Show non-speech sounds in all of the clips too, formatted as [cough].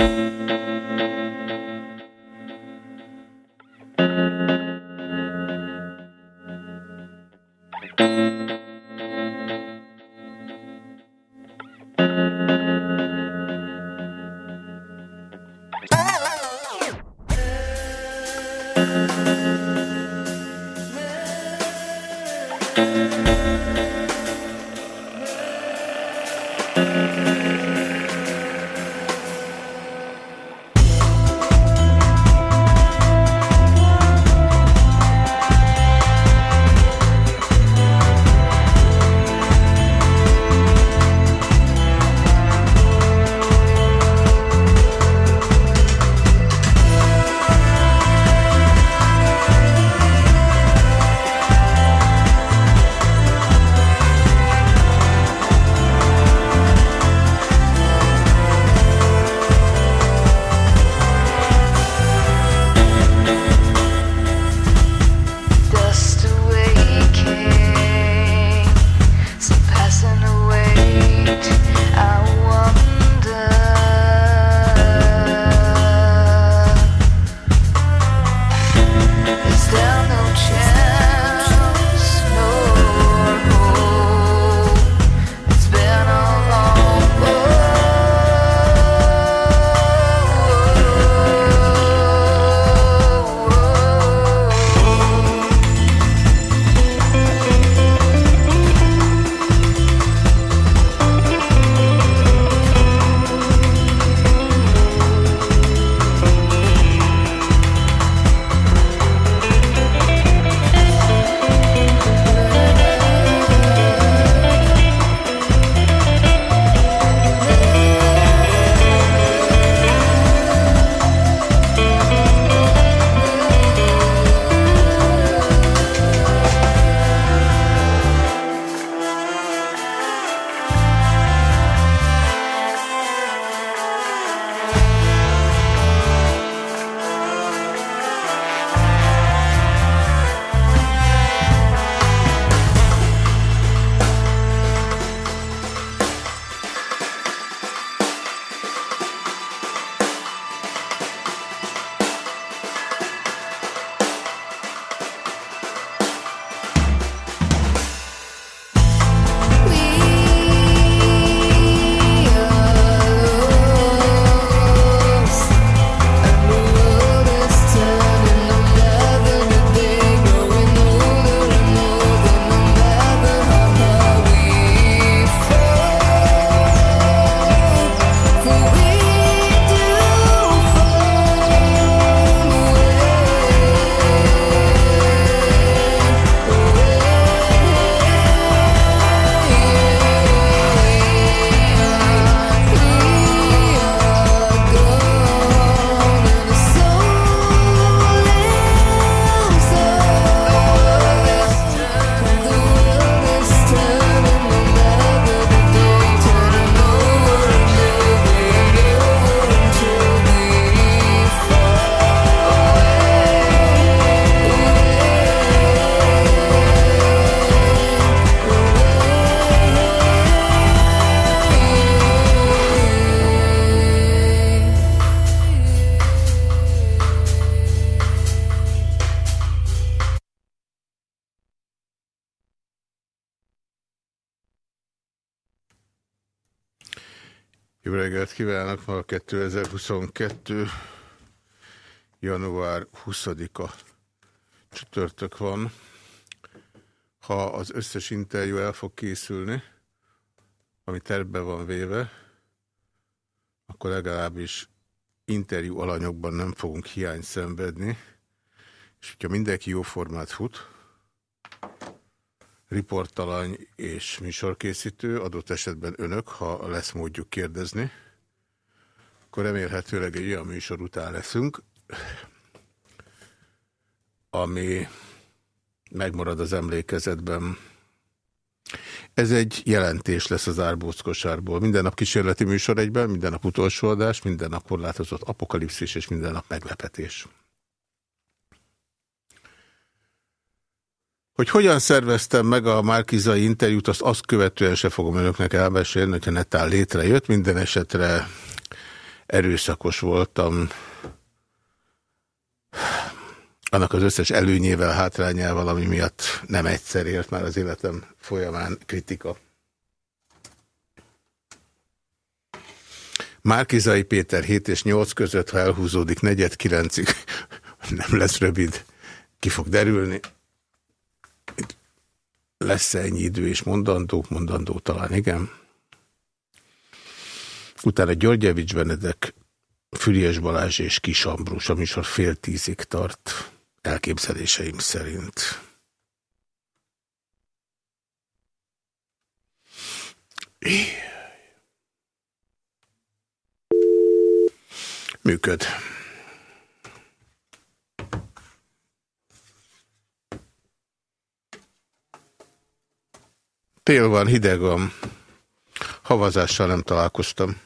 you. Kívánok! Ma 2022. január 20-a csütörtök van. Ha az összes interjú el fog készülni, ami tervbe van véve, akkor legalábbis interjú alanyokban nem fogunk hiány szenvedni, és hogyha mindenki jó formát fut, riportalany és műsorkészítő, adott esetben önök, ha lesz módjuk kérdezni, akkor remélhetőleg egy olyan műsor után leszünk, ami megmarad az emlékezetben. Ez egy jelentés lesz az árbóckosárból. Minden nap kísérleti műsor egyben, minden nap utolsó adás, minden nap korlátozott apokalipszis és minden nap meglepetés. Hogy hogyan szerveztem meg a Márkizai interjút, azt azt követően se fogom önöknek elmesélni, hogyha netán létrejött. Minden esetre erőszakos voltam, annak az összes előnyével, hátrányával, ami miatt nem egyszer ért már az életem folyamán kritika. Márkizai Péter 7 és 8 között, ha elhúzódik negyed kilencig, [laughs] nem lesz rövid, ki fog derülni. Lesz -e ennyi idő és mondandó? Mondandó talán igen. Utána Györgyevics Benedek, Füriás Balázs és Kis Ambrus, a műsor fél tízig tart elképzeléseim szerint. Működ. Tél van, hideg van. Havazással nem találkoztam.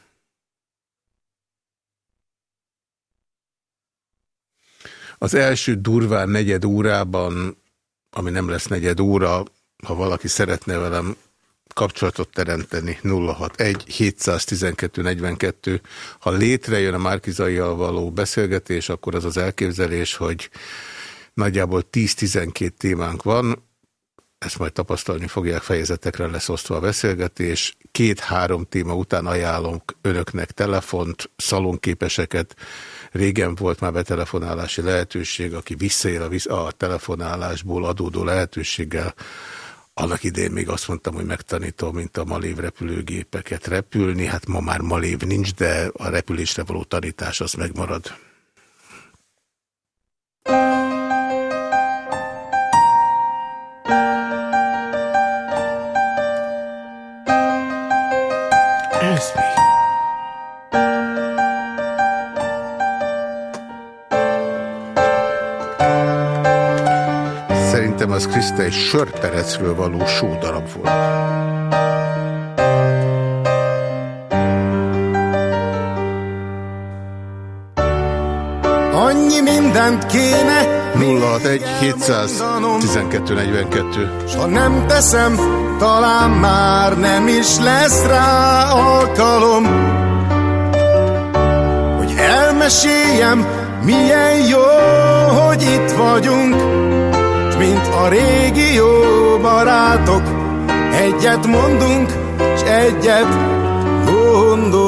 Az első durván negyed órában, ami nem lesz negyed óra, ha valaki szeretne velem kapcsolatot teremteni 061 712 42. Ha létrejön a Márkizaival való beszélgetés, akkor az az elképzelés, hogy nagyjából 10-12 témánk van, ezt majd tapasztalni fogják, fejezetekre lesz osztva a beszélgetés. Két-három téma után ajánlom önöknek telefont, szalonképeseket, Régen volt már betelefonálási lehetőség, aki visszaél a, a telefonálásból adódó lehetőséggel. Annak idén még azt mondtam, hogy megtanítom, mint a malév repülőgépeket repülni. Hát ma már malév nincs, de a repülésre való tanítás az megmarad. Az Kriszta egy sörperecről való sódarab volt. Annyi mindent kéne 061 712 42 S ha nem teszem, talán már nem is lesz rá alkalom Hogy elmeséljem, milyen jó, hogy itt vagyunk mint a régi jó barátok. Egyet mondunk, és egyet gondolunk.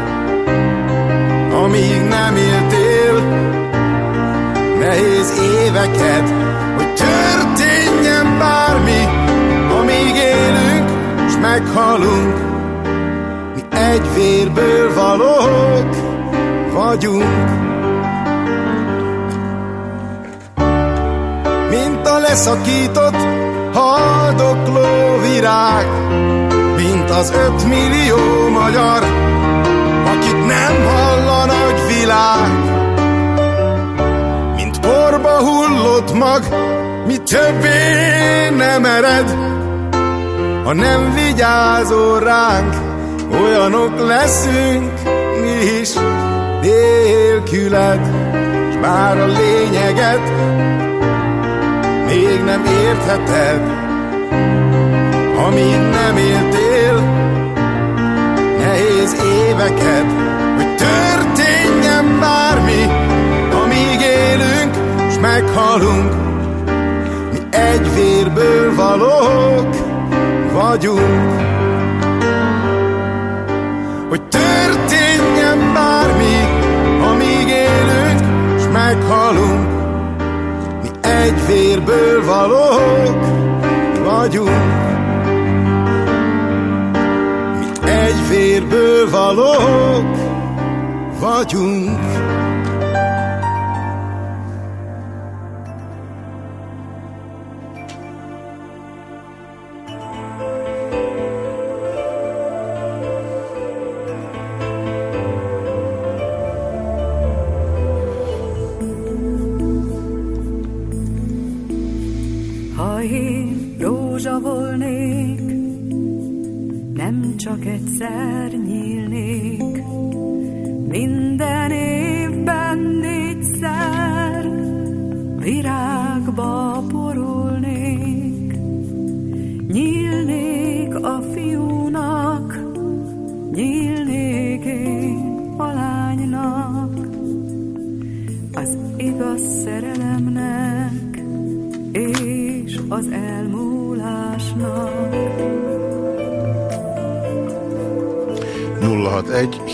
amíg nem éltél nehéz éveket, hogy történjen bármi, amíg élünk, és meghalunk. Mi egy vérből valók vagyunk. Mint a leszakított haldokló virág, mint az ötmillió magyar, világ. Mint porba hullott mag, mi többé nem ered, ha nem vigyázol ránk, olyanok leszünk mi is. Nélküled, s bár a lényeget még nem értheted, amíg nem éltél, nehéz éveket, bármi, amíg élünk, és meghalunk. Mi egy vérből valók vagyunk. Hogy történjen bármi, meghalunk, mi egy vérből valók vagyunk. Mi egy vérből valók vagyunk.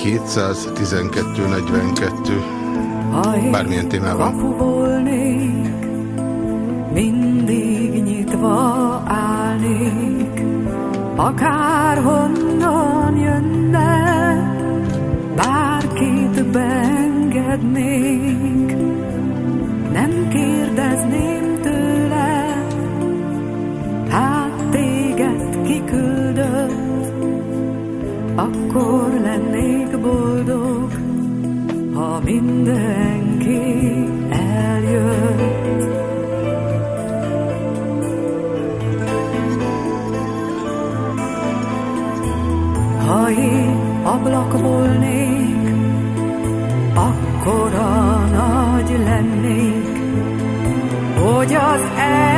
212 42 bármilyen témában. Volnék, mindig nyitva állnék, akárhonnan jönne, bárkit beengednék, nem kérdezném mindenki eljött. Ha én ablak volnék, akkora nagy lennék, hogy az el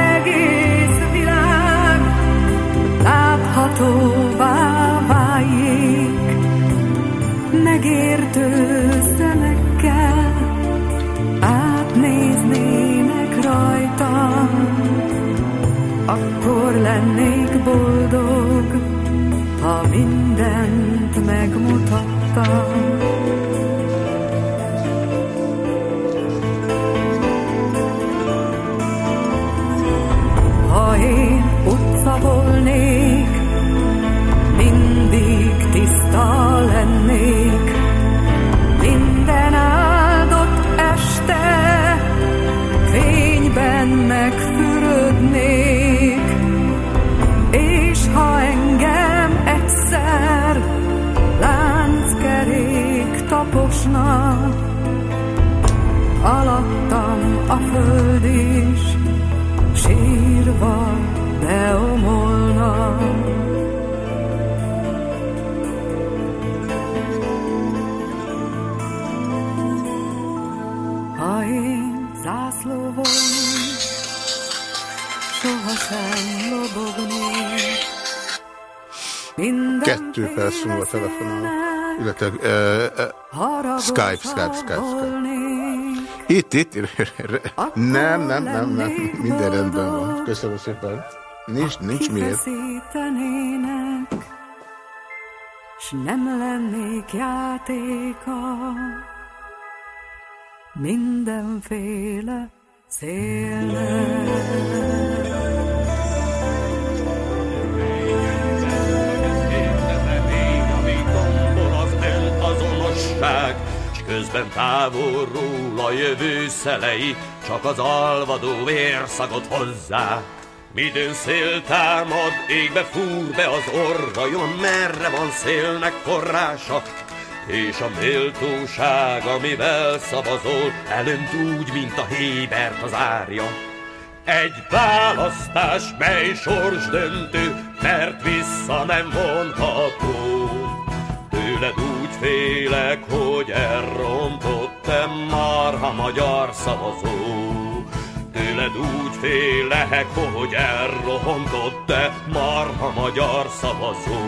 világos alattam a föld is, sírva beomolna. Ha én zászló volnék, sohasem lobognék, Kettő perc múlva telefonálok. illetve eh, eh, Skype, Skype, Skype, Skype. Itt, itt. Nem, nem, nem, nem. Minden rendben van. Köszönöm szépen. Nincs, nincs miért. S nem lennék játéka mindenféle szélnek. Közben távolról a jövő szelei, csak az alvadó vérszagot hozzá. Midőn szél támad, égbe fúr be az orvajon, merre van szélnek forrása, és a méltóság, amivel szavazol, elönt úgy, mint a hébert az árja. Egy választás, mely sorsdöntő, mert vissza nem vonható. Tőled úgy félek, hogy elrontottam marha magyar szavazó. Tőled úgy félek, hogy elrohontott-e marha magyar szavazó.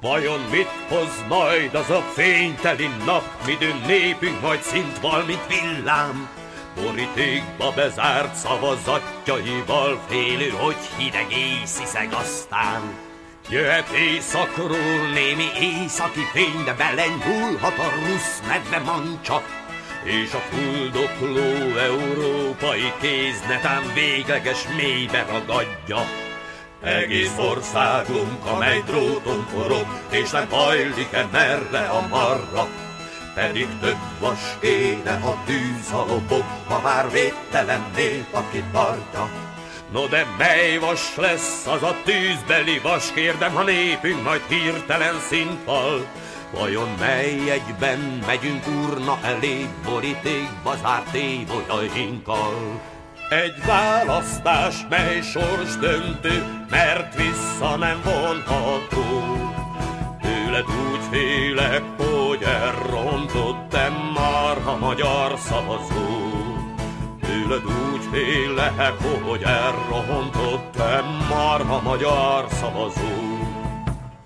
Vajon mit hoz majd az a fényteli nap, midőn népünk majd szint val, mint villám? Borítékba bezárt szavazatjaival félő, hogy hideg észiszeg aztán. Jöhet éjszakról némi északi fény, de belenyúlhat a rusz medve mancsa. és a fuldokló európai kéz netán végleges mélybe ragadja. Egész országunk, amely dróton forog, és nem hajlik-e merre a marra, pedig több vas kéne a tűz a lobog, ma már védtelen nép, aki tartja. No de mely vas lesz az a tűzbeli vas, kérdem, ha népünk majd hirtelen szintfal. Vajon mely egyben megyünk urna elé, borítékba zárt évolyainkkal? Egy választás, mely sors döntő, mert vissza nem vonható. Tőled úgy félek, hogy elrontottam már a magyar szavazó. Tőled úgy félek, hogy elrontottam már a magyar szavazó.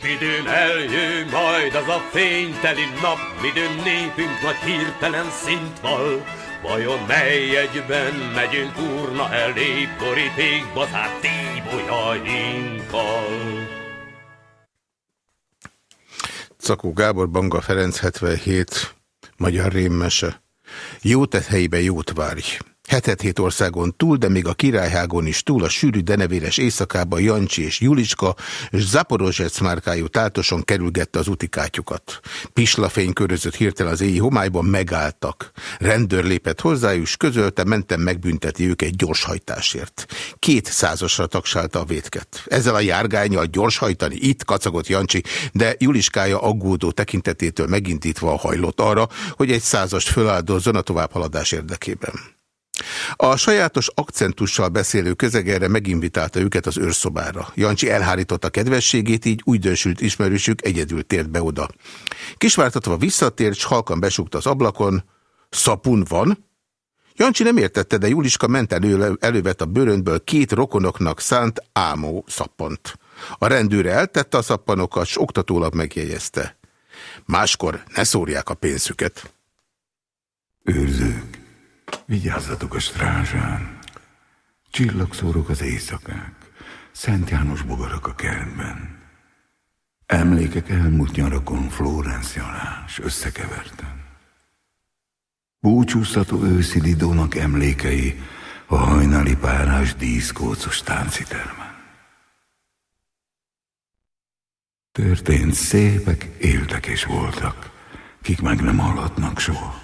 Midőn eljön majd az a fényteli nap, midőn népünk nagy hirtelen szint val. Vajon mely egyben megyünk urna elé, borítékba zárt tíbolyainkkal? Cakó Gábor, Banga Ferenc 77, Magyar Rémmese. Jót helybe jót várj. Hetet hét országon túl, de még a királyhágon is túl a sűrű denevéres éjszakában Jancsi és Julicska és Zaporozsec márkájú táltoson kerülgette az utikátyukat. Pislafény körözött hirtelen az éjjel homályban megálltak. Rendőr lépett hozzájuk, és közölte, mentem megbünteti őket gyorshajtásért. Két százasra tagsálta a vétket. Ezzel a járgányjal gyorshajtani itt kacagott Jancsi, de Juliskája aggódó tekintetétől megindítva a hajlott arra, hogy egy százast föláldozzon a továbbhaladás érdekében. A sajátos akcentussal beszélő közeg meginvitálta őket az őrszobára. Jancsi elhárította kedvességét, így úgy dönsült ismerősük egyedül tért be oda. Kisvártatva visszatért, s halkan besúgta az ablakon. Szapun van? Jancsi nem értette, de Juliska ment elő, elővett a bőröntből két rokonoknak szánt ámó szappant. A rendőre eltette a szappanokat, s oktatólag megjegyezte. Máskor ne szórják a pénzüket. Őrzők, Vigyázzatok a strázsán. Csillagszórok az éjszakák. Szent János bogarak a kertben. Emlékek elmúlt nyarakon Florence Jalás összekeverten. Búcsúztató őszi Lidónak emlékei a hajnali párás díszkócos táncitermen. Történt szépek, éltek és voltak, kik meg nem hallhatnak soha.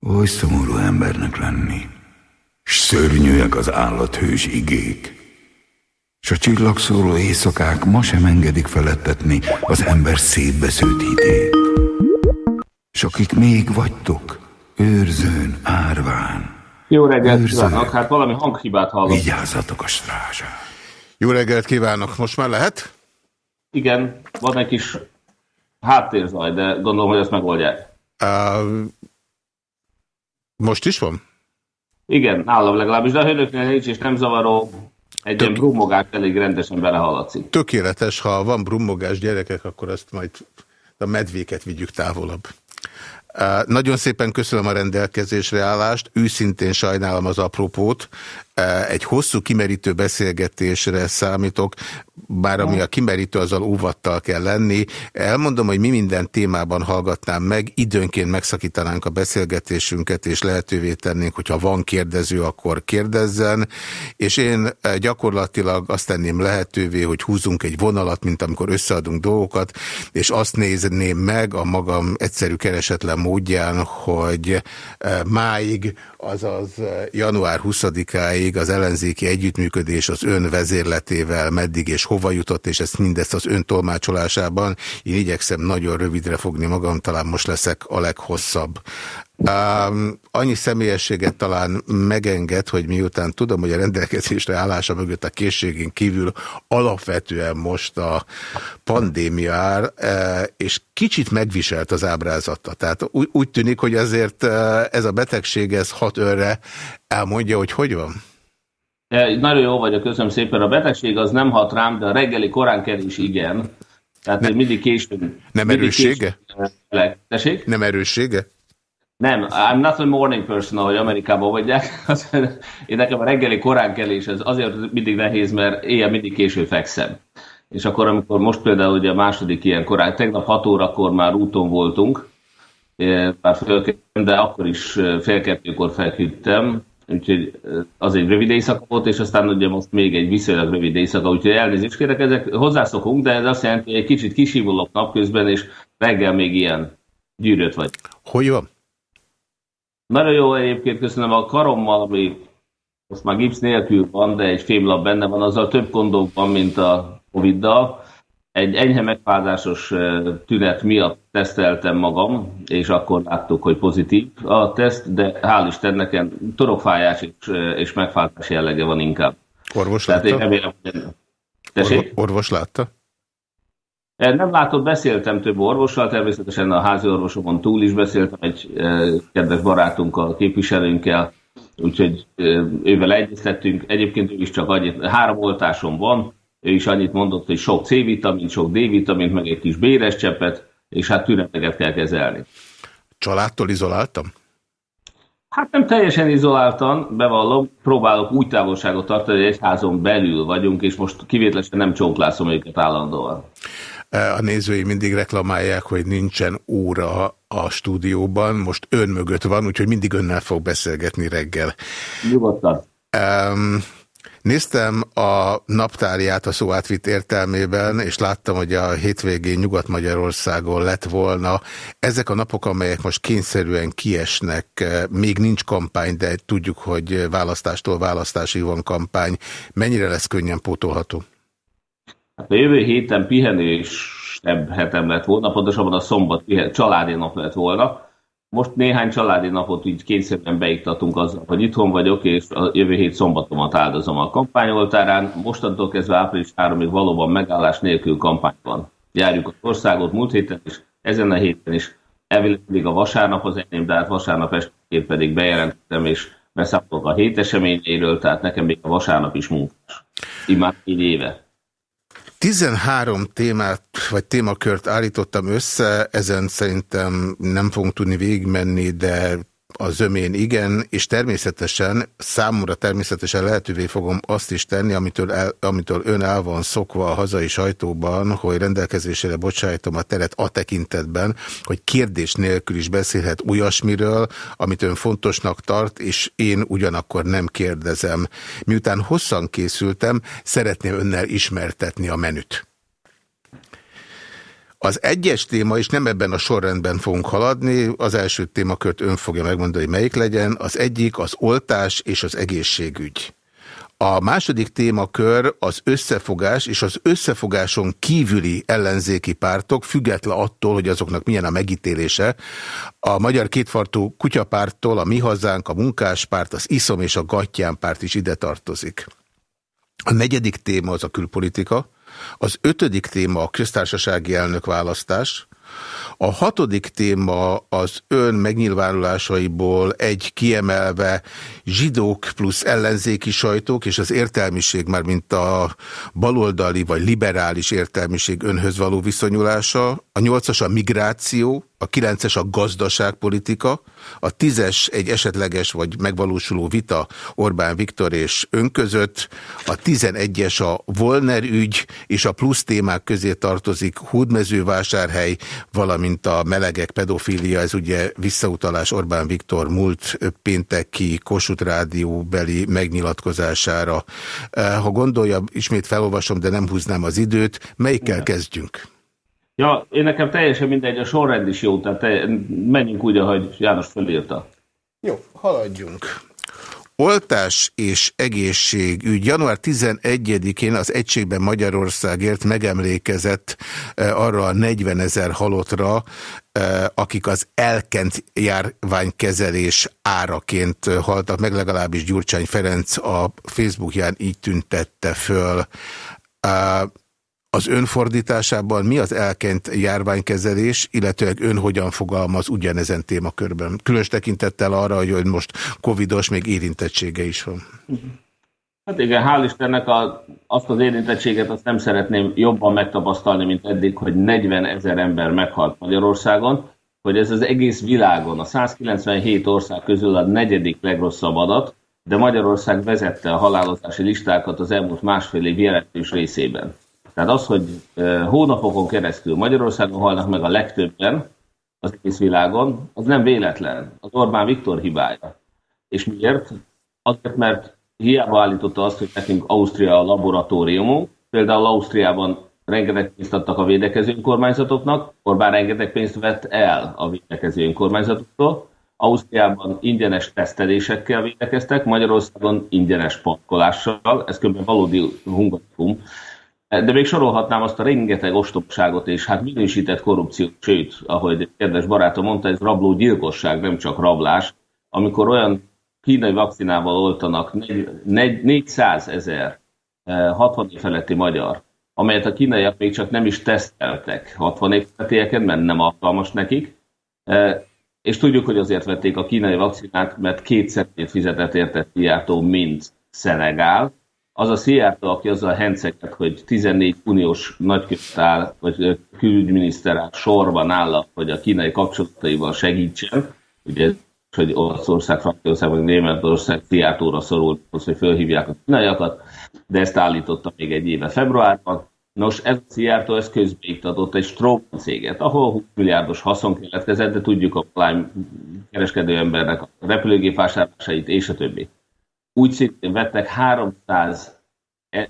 Oly szomorú embernek lenni, s szörnyűek az állathős igék, s a csillagszóró éjszakák ma sem engedik felettetni az ember szétbesződt hitét. S akik még vagytok, őrzőn, árván, jó reggelt kívánok, hát valami hanghibát hallok. Vigyázzatok a strázsán. Jó reggelt kívánok, most már lehet? Igen, van egy kis háttérzaj, de gondolom, hogy ezt megoldják. Uh, most is van? Igen, nálam legalábbis, de a hőnöknél nincs, és nem zavaró. Egy Tök... ilyen brummogás elég rendesen belehallatszik. Tökéletes, ha van brummogás gyerekek, akkor azt majd a medvéket vigyük távolabb. Nagyon szépen köszönöm a rendelkezésre állást, őszintén sajnálom az apropót, egy hosszú kimerítő beszélgetésre számítok, bár ami a kimerítő, azzal óvattal kell lenni. Elmondom, hogy mi minden témában hallgatnám meg, időnként megszakítanánk a beszélgetésünket, és lehetővé tennénk, hogyha van kérdező, akkor kérdezzen, és én gyakorlatilag azt tenném lehetővé, hogy húzunk egy vonalat, mint amikor összeadunk dolgokat, és azt nézném meg a magam egyszerű keresetlen módján, hogy máig azaz január 20-áig az ellenzéki együttműködés az ön vezérletével meddig és hova jutott, és ezt mindezt az ön tolmácsolásában. Én igyekszem nagyon rövidre fogni magam, talán most leszek a leghosszabb. Um, annyi személyességet talán megenged, hogy miután tudom, hogy a rendelkezésre állása mögött a készségén kívül alapvetően most a pandémia áll, e, és kicsit megviselt az ábrázata. Tehát úgy, tűnik, hogy azért e, ez a betegség, ez hat őre elmondja, hogy hogy van? Nagyon jó vagyok, köszönöm szépen. A betegség az nem hat rám, de a reggeli korán kerés igen. Tehát ne, mindig későn. Nem erőssége? Későn, nem erőssége? Nem, I'm not a morning person, ahogy Amerikában vagyják. [laughs] Én nekem a reggeli korán kelés ez azért mindig nehéz, mert éjjel mindig késő fekszem. És akkor, amikor most például ugye a második ilyen korán, tegnap 6 órakor már úton voltunk, már fölkeltem, de akkor is fél kettőkor feküdtem, úgyhogy az egy rövid éjszaka volt, és aztán ugye most még egy viszonylag rövid éjszaka, úgyhogy elnézést kérek, ezek hozzászokunk, de ez azt jelenti, hogy egy kicsit kisívulok napközben, és reggel még ilyen gyűrött vagy. Hogy van? Nagyon jó egyébként, köszönöm a karommal, ami most már gipsz nélkül van, de egy fémlap benne van, azzal több gondok van, mint a Covid-dal. Egy enyhe megfázásos tünet miatt teszteltem magam, és akkor láttuk, hogy pozitív a teszt, de hál' Istennek torokfájás és, és megfázás jellege van inkább. Orvos látta? Tehát én remélem, hogy... Orvos látta? Nem látott, beszéltem több orvossal, természetesen a házi orvosomon túl is beszéltem egy kedves barátunkkal, képviselőnkkel, úgyhogy ővel egyeztettünk. Egyébként ő is csak annyit, három oltásom van, ő is annyit mondott, hogy sok C-vitamin, sok D-vitamin, meg egy kis béres cseppet, és hát tüneteket kell kezelni. Családtól izoláltam? Hát nem teljesen izoláltan, bevallom, próbálok úgy távolságot tartani, hogy egy házon belül vagyunk, és most kivételesen nem csóklászom őket állandóan. A nézői mindig reklamálják, hogy nincsen óra a stúdióban, most ön mögött van, úgyhogy mindig önnel fog beszélgetni reggel. Nyugodtan. Um, Néztem a naptárját a szó átvitt értelmében, és láttam, hogy a hétvégén Nyugat-Magyarországon lett volna. Ezek a napok, amelyek most kényszerűen kiesnek, még nincs kampány, de tudjuk, hogy választástól választásig van kampány. Mennyire lesz könnyen pótolható? Hát a jövő héten pihenősebb hetem lett volna, pontosabban a szombat pihen, családi nap lett volna. Most néhány családi napot így kényszerűen beiktatunk azzal, hogy itthon vagyok, és a jövő hét szombatomat áldozom a kampányoltárán. Mostantól kezdve április 3-ig valóban megállás nélkül kampány van. Járjuk az országot múlt héten is, ezen a héten is. Elvileg a vasárnap az enyém, de hát vasárnap estét pedig bejelentettem, és beszámolok a hét eseményeiről, tehát nekem még a vasárnap is munkás. Imád négy éve. 13 témát, vagy témakört állítottam össze, ezen szerintem nem fogunk tudni végigmenni, de a zömén igen, és természetesen, számomra természetesen lehetővé fogom azt is tenni, amitől, el, amitől ön el van szokva a hazai sajtóban, hogy rendelkezésére bocsájtom a teret a tekintetben, hogy kérdés nélkül is beszélhet olyasmiről, amit ön fontosnak tart, és én ugyanakkor nem kérdezem. Miután hosszan készültem, szeretném önnel ismertetni a menüt. Az egyes téma, és nem ebben a sorrendben fogunk haladni, az első témakört ön fogja megmondani, hogy melyik legyen. Az egyik az oltás és az egészségügy. A második témakör az összefogás és az összefogáson kívüli ellenzéki pártok, független attól, hogy azoknak milyen a megítélése. A Magyar Kétfartú Kutyapártól a Mi Hazánk, a Munkáspárt, az Iszom és a Gattyán párt is ide tartozik. A negyedik téma az a külpolitika. Az ötödik téma a köztársasági elnökválasztás. A hatodik téma az ön megnyilvánulásaiból egy kiemelve zsidók plusz ellenzéki sajtók, és az értelmiség már mint a baloldali vagy liberális értelmiség önhöz való viszonyulása. A nyolcas a migráció, a kilences a gazdaságpolitika, a tízes egy esetleges vagy megvalósuló vita Orbán Viktor és ön között, a tizenegyes a Volner ügy, és a plusz témák közé tartozik Húdmezővásárhely, valamint a melegek pedofília, ez ugye visszautalás Orbán Viktor múlt pénteki Kossuth Rádió beli megnyilatkozására. Ha gondolja, ismét felolvasom, de nem húznám az időt, melyikkel kezdjünk? Ja, én nekem teljesen mindegy, a sorrend is jó, tehát te, menjünk úgy, ahogy János fölírta. Jó, haladjunk. oltás és egészségügy január 11-én az Egységben Magyarországért megemlékezett arra a 40 ezer halottra, akik az elkent járványkezelés áraként haltak meg, legalábbis Gyurcsány Ferenc a Facebookján így tüntette föl. Az önfordításában mi az elkent járványkezelés, illetőleg ön hogyan fogalmaz ugyanezen témakörben? Különös tekintettel arra, hogy most covidos, még érintettsége is van. Hát igen, hál' Istennek a, azt az érintettséget azt nem szeretném jobban megtapasztalni, mint eddig, hogy 40 ezer ember meghalt Magyarországon, hogy ez az egész világon, a 197 ország közül a negyedik legrosszabb adat, de Magyarország vezette a halálozási listákat az elmúlt másfél év jelentős részében. Tehát az, hogy hónapokon keresztül Magyarországon halnak meg a legtöbben az egész világon, az nem véletlen. Az Orbán Viktor hibája. És miért? Azért, mert hiába állította azt, hogy nekünk Ausztria a laboratóriumunk, például Ausztriában rengeteg pénzt adtak a védekező önkormányzatoknak, Orbán rengeteg pénzt vett el a védekező önkormányzatoktól, Ausztriában ingyenes tesztelésekkel védekeztek, Magyarországon ingyenes parkolással, ez kb. valódi hungarikum. De még sorolhatnám azt a rengeteg ostobságot és hát minősített korrupciót, sőt, ahogy kedves barátom mondta, ez rabló gyilkosság, nem csak rablás, amikor olyan kínai vakcinával oltanak 400 ezer 60 év feletti magyar, amelyet a kínaiak még csak nem is teszteltek 60 év felettieken, mert nem alkalmas nekik, és tudjuk, hogy azért vették a kínai vakcinát, mert kétszer fizetett értett Szijjártó, mint Szenegál, az a Szijjártó, aki azzal henceget, hogy 14 uniós nagykövet vagy külügyminiszter áll sorban áll, hogy a kínai kapcsolataival segítsen, ugye hogy Olaszország, Franciaország vagy Németország Szijjártóra szorult, hogy fölhívják a kínaiakat, de ezt állította még egy éve februárban. Nos, ez a Szijjártó ez közbeiktatott egy Stroman céget, ahol 20 milliárdos haszon keletkezett, de tudjuk a Prime kereskedő embernek a repülőgép vásárlásait és a többi úgy szintén vettek 300,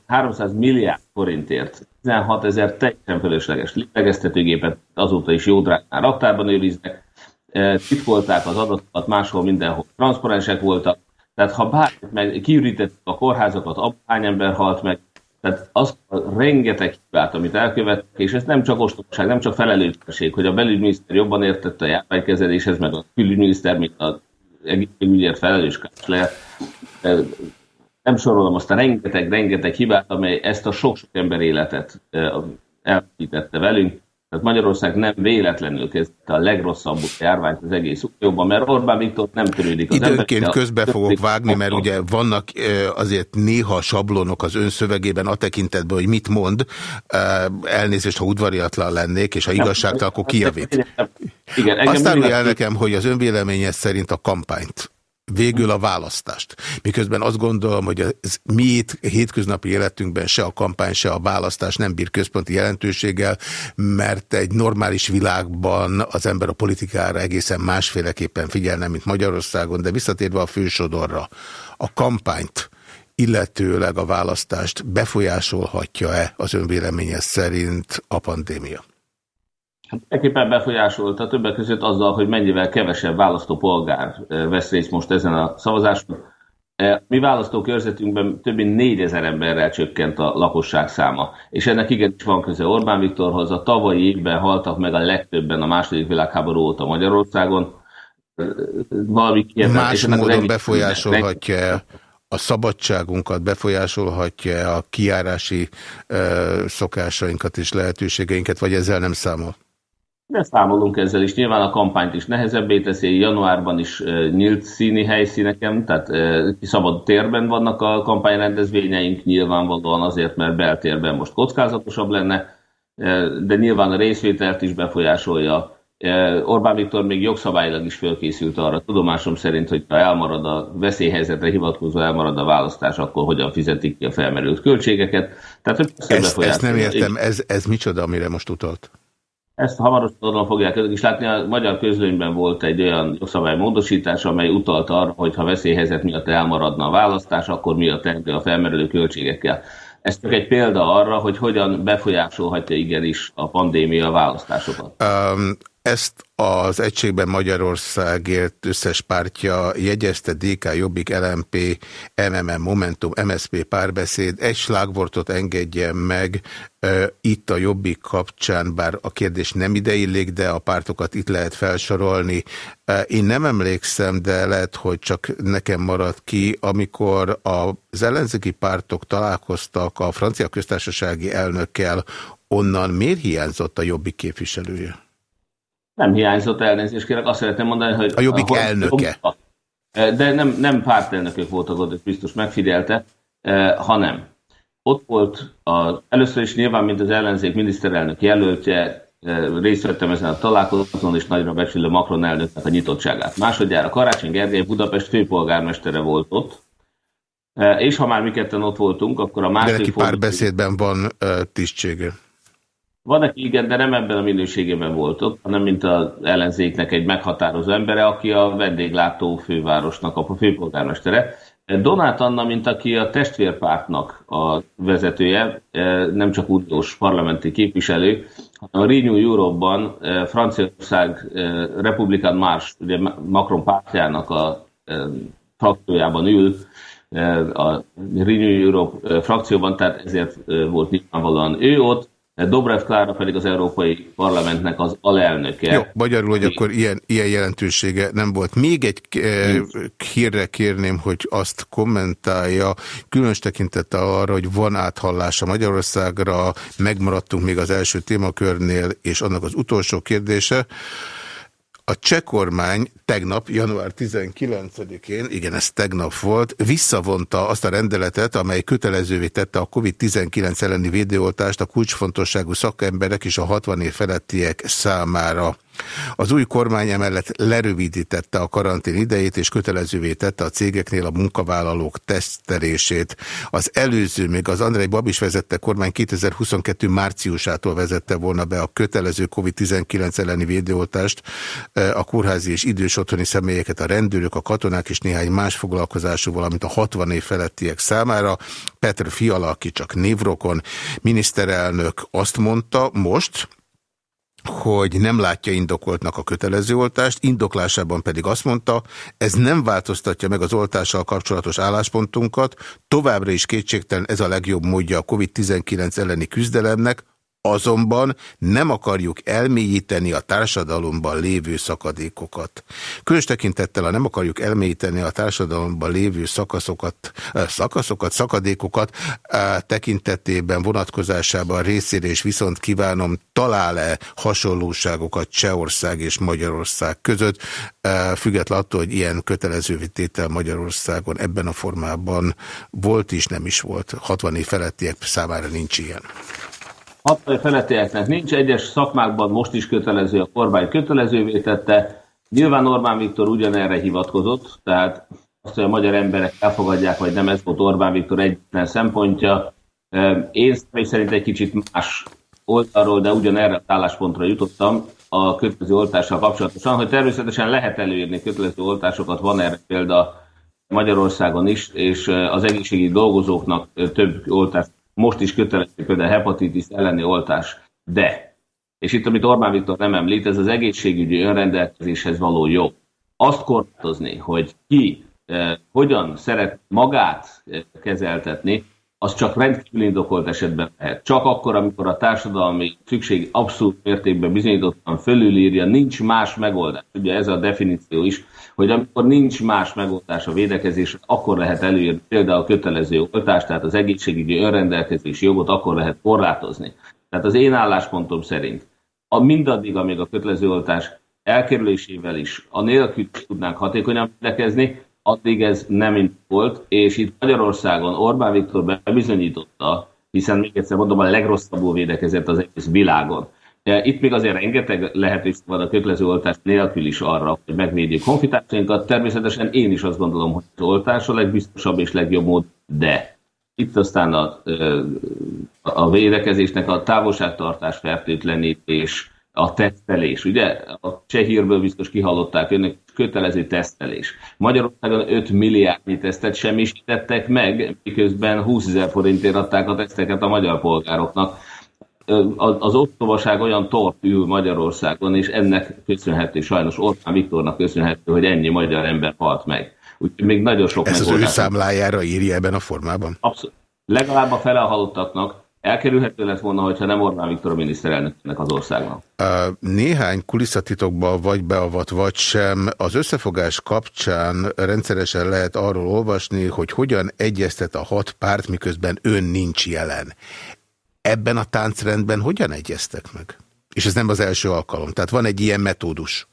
300 e, milliárd forintért 16 ezer teljesen fölösleges lélegeztetőgépet, azóta is jó drágán raktárban őriznek, e, titkolták az adatokat, máshol mindenhol transzparensek voltak, tehát ha bármit meg kiürítettük a kórházakat, abban hány ember halt meg, tehát az a rengeteg hibát, amit elkövettek, és ez nem csak ostobság, nem csak felelősség, hogy a belügyminiszter jobban értette a járványkezeléshez, meg a külügyminiszter, mint az egészségügyért felelős lehet, nem sorolom azt a rengeteg-rengeteg hibát, amely ezt a sok-sok ember életet elveszítette velünk. Tehát Magyarország nem véletlenül kezdte a legrosszabb járványt az egész Unióban, mert Orbán Viktor nem törődik az Időnként közbe fogok vágni, mert ugye vannak azért néha sablonok az ön szövegében a tekintetben, hogy mit mond. Elnézést, ha udvariatlan lennék, és ha igazságtal, akkor kijavít. Igen, Azt árulja el nekem, hogy az önvéleménye szerint a kampányt végül a választást. Miközben azt gondolom, hogy ez mi hétköznapi életünkben se a kampány, se a választás nem bír központi jelentőséggel, mert egy normális világban az ember a politikára egészen másféleképpen figyelne, mint Magyarországon, de visszatérve a fősodorra, a kampányt, illetőleg a választást befolyásolhatja-e az önvéleménye szerint a pandémia? Hát Ekképpen befolyásolta többek között azzal, hogy mennyivel kevesebb választópolgár vesz részt most ezen a szavazáson. Mi választókörzetünkben több mint négyezer emberrel csökkent a lakosság száma, és ennek igenis van köze Orbán Viktorhoz. A tavalyi évben haltak meg a legtöbben a második világháború óta Magyarországon. Valami Más módon befolyásolhatja a szabadságunkat befolyásolhatja, a kiárási szokásainkat és lehetőségeinket, vagy ezzel nem számol? De számolunk ezzel is. Nyilván a kampányt is nehezebbé teszi. Januárban is nyílt színi helyszíneken, tehát szabad térben vannak a kampányrendezvényeink, nyilvánvalóan azért, mert beltérben most kockázatosabb lenne, de nyilván a részvételt is befolyásolja. Orbán Viktor még jogszabályilag is fölkészült arra, tudomásom szerint, hogy ha elmarad a veszélyhelyzetre hivatkozva elmarad a választás, akkor hogyan fizetik ki a felmerült költségeket. Tehát, hogy ezt, ezt nem értem, ez, ez micsoda, amire most utalt? Ezt hamarosan fogják ezek is látni. A magyar közlönyben volt egy olyan jogszabálymódosítás, amely utalt arra, hogy ha veszélyhelyzet miatt elmaradna a választás, akkor mi a teendő a felmerülő költségekkel. Ez csak egy példa arra, hogy hogyan befolyásolhatja igenis a pandémia a választásokat. Um, ezt az Egységben Magyarországért összes pártja jegyezte DK, Jobbik, LMP, MMM, Momentum, MSP párbeszéd. Egy slágvortot engedjen meg e, itt a Jobbik kapcsán, bár a kérdés nem ideillik, de a pártokat itt lehet felsorolni. E, én nem emlékszem, de lehet, hogy csak nekem maradt ki, amikor az ellenzéki pártok találkoztak a francia köztársasági elnökkel, onnan miért hiányzott a Jobbik képviselője? Nem hiányzott elnézést, kérek. Azt szeretném mondani, hogy... A Jobbik a, elnöke. De nem, nem pártelnökök voltak ott, biztos megfigyelte, eh, hanem ott volt az, először is nyilván, mint az ellenzék miniszterelnök jelöltje, eh, részt vettem ezen a találkozón, és nagyra becsülő Macron elnöknek a nyitottságát. Másodjára Karácsony Gergely Budapest főpolgármestere volt ott, eh, és ha már mi ketten ott voltunk, akkor a másik... De neki párbeszédben van uh, tisztsége. Van, aki igen, de nem ebben a minőségében volt ott, hanem mint az ellenzéknek egy meghatározó embere, aki a vendéglátó fővárosnak a főpolgármestere. Donát Anna, mint aki a testvérpártnak a vezetője, nem csak uniós parlamenti képviselő, hanem a Renew Europe-ban Franciaország Republikán Mars, ugye Macron pártjának a frakciójában ül, a Renew Europe frakcióban, tehát ezért volt nyilvánvalóan ő ott, Dobrev Klára pedig az Európai Parlamentnek az alelnöke. Jó, magyarul, hogy akkor ilyen, ilyen jelentősége nem volt. Még egy e, hírre kérném, hogy azt kommentálja, különös tekintette arra, hogy van áthallása Magyarországra, megmaradtunk még az első témakörnél, és annak az utolsó kérdése, a cseh kormány tegnap, január 19-én, igen, ez tegnap volt, visszavonta azt a rendeletet, amely kötelezővé tette a COVID-19 elleni védőoltást a kulcsfontosságú szakemberek és a 60 év felettiek számára. Az új kormány emellett lerövidítette a karantén idejét, és kötelezővé tette a cégeknél a munkavállalók tesztelését. Az előző, még az Andrei Babis vezette kormány 2022 márciusától vezette volna be a kötelező COVID-19 elleni védőoltást a kórházi és idős otthoni személyeket, a rendőrök, a katonák és néhány más foglalkozású, valamint a 60 év felettiek számára. Petr Fiala, aki csak névrokon, miniszterelnök azt mondta most, hogy nem látja indokoltnak a kötelező oltást, indoklásában pedig azt mondta, ez nem változtatja meg az oltással kapcsolatos álláspontunkat, továbbra is kétségtelen ez a legjobb módja a COVID-19 elleni küzdelemnek, Azonban nem akarjuk elmélyíteni a társadalomban lévő szakadékokat. Különös tekintettel, ha nem akarjuk elmélyíteni a társadalomban lévő szakaszokat, szakaszokat, szakadékokat tekintetében, vonatkozásában részére és viszont kívánom, talál-e hasonlóságokat Csehország és Magyarország között, függetlenül attól, hogy ilyen kötelező tétel Magyarországon ebben a formában volt is, nem is volt. 60 év felettiek számára nincs ilyen. 60 felettieknek nincs, egyes szakmákban most is kötelező, a kormány kötelezővé tette. Nyilván Orbán Viktor ugyanerre hivatkozott, tehát azt, hogy a magyar emberek elfogadják, vagy nem, ez volt Orbán Viktor egyetlen szempontja. Én személy szerint egy kicsit más oldalról, de ugyanerre az álláspontra jutottam a kötelező oltással kapcsolatosan, hogy természetesen lehet előírni kötelező oltásokat, van erre példa Magyarországon is, és az egészségügyi dolgozóknak több oltást most is kötelező például hepatitis elleni oltás, de, és itt, amit Orbán Viktor nem említ, ez az egészségügyi önrendelkezéshez való jog. Azt korlátozni, hogy ki eh, hogyan szeret magát eh, kezeltetni, az csak rendkívül indokolt esetben lehet. Csak akkor, amikor a társadalmi szükség abszolút mértékben bizonyítottan fölülírja, nincs más megoldás. Ugye ez a definíció is, hogy amikor nincs más megoldás a védekezés, akkor lehet előírni például a kötelező oltást, tehát az egészségügyi önrendelkezési jogot akkor lehet korlátozni. Tehát az én álláspontom szerint a mindaddig, amíg a kötelező oltás elkerülésével is a nélkül tudnánk hatékonyan védekezni, addig ez nem volt, és itt Magyarországon Orbán Viktor bebizonyította, hiszen még egyszer mondom, a legrosszabbul védekezett az egész világon. Itt még azért rengeteg lehetőség van a kötelező oltás nélkül is arra, hogy megvédjük honfitársainkat. Természetesen én is azt gondolom, hogy az oltás a legbiztosabb és legjobb mód, de itt aztán a, a védekezésnek a távolságtartás, fertőtlenítés, a tesztelés. Ugye a cseh hírből biztos kihallották önök, kötelező tesztelés. Magyarországon 5 milliárdnyi tesztet semmisítettek meg, miközben 20 ezer forintért adták a teszteket a magyar polgároknak. az ostobaság olyan tort ül Magyarországon, és ennek köszönhető, sajnos Orbán Viktornak köszönhető, hogy ennyi magyar ember halt meg. Úgyhogy még nagyon sok Ez az ő számlájára írja ebben a formában? Abszolút. Legalább a fele a halottaknak elkerülhető lett volna, hogyha nem Orbán Viktor a miniszterelnöknek az országban. Néhány kulisszatitokban vagy beavat, vagy sem. Az összefogás kapcsán rendszeresen lehet arról olvasni, hogy hogyan egyeztet a hat párt, miközben ön nincs jelen. Ebben a táncrendben hogyan egyeztek meg? És ez nem az első alkalom. Tehát van egy ilyen metódus.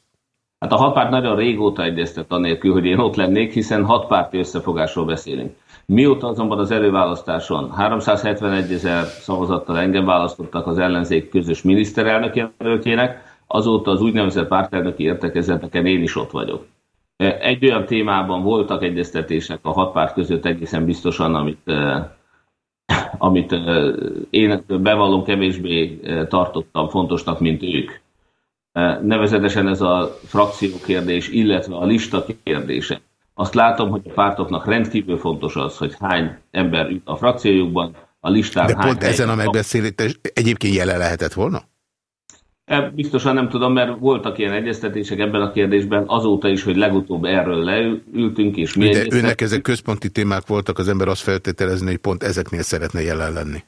Hát a hat párt nagyon régóta egyeztet anélkül, hogy én ott lennék, hiszen hat párti összefogásról beszélünk. Mióta azonban az előválasztáson 371 ezer szavazattal engem választottak az ellenzék közös miniszterelnök jelöltjének, azóta az úgynevezett pártelnöki értekezeteken én is ott vagyok. Egy olyan témában voltak egyeztetések a hat párt között egészen biztosan, amit, eh, amit eh, én bevallom kevésbé tartottam fontosnak, mint ők. Nevezetesen ez a frakció kérdés, illetve a lista kérdése. Azt látom, hogy a pártoknak rendkívül fontos az, hogy hány ember jut a frakciójukban, a listán De pont ezen a megbeszélés egyébként jelen lehetett volna? E, biztosan nem tudom, mert voltak ilyen egyeztetések ebben a kérdésben, azóta is, hogy legutóbb erről leültünk, és mi De önnek ezek központi témák voltak, az ember azt feltételezni, hogy pont ezeknél szeretne jelen lenni.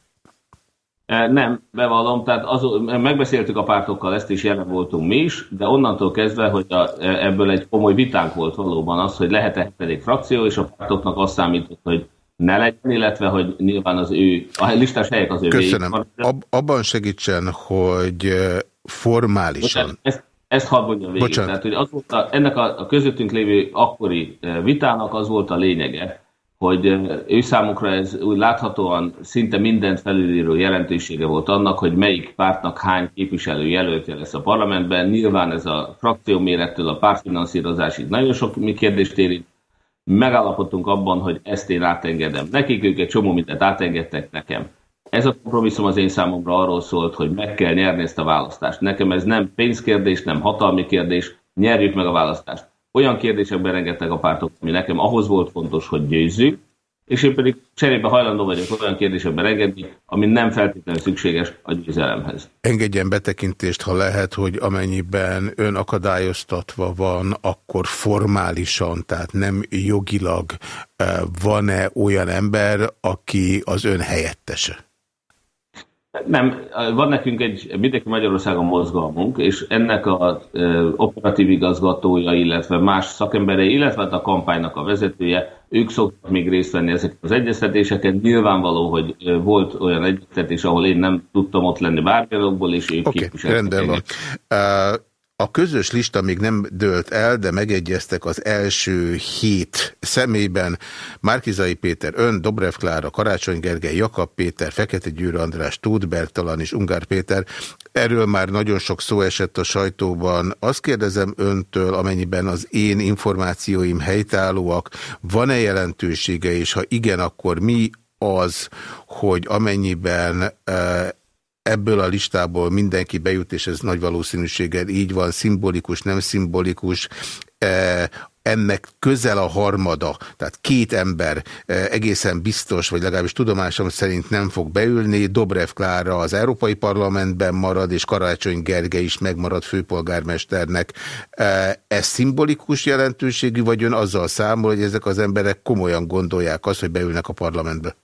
E, nem, bevallom, tehát az, megbeszéltük a pártokkal, ezt is jelen voltunk mi is, de onnantól kezdve, hogy a, e, ebből egy komoly vitánk volt valóban az, hogy lehet-e pedig frakció, és a pártoknak azt számított, hogy ne legyen, illetve hogy nyilván az ő, a listás helyek az ő Köszönöm. Ab, abban segítsen, hogy e, formálisan... Ezt, ezt hadd mondjam végig. Bocsánat. Tehát, hogy az volt a, ennek a, a közöttünk lévő akkori vitának az volt a lényege, hogy ő számukra ez úgy láthatóan szinte mindent felülíró jelentősége volt annak, hogy melyik pártnak hány képviselő jelöltje lesz a parlamentben. Nyilván ez a frakció mérettől a pártfinanszírozásig nagyon sok mi kérdést érint. Megállapodtunk abban, hogy ezt én átengedem nekik, ők egy csomó mindent átengedtek nekem. Ez a kompromisszum az én számomra arról szólt, hogy meg kell nyerni ezt a választást. Nekem ez nem pénzkérdés, nem hatalmi kérdés, nyerjük meg a választást olyan kérdésekben rengeteg a pártok, ami nekem ahhoz volt fontos, hogy győzzük, és én pedig cserébe hajlandó vagyok olyan kérdésekben engedni, ami nem feltétlenül szükséges a győzelemhez. Engedjen betekintést, ha lehet, hogy amennyiben ön akadályoztatva van, akkor formálisan, tehát nem jogilag eh, van-e olyan ember, aki az ön helyettese? Nem, van nekünk egy Mindenki Magyarországon mozgalmunk, és ennek az operatív igazgatója, illetve más szakemberei, illetve hát a kampánynak a vezetője, ők szoktak még részt venni ezeket az egyeztetéseken. Nyilvánvaló, hogy volt olyan egyeztetés, ahol én nem tudtam ott lenni bármilyenokból, és ők okay, rendben van. Uh, a közös lista még nem dőlt el, de megegyeztek az első hét személyben. Márkizai Péter, Ön, Dobrev Klára, Karácsony Gergely, Jakab Péter, Fekete Győr András, Tóth Bertalan és Ungár Péter. Erről már nagyon sok szó esett a sajtóban. Azt kérdezem öntől, amennyiben az én információim helytállóak, van-e jelentősége, és ha igen, akkor mi az, hogy amennyiben eh, ebből a listából mindenki bejut, és ez nagy valószínűséggel így van, szimbolikus, nem szimbolikus, e, ennek közel a harmada, tehát két ember e, egészen biztos, vagy legalábbis tudomásom szerint nem fog beülni, Dobrev Klára az Európai Parlamentben marad, és Karácsony Gergely is megmarad főpolgármesternek. E, ez szimbolikus jelentőségű, vagy ön azzal számol, hogy ezek az emberek komolyan gondolják azt, hogy beülnek a parlamentbe?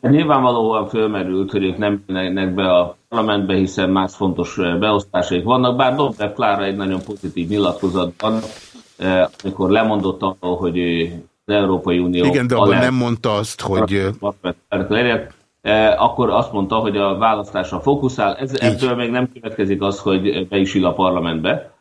Nyilvánvalóan fölmerült, hogy ők nem jönnek be a parlamentbe, hiszen más fontos beosztásaik vannak, bár Dobrev Klára egy nagyon pozitív nyilatkozatban, amikor lemondott arról, hogy ő az Európai Unió... Igen, de abban nem mondta azt, hogy... Akkor azt mondta, hogy a választásra fókuszál. Ez, ebből még nem következik az, hogy be is a parlamentbe.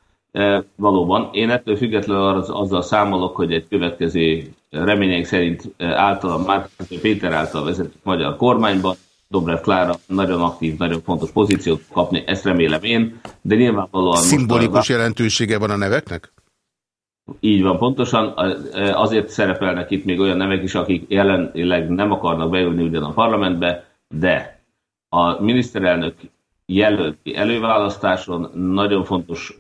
Valóban. Én ettől függetlenül az, azzal számolok, hogy egy következő reményeink szerint általam, már Péter által vezetett magyar kormányban, Dobrev Klára nagyon aktív, nagyon fontos pozíciót kapni, ezt remélem én, de nyilvánvalóan... Szimbolikus jelentősége van a neveknek? Így van, pontosan. Azért szerepelnek itt még olyan nevek is, akik jelenleg nem akarnak beülni ugyan a parlamentbe, de a miniszterelnök jelölti előválasztáson nagyon fontos,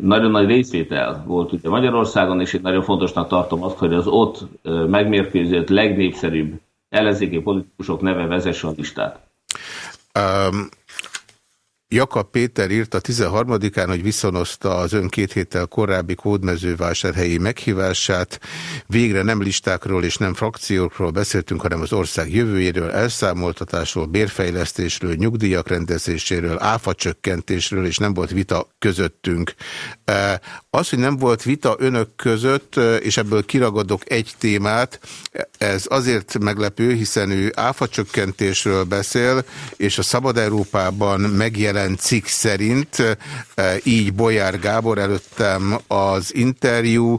nagyon nagy részvétel volt ugye Magyarországon, és én nagyon fontosnak tartom azt, hogy az ott megmérkőzött legnépszerűbb ellenzéki politikusok neve vezesse a listát. Um, Jakab Péter írta 13-án, hogy viszonozta az ön két héttel korábbi kódmezővásárhelyi meghívását. Végre nem listákról és nem frakciókról beszéltünk, hanem az ország jövőjéről, elszámoltatásról, bérfejlesztésről, nyugdíjak rendezéséről, áfacsökkentésről, és nem volt vita közöttünk. Az, hogy nem volt vita önök között, és ebből kiragadok egy témát, ez azért meglepő, hiszen ő áfacsökkentésről beszél, és a Szabad Európában megjelent megjelent cikk szerint, így Bolyár Gábor előttem az interjú,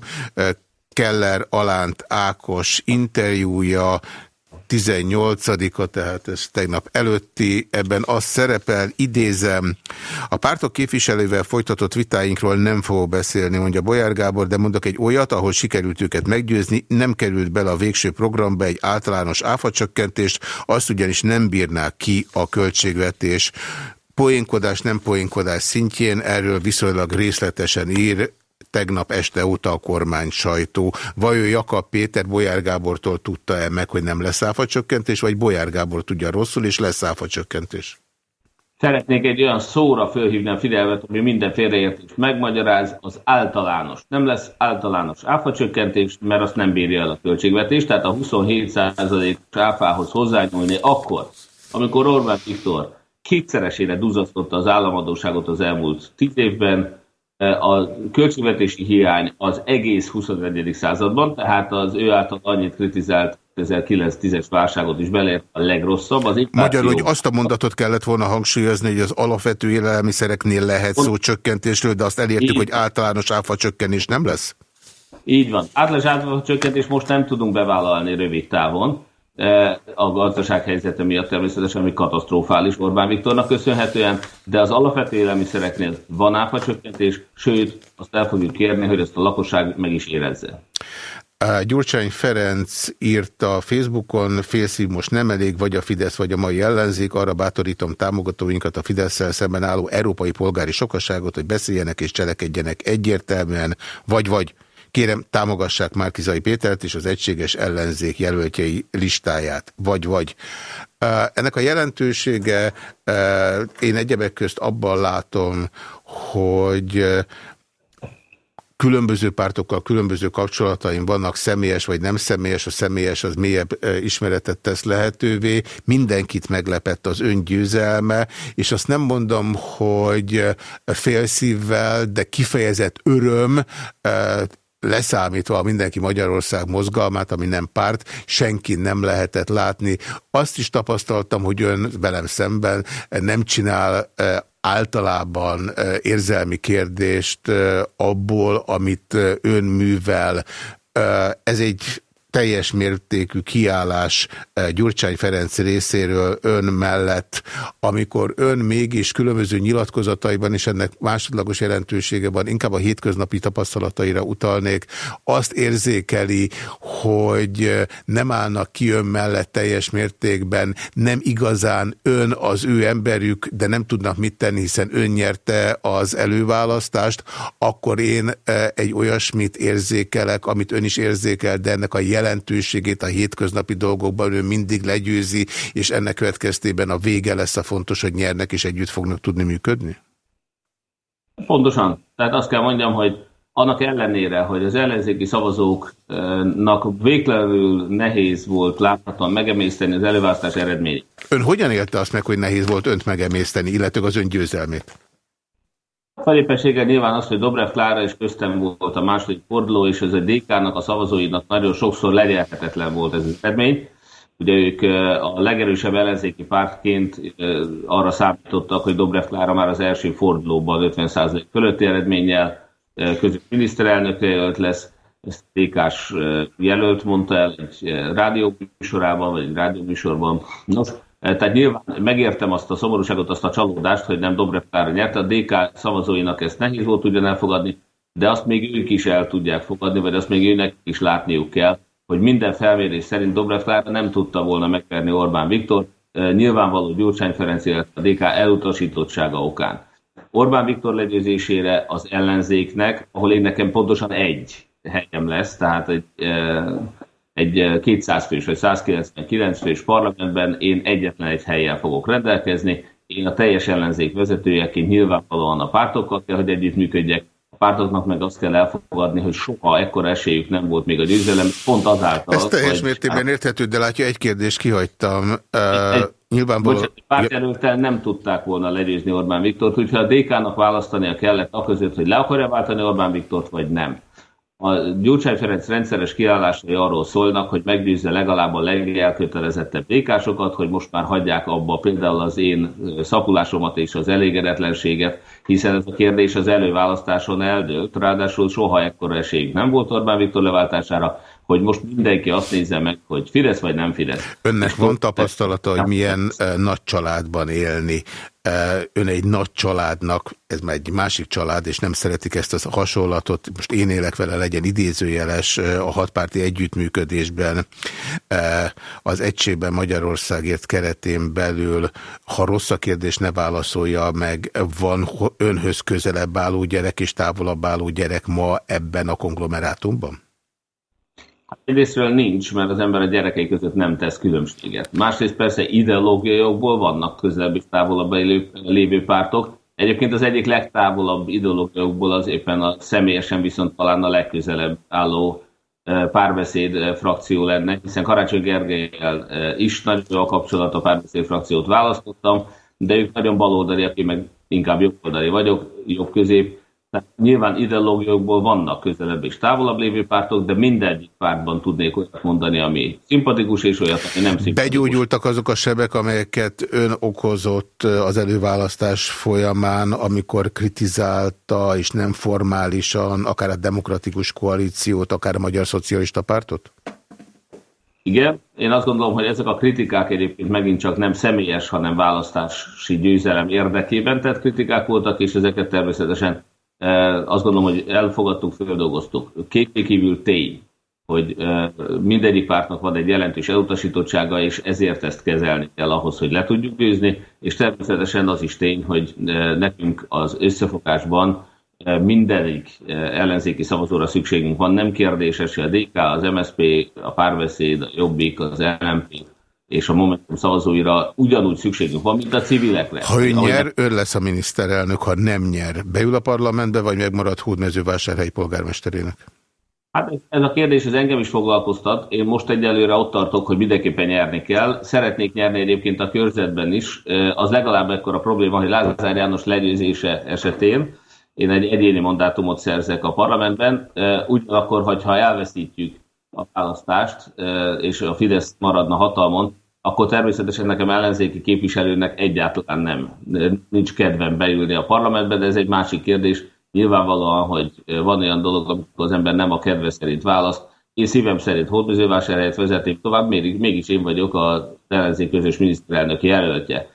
Keller Alánt Ákos interjúja 18-a, tehát ez tegnap előtti, ebben az szerepel, idézem, a pártok képviselővel folytatott vitáinkról nem fogok beszélni, mondja Bolyár Gábor, de mondok egy olyat, ahol sikerült őket meggyőzni, nem került bele a végső programba egy általános áfacsökkentést, azt ugyanis nem bírnák ki a költségvetés poénkodás, nem poénkodás szintjén, erről viszonylag részletesen ír tegnap este óta a kormány sajtó. Vajon Jakab Péter Bolyár Gábortól tudta-e meg, hogy nem lesz áfacsökkentés, vagy Bolyár Gábor tudja rosszul, és lesz áfacsökkentés? Szeretnék egy olyan szóra fölhívni a figyelmet, ami minden félreértést megmagyaráz, az általános. Nem lesz általános áfacsökkentés, mert azt nem bírja el a költségvetés, tehát a 27%-os áfához hozzányúlni akkor, amikor Orbán Viktor kétszeresére duzasztotta az államadóságot az elmúlt tíz évben, e, a költségvetési hiány az egész 21. században, tehát az ő által annyit kritizált 2009-10-es válságot is beleért a legrosszabb. Az Magyarul, hogy azt a mondatot kellett volna hangsúlyozni, hogy az alapvető élelmiszereknél lehet szó csökkentésről, de azt elértük, Így. hogy általános áfa csökkenés nem lesz? Így van. Általános áfa csökkentés most nem tudunk bevállalni rövid távon a gazdaság helyzete miatt természetesen, ami katasztrofális Orbán Viktornak köszönhetően, de az alapvető élelmiszereknél van áfacsökkentés, sőt, azt el fogjuk kérni, hogy ezt a lakosság meg is érezze. Gyurcsány Ferenc írta Facebookon, félszív most nem elég, vagy a Fidesz, vagy a mai ellenzék, arra bátorítom támogatóinkat a fidesz szemben álló európai polgári sokaságot, hogy beszéljenek és cselekedjenek egyértelműen, vagy-vagy Kérem, támogassák Márkizai Pétert és az egységes ellenzék jelöltjei listáját, vagy-vagy. Ennek a jelentősége én egyebek közt abban látom, hogy különböző pártokkal különböző kapcsolataim vannak, személyes vagy nem személyes, a személyes az mélyebb ismeretet tesz lehetővé, mindenkit meglepett az öngyőzelme, és azt nem mondom, hogy félszívvel, de kifejezett öröm, leszámítva a Mindenki Magyarország mozgalmát, ami nem párt, senki nem lehetett látni. Azt is tapasztaltam, hogy ön velem szemben nem csinál eh, általában eh, érzelmi kérdést eh, abból, amit ön művel. Ez egy teljes mértékű kiállás eh, Gyurcsány Ferenc részéről ön mellett, amikor ön mégis különböző nyilatkozataiban, és ennek másodlagos jelentősége van, inkább a hétköznapi tapasztalataira utalnék, azt érzékeli, hogy eh, nem állnak ki ön mellett teljes mértékben, nem igazán ön az ő emberük, de nem tudnak mit tenni, hiszen ön nyerte az előválasztást, akkor én eh, egy olyasmit érzékelek, amit ön is érzékel, de ennek a jelen jelentőségét a hétköznapi dolgokban ő mindig legyőzi, és ennek következtében a vége lesz a fontos, hogy nyernek és együtt fognak tudni működni? Pontosan. Tehát azt kell mondjam, hogy annak ellenére, hogy az ellenzéki szavazóknak végtelenül nehéz volt láthatóan megemészteni az előválasztás eredményét. Ön hogyan élte azt meg, hogy nehéz volt önt megemészteni, illetve az ön győzelmét? Felépessége nyilván az, hogy Dobrev Klára és köztem volt a második forduló, és ez a DK-nak, a szavazóinak nagyon sokszor legyelhetetlen volt ez az eredmény. Ugye ők a legerősebb ellenzéki pártként arra számítottak, hogy Dobrev Klára már az első fordulóban 50% fölötti eredménnyel között miniszterelnök jelölt lesz. Ezt DK-s jelölt mondta el egy rádióműsorában, vagy egy rádióműsorban. Nos, tehát nyilván megértem azt a szomorúságot, azt a csalódást, hogy nem Dobrev Klára nyert. A DK szavazóinak ezt nehéz volt ugyan elfogadni, de azt még ők is el tudják fogadni, vagy azt még őnek is látniuk kell, hogy minden felmérés szerint Dobrev Klára nem tudta volna megverni Orbán Viktor, eh, nyilvánvaló Gyurcsány Ferenc, illetve a DK elutasítottsága okán. Orbán Viktor legyőzésére az ellenzéknek, ahol én nekem pontosan egy helyem lesz, tehát egy, eh, egy 200 fős vagy 199 fős parlamentben én egyetlen egy helyjel fogok rendelkezni. Én a teljes ellenzék vezetőjeként nyilvánvalóan a pártokkal kell, hogy együttműködjek, pártoknak meg azt kell elfogadni, hogy soha ekkora esélyük nem volt még a győzelem, pont azáltal. Ez teljes mértékben érthető, de látja, egy kérdést kihagytam. Uh, egy, nyilvánvaló... Pártjelöltel nem tudták volna legyőzni Orbán Viktort, úgyhogy a DK-nak választania kellett a között, hogy le akarja váltani Orbán Viktort, vagy nem. A Gyurcsány Ferenc rendszeres kiállásai arról szólnak, hogy meggyőzze legalább a legelkötelezettebb békásokat, hogy most már hagyják abba például az én szapulásomat és az elégedetlenséget, hiszen ez a kérdés az előválasztáson eldőlt, ráadásul soha ekkora esélyük nem volt Orbán Viktor leváltására, hogy most mindenki azt nézze meg, hogy Fidesz vagy nem Fidesz. Önnek van tapasztalata, hogy milyen nagy családban élni. Ön egy nagy családnak, ez már egy másik család, és nem szeretik ezt a hasonlatot, most én élek vele, legyen idézőjeles a hatpárti együttműködésben, az Egységben Magyarországért keretén belül, ha rossz a kérdés, ne válaszolja meg, van önhöz közelebb álló gyerek és távolabb álló gyerek ma ebben a konglomerátumban? Egyrésztről nincs, mert az ember a gyerekei között nem tesz különbséget. Másrészt persze ideológiai jogból vannak közelebb és távolabb lévő pártok. Egyébként az egyik legtávolabb ideológiai az éppen a személyesen viszont talán a legközelebb álló párbeszéd frakció lenne, hiszen Karácsony Gergelyel is nagyon jó a kapcsolat, a párbeszéd frakciót választottam, de ők nagyon baloldaliak, én meg inkább jobboldali vagyok, jobb közép, tehát nyilván ideológiókból vannak közelebb és távolabb lévő pártok, de mindegyik pártban tudnék olyat mondani, ami szimpatikus, és olyat, ami nem szimpatikus. Begyógyultak azok a sebek, amelyeket ön okozott az előválasztás folyamán, amikor kritizálta, és nem formálisan, akár a demokratikus koalíciót, akár a Magyar Szocialista Pártot? Igen, én azt gondolom, hogy ezek a kritikák egyébként megint csak nem személyes, hanem választási győzelem érdekében tett kritikák voltak, és ezeket természetesen azt gondolom, hogy elfogadtuk, földolgoztuk. Kétségkívül tény, hogy mindegyik pártnak van egy jelentős elutasítottsága, és ezért ezt kezelni kell ahhoz, hogy le tudjuk győzni, és természetesen az is tény, hogy nekünk az összefogásban mindenik ellenzéki szavazóra szükségünk van, nem kérdéses, a DK, az MSP, a Párbeszéd, a Jobbik, az LMP, és a Momentum szavazóira ugyanúgy szükségünk van, mint a civilekre. Ha ő nyer, ön lesz a miniszterelnök, ha nem nyer. Beül a parlamentbe, vagy megmarad Hódmezővásárhelyi polgármesterének? Hát ez a kérdés ez engem is foglalkoztat. Én most egyelőre ott tartok, hogy mindenképpen nyerni kell. Szeretnék nyerni egyébként a körzetben is. Az legalább ekkor a probléma, hogy Lázár János legyőzése esetén én egy egyéni mandátumot szerzek a parlamentben. Ugyanakkor, hogyha elveszítjük a választást, és a Fidesz maradna hatalmon, akkor természetesen nekem ellenzéki képviselőnek egyáltalán nem. Nincs kedvem beülni a parlamentbe, de ez egy másik kérdés. Nyilvánvalóan, hogy van olyan dolog, amikor az ember nem a kedve szerint választ. Én szívem szerint hódműzővásárhelyet vezetnék tovább, mégis én vagyok a ellenzék közös miniszterelnök jelöltje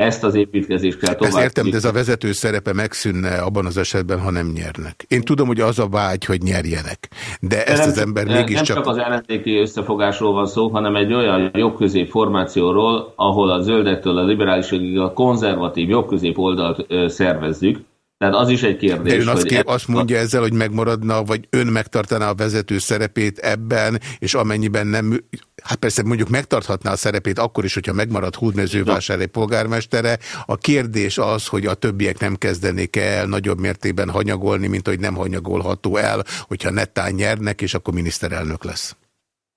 ezt az építkezést kell tovább. Ezt értem, de ez a vezető szerepe megszűnne abban az esetben, ha nem nyernek. Én tudom, hogy az a vágy, hogy nyerjenek, de, de ezt nem, az ember mégiscsak... Nem csak az ellenzéki összefogásról van szó, hanem egy olyan jobbközép formációról, ahol a zöldektől a liberálisokig a konzervatív jobbközép oldalt szervezzük, tehát az is egy kérdés. De ön azt, kér, azt mondja ezzel, hogy megmaradna, vagy ön megtartaná a vezető szerepét ebben, és amennyiben nem, hát persze mondjuk megtarthatná a szerepét akkor is, hogyha megmarad Húdmezővásárhely polgármestere. A kérdés az, hogy a többiek nem kezdenék el nagyobb mértékben hanyagolni, mint hogy nem hanyagolható el, hogyha nettán nyernek, és akkor miniszterelnök lesz.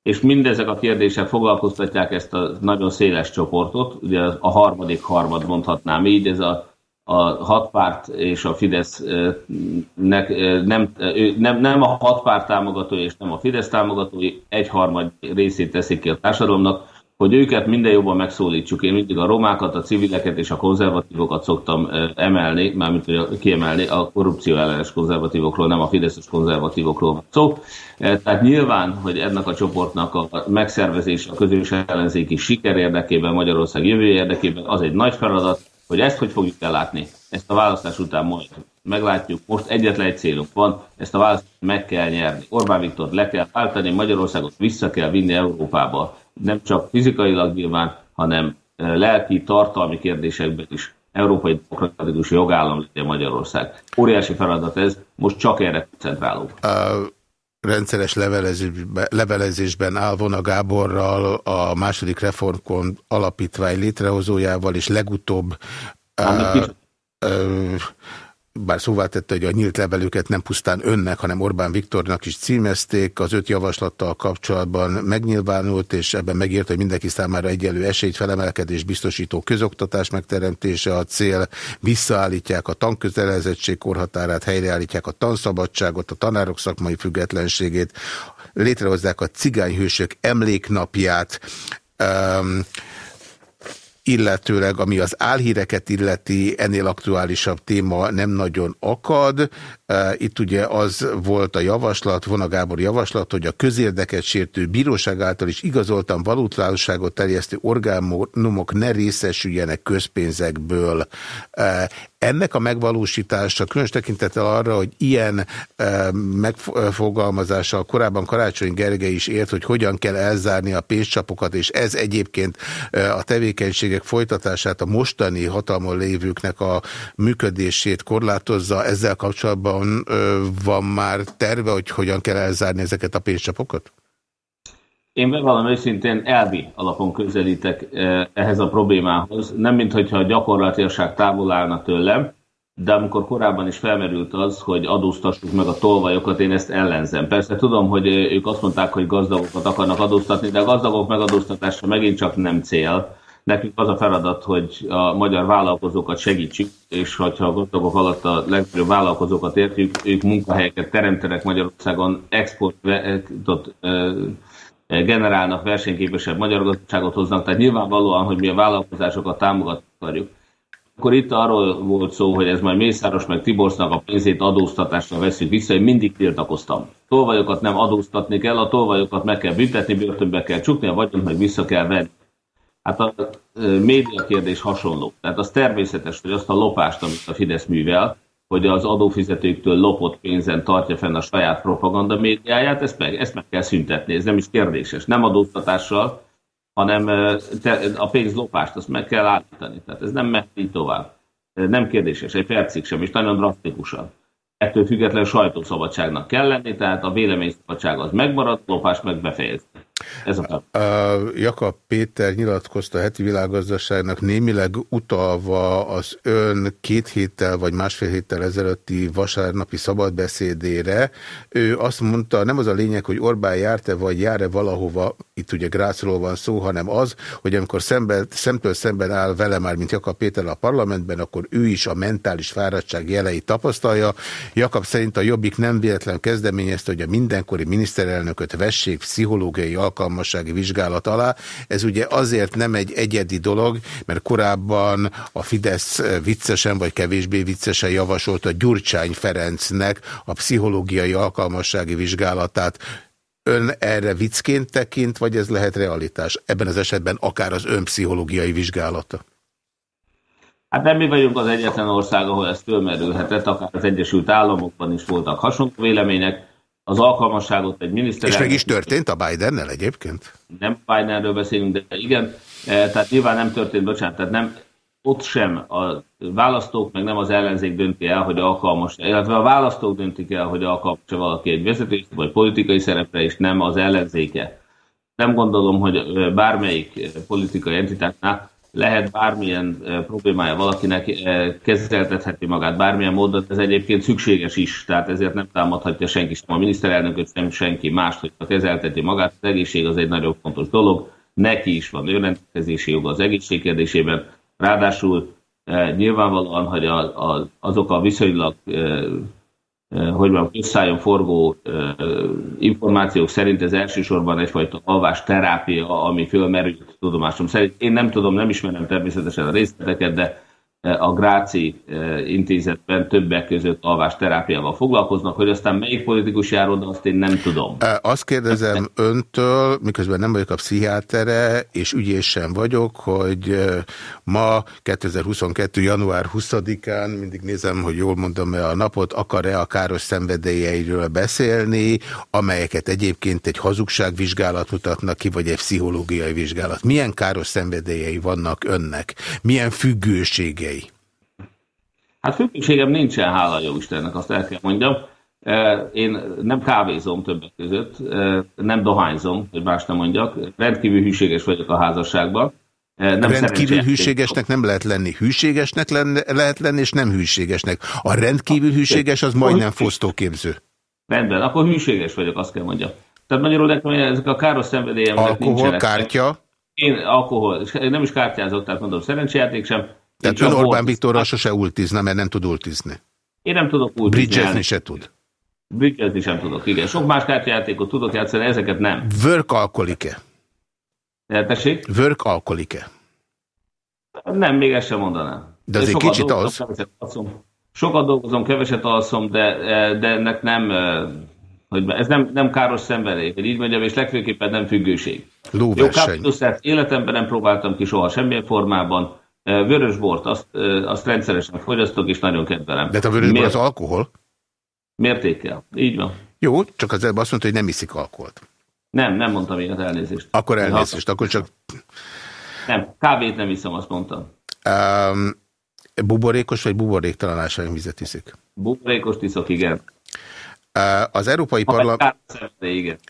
És mindezek a kérdések foglalkoztatják ezt a nagyon széles csoportot, ugye a harmadik harmad mondhatnám így, ez a a hat párt és a Fidesz nek, nem, nem, nem a hat párt támogatói és nem a Fidesz támogatói egyharmad részét teszik ki a társadalomnak, hogy őket minden jobban megszólítsuk. Én mindig a romákat, a civileket és a konzervatívokat szoktam emelni, mármint kiemelni, a korrupció ellenes konzervatívokról, nem a fideszes konzervatívokról van szó. Tehát nyilván, hogy ennek a csoportnak a megszervezése a közös ellenzéki siker érdekében, Magyarország jövő érdekében az egy nagy feladat, hogy ezt hogy fogjuk ellátni, ezt a választás után majd meglátjuk. Most egyetlen egy célunk van, ezt a választást meg kell nyerni. Orbán Viktor le kell váltani, Magyarországot vissza kell vinni Európába. Nem csak fizikailag nyilván, hanem lelki, tartalmi kérdésekben is európai demokratikus jogállam legyen Magyarország. Óriási feladat ez, most csak erre koncentrálunk. Uh rendszeres levelezésben, levelezésben áll Vona Gáborral, a második reformkon alapítvány létrehozójával, és legutóbb uh, uh, bár szóvá tette, hogy a nyílt levelőket nem pusztán önnek, hanem Orbán Viktornak is címezték, az öt javaslattal kapcsolatban megnyilvánult, és ebben megírta, hogy mindenki számára egyelő esélyt, felemelkedés biztosító közoktatás megteremtése a cél, visszaállítják a tankötelezettség korhatárát, helyreállítják a tanszabadságot, a tanárok szakmai függetlenségét, létrehozzák a cigányhősök emléknapját, um, illetőleg ami az álhíreket illeti, ennél aktuálisabb téma nem nagyon akad. Itt ugye az volt a javaslat, Vona Gábor javaslat, hogy a közérdeket sértő bíróság által is igazoltan valótlanságot terjesztő orgánumok ne részesüljenek közpénzekből. Ennek a megvalósítása különös tekintettel arra, hogy ilyen e, megfogalmazással korábban Karácsony Gergely is ért, hogy hogyan kell elzárni a pénzcsapokat, és ez egyébként e, a tevékenységek folytatását, a mostani hatalmon lévőknek a működését korlátozza. Ezzel kapcsolatban e, van már terve, hogy hogyan kell elzárni ezeket a pénzcsapokat? Én bevallom őszintén elvi alapon közelítek eh, ehhez a problémához. Nem mintha a gyakorlatilag távol állna tőlem, de amikor korábban is felmerült az, hogy adóztassuk meg a tolvajokat, én ezt ellenzem. Persze tudom, hogy eh, ők azt mondták, hogy gazdagokat akarnak adóztatni, de a gazdagok megadóztatása megint csak nem cél. Nekünk az a feladat, hogy a magyar vállalkozókat segítsük, és ha a gazdagok alatt a legnagyobb vállalkozókat értjük, ők munkahelyeket teremtenek Magyarországon, exportot eh, generálnak, versenyképesebb magyar gazdaságot hoznak, tehát nyilvánvalóan, hogy mi a vállalkozásokat támogatni akarjuk. Akkor itt arról volt szó, hogy ez majd Mészáros meg Tiborsznak a pénzét adóztatásra veszünk vissza, én mindig tiltakoztam. Tolvajokat nem adóztatni kell, a tolvajokat meg kell büntetni, börtönbe kell csukni, a vagyont meg vissza kell venni. Hát a média kérdés hasonló. Tehát az természetes, hogy azt a lopást, amit a Fidesz művel, hogy az adófizetőktől lopott pénzen tartja fenn a saját propaganda médiáját, ezt meg, ezt meg kell szüntetni, ez nem is kérdéses. Nem adóztatással, hanem a pénzlopást, azt meg kell állítani. Tehát ez nem mehet így tovább. Nem kérdéses, egy percig sem, és nagyon drasztikusan. Ettől független sajtószabadságnak kell lenni, tehát a véleményszabadság az megmarad, lopást meg befejezni. Ez a, a Jakab Péter nyilatkozta a heti világgazdaságnak némileg utalva az ön két héttel vagy másfél héttel ezelőtti vasárnapi szabadbeszédére. Ő azt mondta, nem az a lényeg, hogy Orbán járt-e vagy jár-e valahova, itt ugye Grácról van szó, hanem az, hogy amikor szemben, szemtől szemben áll vele már, mint Jakab Péter a parlamentben, akkor ő is a mentális fáradtság jelei tapasztalja. Jakab szerint a Jobbik nem véletlen kezdeményezte, hogy a mindenkori miniszterelnököt vessék pszichológiai alkalmassági vizsgálat alá. Ez ugye azért nem egy egyedi dolog, mert korábban a Fidesz viccesen vagy kevésbé viccesen javasolta Gyurcsány Ferencnek a pszichológiai alkalmassági vizsgálatát. Ön erre viccként tekint, vagy ez lehet realitás? Ebben az esetben akár az ön vizsgálata? Hát nem mi vagyunk az egyetlen ország, ahol ez fölmerülhetett, akár az Egyesült Államokban is voltak hasonló vélemények az alkalmasságot egy miniszter. És meg is történt a Bidennel egyébként? Nem Bidenről beszélünk, de igen. E, tehát nyilván nem történt, bocsánat, tehát nem, ott sem a választók, meg nem az ellenzék dönti el, hogy alkalmas, illetve a választók döntik el, hogy alkalmas valaki egy vezetés, vagy politikai szerepre, és nem az ellenzéke. Nem gondolom, hogy bármelyik politikai entitásnál lehet bármilyen problémája valakinek, kezeltetheti magát bármilyen módon, ez egyébként szükséges is, tehát ezért nem támadhatja senki sem a miniszterelnököt, sem senki mást, hogy kezelteti magát. Az egészség az egy nagyon fontos dolog, neki is van önrendelkezési joga az egészség kérdésében, ráadásul nyilvánvalóan, hogy azok a viszonylag hogy van, közszájon forgó információk szerint ez elsősorban egyfajta alvás terápia, ami fölmerült tudomásom szerint. Én nem tudom, nem ismerem természetesen a részleteket, de a Gráci eh, intézetben többek között alvásterápiával foglalkoznak, hogy aztán melyik politikus jár oda, azt én nem tudom. Azt kérdezem öntől, miközben nem vagyok a pszichiátere, és ügyés sem vagyok, hogy ma 2022. január 20-án, mindig nézem, hogy jól mondom-e a napot, akar-e a káros szenvedélyeiről beszélni, amelyeket egyébként egy hazugságvizsgálat mutatnak ki, vagy egy pszichológiai vizsgálat. Milyen káros szenvedélyei vannak önnek? Milyen függőségei? Hát függőségem nincsen, hála jó Istennek, azt el kell mondjam. Én nem kávézom többek között, nem dohányzom, hogy más nem mondjak. Rendkívül hűséges vagyok a házasságban. Nem rendkívül hűségesnek nem lehet lenni. Hűségesnek lenne, lehet lenni, és nem hűségesnek. A rendkívül hűséges az majdnem fosztóképző. Rendben, akkor hűséges vagyok, azt kell mondjam. Tehát magyarul nekem ezek a káros szenvedélyem Alkohol, nincsenek. kártya? Én alkohol, nem is kártyázok, tehát mondom, szerencsejáték sem. Tehát ön Orbán Viktorral sose ultizna, mert nem tud ultizni. Én nem tudok ultizni. Bridgezni se tud. Bridgezni sem tudok, igen. Sok más kártyajátékot tudok játszani, ezeket nem. Work alkoholike. Tessék? Work alkoholike. Nem, még ezt sem mondanám. De az egy kicsit az. Sokat dolgozom, keveset alszom, de, de ennek nem, hogy ez nem, nem káros szenvedély, hogy így mondjam, és legfőképpen nem függőség. Lóverseny. Jó életemben nem próbáltam ki soha semmilyen formában. Vörösbort, azt, azt rendszeresen fogyasztok, és nagyon kedvelem. De hát a vörösbor az alkohol? Mértékkel, így van. Jó, csak az előbb azt mondta, hogy nem iszik alkoholt. Nem, nem mondtam ilyet, elnézést. Akkor elnézést, akkor csak... Nem, kávét nem iszom, azt mondtam. Um, buborékos vagy buboréktalan ásványvizet iszik? Buborékos iszok, igen. Az Európai, Parla...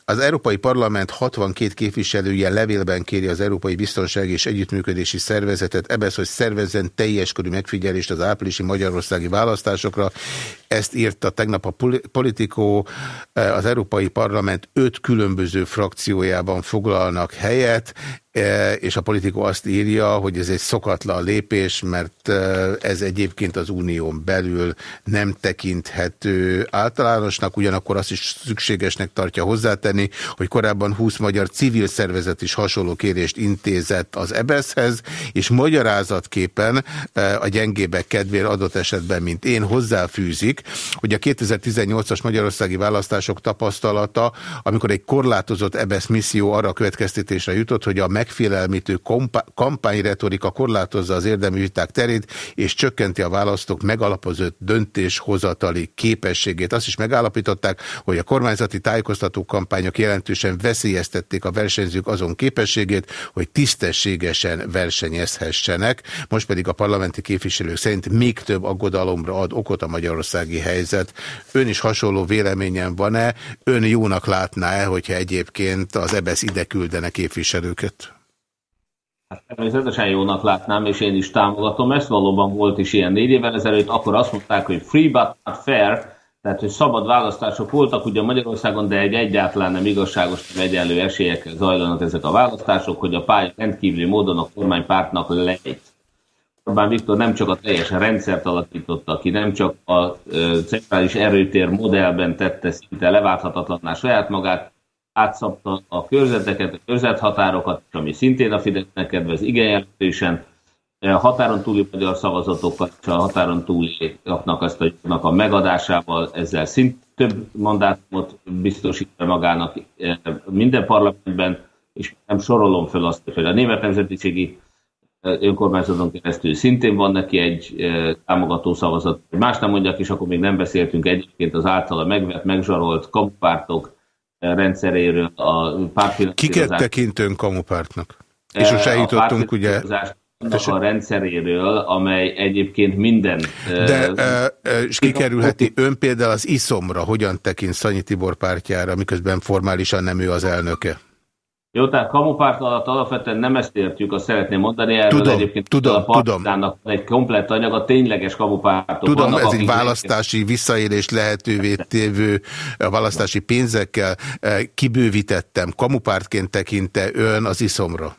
az Európai Parlament 62 képviselője levélben kéri az Európai Biztonsági és Együttműködési Szervezetet ebesz, hogy szervezzen teljes körű megfigyelést az áprilisi magyarországi választásokra. Ezt írta tegnap a Politikó. Az Európai Parlament öt különböző frakciójában foglalnak helyet. E, és a politikó azt írja, hogy ez egy szokatlan lépés, mert e, ez egyébként az unión belül nem tekinthető általánosnak, ugyanakkor azt is szükségesnek tartja hozzátenni, hogy korábban 20 magyar civil szervezet is hasonló kérést intézett az EBESZ-hez, és magyarázatképpen e, a gyengébek kedvér adott esetben, mint én, hozzáfűzik, hogy a 2018-as magyarországi választások tapasztalata, amikor egy korlátozott EBESZ misszió arra a következtetésre jutott, hogy a megfélelmítő kampányretorika korlátozza az érdemi viták terét, és csökkenti a választók megalapozott döntéshozatali képességét. Azt is megállapították, hogy a kormányzati tájékoztató kampányok jelentősen veszélyeztették a versenyzők azon képességét, hogy tisztességesen versenyezhessenek. Most pedig a parlamenti képviselők szerint még több aggodalomra ad okot a magyarországi helyzet. Ön is hasonló véleményen van-e? Ön jónak látná-e, hogyha egyébként az EBSZ ide küldene képviselőket? Hát természetesen jónak látnám, és én is támogatom ezt. Valóban volt is ilyen négy évvel ezelőtt, akkor azt mondták, hogy free but not fair, tehát hogy szabad választások voltak ugye Magyarországon, de egy egyáltalán nem igazságos, nem egyenlő esélyekkel zajlanak ezek a választások, hogy a pálya rendkívüli módon a kormánypártnak lejt. Orbán Viktor nem csak a teljes rendszert alakította ki, nem csak a centrális erőtér modellben tette szinte leválthatatlanná saját magát, átszabta a körzeteket, a körzethatárokat, ami szintén a Fidesznek kedvez igen jelentősen, határon túli magyar szavazatokkal és a határon túliaknak azt a, a megadásával ezzel szint több mandátumot biztosít magának e, minden parlamentben, és nem sorolom fel azt, hogy a német nemzetiségi e, önkormányzaton keresztül szintén van neki egy e, támogató szavazat. Más nem mondjak, és akkor még nem beszéltünk egyébként az általa megvett, megzsarolt kamupártok, rendszeréről, a pártfinanszírozás... Kiket tekintünk kamupártnak? És most eljutottunk ugye... annak a rendszeréről, amely egyébként minden... De uh, és kikerülheti ön például az iszomra, hogyan tekint Szanyi Tibor pártjára, miközben formálisan nem ő az elnöke? Jó, tehát kamupárt alatt alapvetően nem ezt értjük, azt szeretném mondani. Erről tudom, egyébként tudom, a tudom. egy komplett anyag, a tényleges kamupártok Tudom, vannak, ez egy választási egyébként... visszaélés lehetővé tévő választási pénzekkel. Kibővítettem. Kamupártként tekinte ön az iszomra?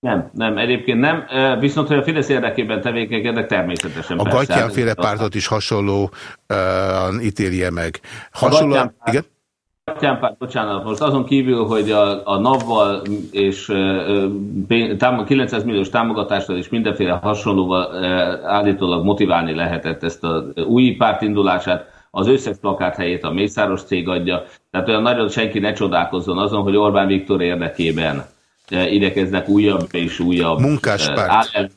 Nem, nem, egyébként nem. Viszont, hogy a Fidesz érdekében tevékenykednek, természetesen. A Gattyánféle pártot is hasonló uh, ítélje meg. Hasonló, igen? Katyánpárt, bocsánat, most azon kívül, hogy a, a NAV-val és e, 900 milliós támogatással és mindenféle hasonlóval e, állítólag motiválni lehetett ezt az új pártindulását, az összes plakát helyét a Mészáros cég adja, tehát olyan nagyon senki ne csodálkozzon azon, hogy Orbán Viktor érdekében idekeznek újabb és újabb munkáspárt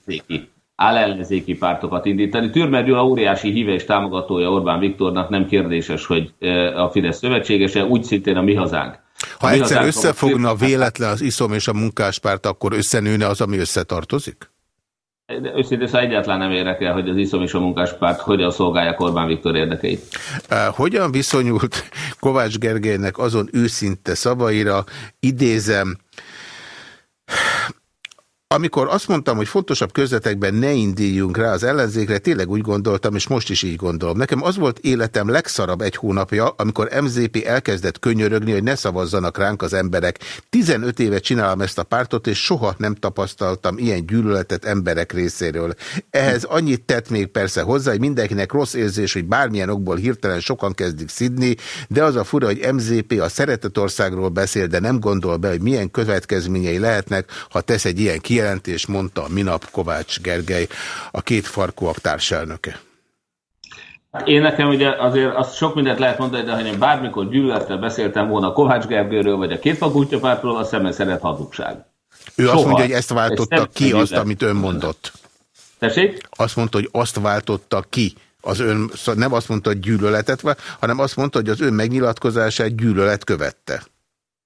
állellenzéki pártokat indítani. Türmer Gyula óriási híve és támogatója Orbán Viktornak, nem kérdéses, hogy a Fidesz szövetségese, úgy szintén a mi hazánk. Ha mi egyszer összefogna véletlen az iszom és a munkáspárt, akkor összenőne az, ami összetartozik? őszintén szóval egyáltalán nem érdekel, hogy az iszom és a munkáspárt hogyan szolgálja Orbán Viktor érdekeit. Hogyan viszonyult Kovács Gergelynek azon őszinte szavaira, idézem, amikor azt mondtam, hogy fontosabb közvetekben ne indíjunk rá az ellenzékre, tényleg úgy gondoltam, és most is így gondolom. Nekem az volt életem legszarabb egy hónapja, amikor MZP elkezdett könyörögni, hogy ne szavazzanak ránk az emberek. 15 éve csinálom ezt a pártot, és soha nem tapasztaltam ilyen gyűlöletet emberek részéről. Ehhez annyit tett még persze hozzá, hogy mindenkinek rossz érzés, hogy bármilyen okból hirtelen sokan kezdik szidni, de az a fura, hogy MZP a szeretetországról beszél, de nem gondol be, hogy milyen következményei lehetnek, ha tesz egy ilyen kijelentést kijelentés mondta minap Kovács Gergely, a két farkúak társelnöke. Én nekem ugye azért azt sok mindent lehet mondani, de ha én bármikor gyűlölettel beszéltem volna Kovács Gergőről, vagy a két pártról, a szemben szeret hazugság. Ő Soha. azt mondja, hogy ezt váltotta ki, azt, amit ön mondott. Tessék? Azt mondta, hogy azt váltotta ki az ön, szóval nem azt mondta, hogy gyűlöletet, hanem azt mondta, hogy az ön megnyilatkozását gyűlölet követte.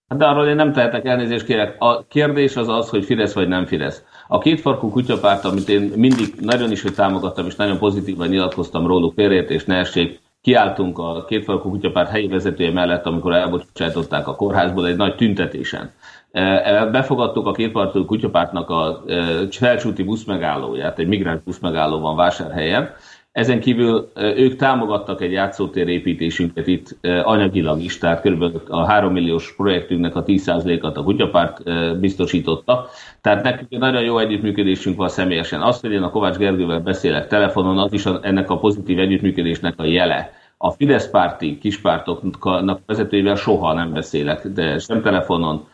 Hát de arról én nem tehetek elnézést kérek. A kérdés az az, hogy Fidesz vagy nem Fidesz. A kétfarkú kutyapárt, amit én mindig nagyon is hogy támogattam, és nagyon pozitívan nyilatkoztam róluk, félreértés ne essék, kiálltunk a kétfarkú kutyapárt helyi vezetője mellett, amikor elbocsátották a kórházból egy nagy tüntetésen. E, e, befogadtuk a kétfarkú kutyapártnak a e, felcsúti buszmegállóját, egy migráns buszmegálló van vásárhelyen, ezen kívül ők támogattak egy játszótér építésünket itt anyagilag is, tehát kb. a 3 milliós projektünknek a 10%-at a kutyapárt biztosította. Tehát nekünk nagyon jó együttműködésünk van személyesen. Azt, hogy én a Kovács Gergővel beszélek telefonon, az is ennek a pozitív együttműködésnek a jele. A Fidesz párti kispártoknak vezetőivel soha nem beszélek, de sem telefonon,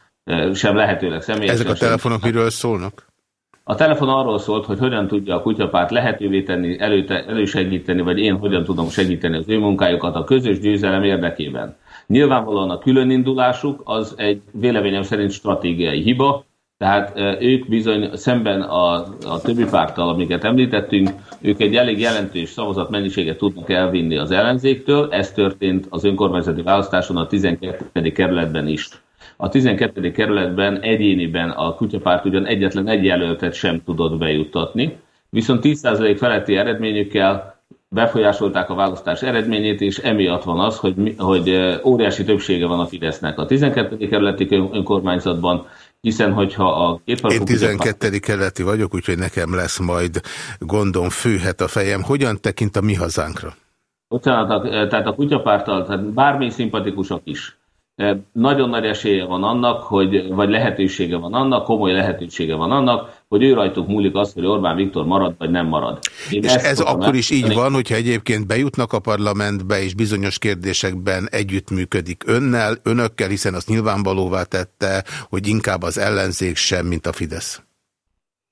sem lehetőleg személyesen. Ezek a telefonok miről szólnak? A telefon arról szólt, hogy hogyan tudja a kutyapárt lehetővé tenni, előte, elősegíteni, vagy én hogyan tudom segíteni az ő munkájukat a közös győzelem érdekében. Nyilvánvalóan a különindulásuk az egy véleményem szerint stratégiai hiba, tehát ők bizony szemben a, a többi párttal, amiket említettünk, ők egy elég jelentős szavazat mennyiséget tudnak elvinni az ellenzéktől. Ez történt az önkormányzati választáson a 12. kerületben is. A 12. kerületben egyéniben a kutyapárt ugyan egyetlen egy jelöltet sem tudott bejuttatni, viszont 10% feletti eredményükkel befolyásolták a választás eredményét, és emiatt van az, hogy, hogy óriási többsége van a Fidesznek a 12. kerületi önkormányzatban, hiszen hogyha a két Én 12. kerületi vagyok, úgyhogy nekem lesz majd gondom főhet a fejem. Hogyan tekint a mi hazánkra? Bocsánat, tehát a kutyapártal, tehát bármi szimpatikusak is, nagyon nagy esélye van annak, hogy, vagy lehetősége van annak, komoly lehetősége van annak, hogy ő rajtuk múlik az, hogy Orbán Viktor marad, vagy nem marad. Én és ez akkor is így van, hogyha egyébként bejutnak a parlamentbe, és bizonyos kérdésekben együttműködik önnel, önökkel, hiszen azt nyilvánvalóvá tette, hogy inkább az ellenzék sem, mint a Fidesz.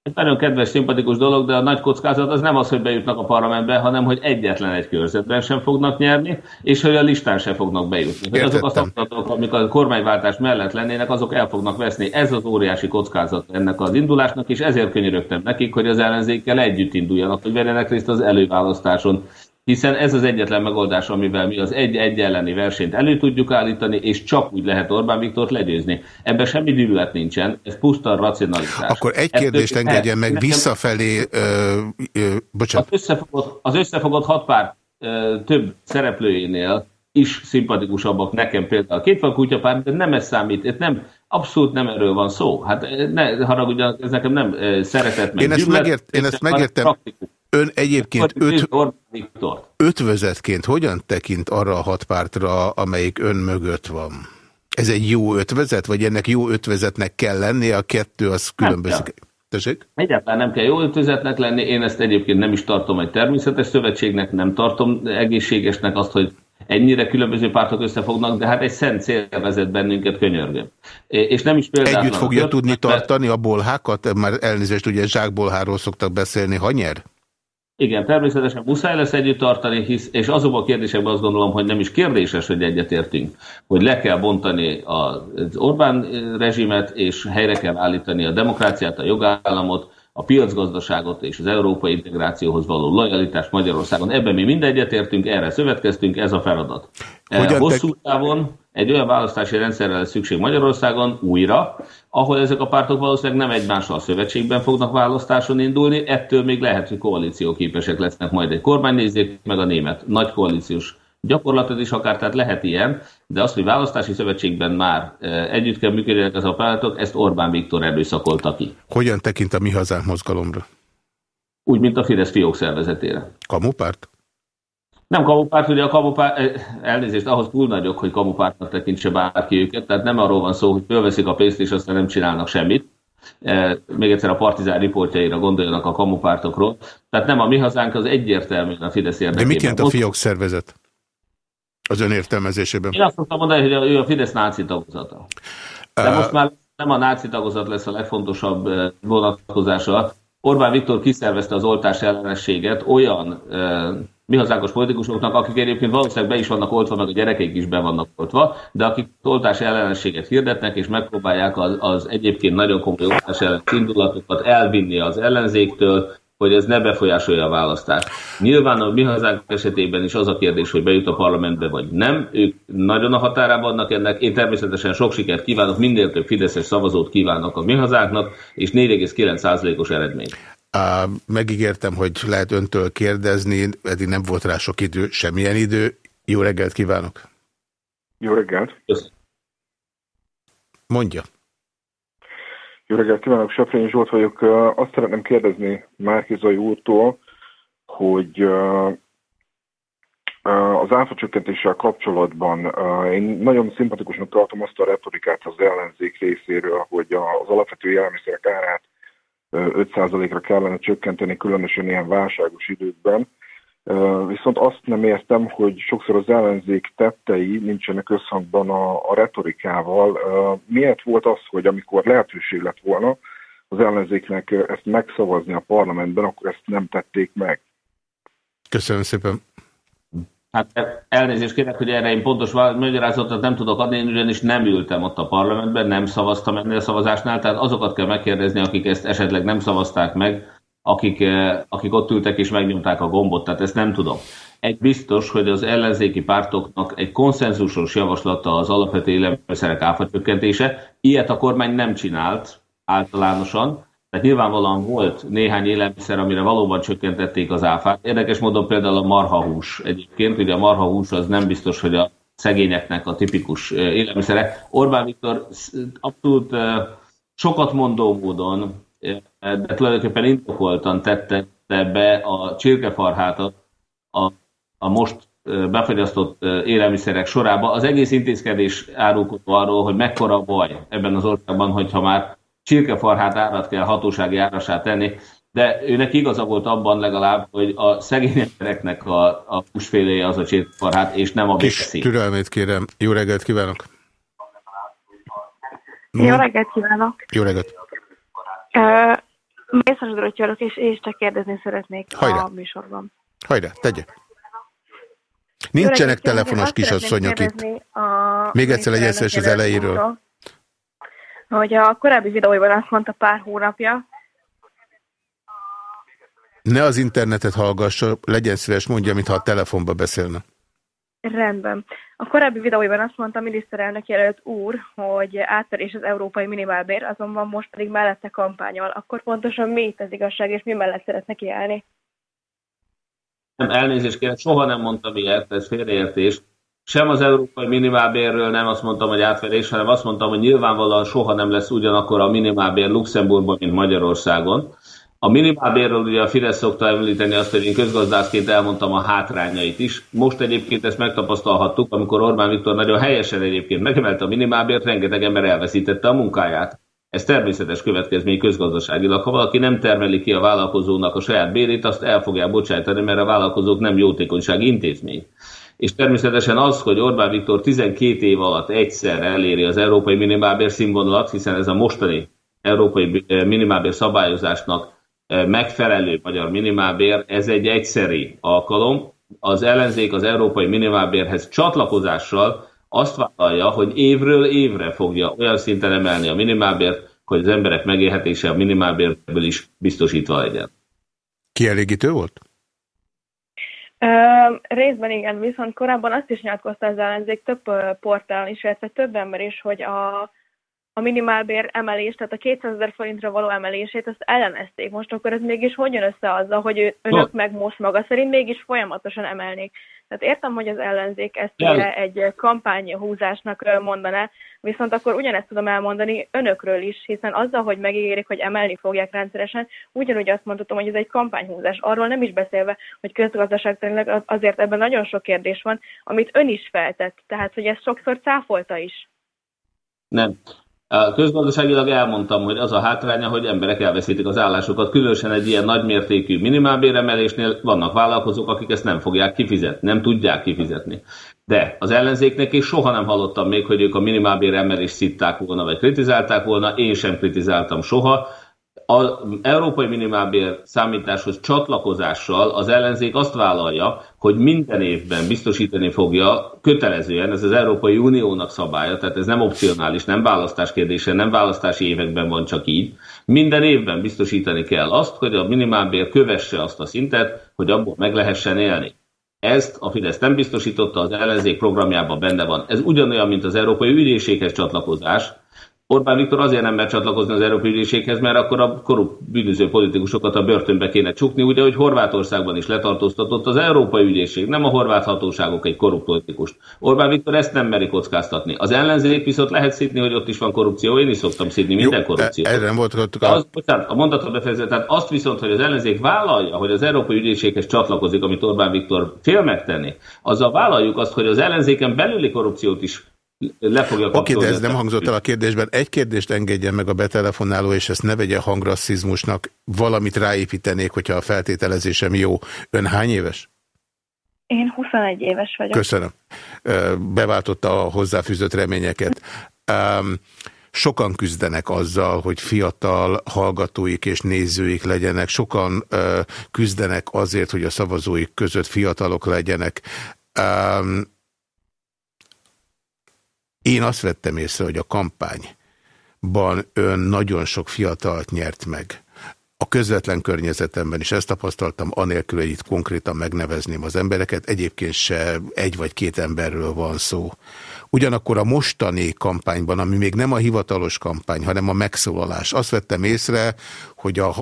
Egy nagyon kedves, szimpatikus dolog, de a nagy kockázat az nem az, hogy bejutnak a parlamentbe, hanem hogy egyetlen egy körzetben sem fognak nyerni, és hogy a listán sem fognak bejutni. Hogy azok a szakadatok, amik a kormányváltás mellett lennének, azok el fognak veszni. Ez az óriási kockázat ennek az indulásnak, és ezért könyörögtem nekik, hogy az ellenzékkel együtt induljanak, hogy vegyenek részt az előválasztáson hiszen ez az egyetlen megoldás, amivel mi az egy-egy elleni versenyt elő tudjuk állítani, és csak úgy lehet Orbán Viktort legyőzni. Ebben semmi dűlőlet nincsen, ez puszta racionalitás. Akkor egy kérdést Ettől, engedjen meg nekem, visszafelé, ö, ö, bocsánat. Az összefogott, az összefogott hat pár ö, több szereplőjénél is szimpatikusabbak nekem például a két van kutyapár, de nem ez számít, itt nem, abszolút nem erről van szó. Hát ne haragudjanak, ez nekem nem szeretet meg én ezt, megért, én ezt megértem. Praktikus. Ön egyébként öt, ötvözetként hogyan tekint arra a hat pártra, amelyik ön mögött van? Ez egy jó ötvezet, vagy ennek jó ötvezetnek kell lennie, a kettő az különbözik? Tessék? Egyáltalán nem kell jó ötvezetnek lenni, én ezt egyébként nem is tartom egy természetes szövetségnek, nem tartom egészségesnek azt, hogy ennyire különböző pártok összefognak, de hát egy szent cél vezet bennünket, könyörgöm. És nem is például... Együtt fogja tudni tartani a bolhákat? Már elnézést, ugye zsákbolháról szoktak beszélni, ha nyer? Igen, természetesen muszáj lesz együtt tartani, hisz, és azokban a kérdésekben azt gondolom, hogy nem is kérdéses, hogy egyetértünk, hogy le kell bontani az Orbán rezsimet, és helyre kell állítani a demokráciát, a jogállamot, a piacgazdaságot és az európai integrációhoz való lojalitást Magyarországon. Ebben mi mind egyetértünk, erre szövetkeztünk, ez a feladat. Hogyan Hosszú távon egy olyan választási rendszerre lesz szükség Magyarországon újra, ahol ezek a pártok valószínűleg nem egymással szövetségben fognak választáson indulni, ettől még lehet, hogy koalícióképesek lesznek majd egy kormány, nézzék meg a német nagy koalíciós gyakorlatot is akár, tehát lehet ilyen, de azt, hogy választási szövetségben már e, együtt kell működjenek ez a pártok, ezt Orbán Viktor erőszakolta ki. Hogyan tekint a Mi Hazánk mozgalomra? Úgy, mint a Fidesz fiók szervezetére. Kamupárt? Nem kamupárt, ugye a kamupárt, eh, elnézést, ahhoz túl nagyok, hogy kamupártnak tekintse bárki őket, tehát nem arról van szó, hogy fölveszik a pénzt és aztán nem csinálnak semmit. Eh, még egyszer a partizán riportjaira gondoljanak a kamupártokról. Tehát nem a mi hazánk, az egyértelműen a Fidesz érdekében. De mit jelent a fiók szervezet? Az ön értelmezésében. Én azt mondtam mondani, hogy ő a Fidesz náci tagozata. De uh, most már nem a náci tagozat lesz a legfontosabb vonatkozása. Orbán Viktor kiszervezte az oltás ellenességet olyan mi hazánkos politikusoknak, akik egyébként valószínűleg be is vannak oltva, meg a gyerekeik is be vannak oltva, de akik oltás ellenességet hirdetnek, és megpróbálják az, az egyébként nagyon komoly oltás ellenes indulatokat elvinni az ellenzéktől, hogy ez ne befolyásolja a választást. Nyilván a mi hazánk esetében is az a kérdés, hogy bejut a parlamentbe vagy nem. Ők nagyon a határában vannak ennek. Én természetesen sok sikert kívánok, minél több Fideszes szavazót kívánok a mi hazánknak, és 4,9%-os eredmény. Megígértem, hogy lehet öntől kérdezni, eddig nem volt rá sok idő, semmilyen idő. Jó reggelt kívánok! Jó reggelt! Köszönöm. Mondja! Jó reggelt kívánok, Sefrényi Zsolt vagyok. Azt szeretném kérdezni Márkizai úrtól, hogy az áfa kapcsolatban én nagyon szimpatikusnak tartom azt a retorikát az ellenzék részéről, hogy az alapvető élelmiszerek árát 5%-ra kellene csökkenteni, különösen ilyen válságos időkben. Viszont azt nem értem, hogy sokszor az ellenzék tettei nincsenek összhangban a, a retorikával. Miért volt az, hogy amikor lehetőség lett volna az ellenzéknek ezt megszavazni a parlamentben, akkor ezt nem tették meg? Köszönöm szépen. Hát elnézést kérek, hogy erre én pontos magyarázatot nem tudok adni, én ugyanis nem ültem ott a parlamentben, nem szavaztam ennél a szavazásnál, tehát azokat kell megkérdezni, akik ezt esetleg nem szavazták meg, akik, eh, akik ott ültek és megnyomták a gombot, tehát ezt nem tudom. Egy biztos, hogy az ellenzéki pártoknak egy konszenzusos javaslata az alapvető élelmiszerek áfacsökkentése. Ilyet a kormány nem csinált általánosan, tehát nyilvánvalóan volt néhány élelmiszer, amire valóban csökkentették az áfát. Érdekes módon például a marhahús egyébként, ugye a marhahús az nem biztos, hogy a szegényeknek a tipikus élelmiszere. Orbán Viktor abszolút sokat mondó módon, de tulajdonképpen indokoltan tette be a csirkefarhát a, a most befagyasztott élelmiszerek sorába. Az egész intézkedés árulkodó arról, hogy mekkora baj ebben az országban, hogyha már csirkefarhát árat kell hatósági árasát tenni, de őnek igaza volt abban legalább, hogy a szegény embereknek a, a húsféléje az a csirkefarhát, és nem a Kis türelmét kérem. Jó reggelt kívánok! Jó reggelt kívánok! Jó reggelt! Uh, Mészáros Dorotty vagyok, és én csak kérdezni szeretnék Hajrá. a műsorban. Hajrá, tegye! Nincsenek telefonos kisasszonyok itt. Még egyszer legyen az elejéről hogy a korábbi videóiban azt mondta pár hónapja. Ne az internetet hallgassa, legyen szíves, mondja, mintha a telefonba beszélne. Rendben. A korábbi videóiban azt mondta a miniszterelnök jelölt úr, hogy átverés az európai minimálbér, azonban most pedig mellette kampányol. Akkor pontosan mi itt az igazság, és mi mellett szeretne kiállni? Nem, elnézést kérek, soha nem mondtam ilyet, ez félreértés sem az európai minimálbérről nem azt mondtam, hogy átverés, hanem azt mondtam, hogy nyilvánvalóan soha nem lesz ugyanakkor a minimálbér Luxemburgban, mint Magyarországon. A minimálbérről ugye a Fidesz szokta említeni azt, hogy én közgazdászként elmondtam a hátrányait is. Most egyébként ezt megtapasztalhattuk, amikor Orbán Viktor nagyon helyesen egyébként megemelte a minimálbért, rengeteg ember elveszítette a munkáját. Ez természetes következmény közgazdaságilag. Ha valaki nem termeli ki a vállalkozónak a saját bérét, azt el fogják bocsájtani, mert a vállalkozók nem jótékonysági intézmény és természetesen az, hogy Orbán Viktor 12 év alatt egyszer eléri az európai minimálbér színvonalat, hiszen ez a mostani európai minimálbér szabályozásnak megfelelő magyar minimálbér, ez egy egyszeri alkalom. Az ellenzék az európai minimálbérhez csatlakozással azt vállalja, hogy évről évre fogja olyan szinten emelni a minimálbért, hogy az emberek megélhetése a minimálbérből is biztosítva legyen. Kielégítő volt? részben igen, viszont korábban azt is nyilatkozta az ellenzék több portálon is, illetve több ember is, hogy a a minimálbér emelés, tehát a 200 ezer forintra való emelését, azt ellenezték. Most akkor ez mégis hogyan össze azzal, hogy önök meg most maga szerint mégis folyamatosan emelnék. Tehát értem, hogy az ellenzék ezt ugye egy kampányhúzásnak mondaná, viszont akkor ugyanezt tudom elmondani önökről is, hiszen azzal, hogy megígérik, hogy emelni fogják rendszeresen, ugyanúgy azt mondhatom, hogy ez egy kampányhúzás. Arról nem is beszélve, hogy közgazdaságtanilag azért ebben nagyon sok kérdés van, amit ön is feltett, tehát hogy ezt sokszor cáfolta is. Nem. Közgazdaságilag elmondtam, hogy az a hátránya, hogy emberek elveszítik az állásokat, különösen egy ilyen nagymértékű minimálbéremelésnél vannak vállalkozók, akik ezt nem fogják kifizetni, nem tudják kifizetni. De az ellenzéknek is soha nem hallottam még, hogy ők a minimálbéremelést szitták volna, vagy kritizálták volna, én sem kritizáltam soha az európai minimálbér számításhoz csatlakozással az ellenzék azt vállalja, hogy minden évben biztosítani fogja kötelezően, ez az Európai Uniónak szabálya, tehát ez nem opcionális, nem választás kérdése, nem választási években van csak így. Minden évben biztosítani kell azt, hogy a minimálbér kövesse azt a szintet, hogy abból meg lehessen élni. Ezt a Fidesz nem biztosította, az ellenzék programjában benne van. Ez ugyanolyan, mint az Európai Ügyészséghez csatlakozás, Orbán Viktor azért nem mer csatlakozni az Európai Ügyészséghez, mert akkor a korrupt bűnöző politikusokat a börtönbe kéne csukni, ugye, hogy Horvátországban is letartóztatott az Európai Ügyészség, nem a horvát hatóságok egy korrupt politikust. Orbán Viktor ezt nem meri kockáztatni. Az ellenzék viszont lehet szidni, hogy ott is van korrupció, én is szoktam szidni minden korrupció. Erre nem volt a... Az, bocsánat, a mondatot befejezve, tehát azt viszont, hogy az ellenzék vállalja, hogy az Európai Ügyészséghez csatlakozik, amit Orbán Viktor fél megtenni, azzal vállaljuk azt, hogy az ellenzéken belüli korrupciót is le fogja Oké, de ez nem hangzott el a kérdésben. Egy kérdést engedjen meg a betelefonáló, és ezt ne vegye hangrasszizmusnak. Valamit ráépítenék, hogyha a feltételezésem jó. Ön hány éves? Én 21 éves vagyok. Köszönöm. Beváltotta a hozzáfűzött reményeket. Sokan küzdenek azzal, hogy fiatal hallgatóik és nézőik legyenek, sokan küzdenek azért, hogy a szavazóik között fiatalok legyenek. Én azt vettem észre, hogy a kampányban ön nagyon sok fiatalt nyert meg. A közvetlen környezetemben is ezt tapasztaltam, anélkül, hogy itt konkrétan megnevezném az embereket, egyébként se egy vagy két emberről van szó. Ugyanakkor a mostani kampányban, ami még nem a hivatalos kampány, hanem a megszólalás, azt vettem észre, hogy a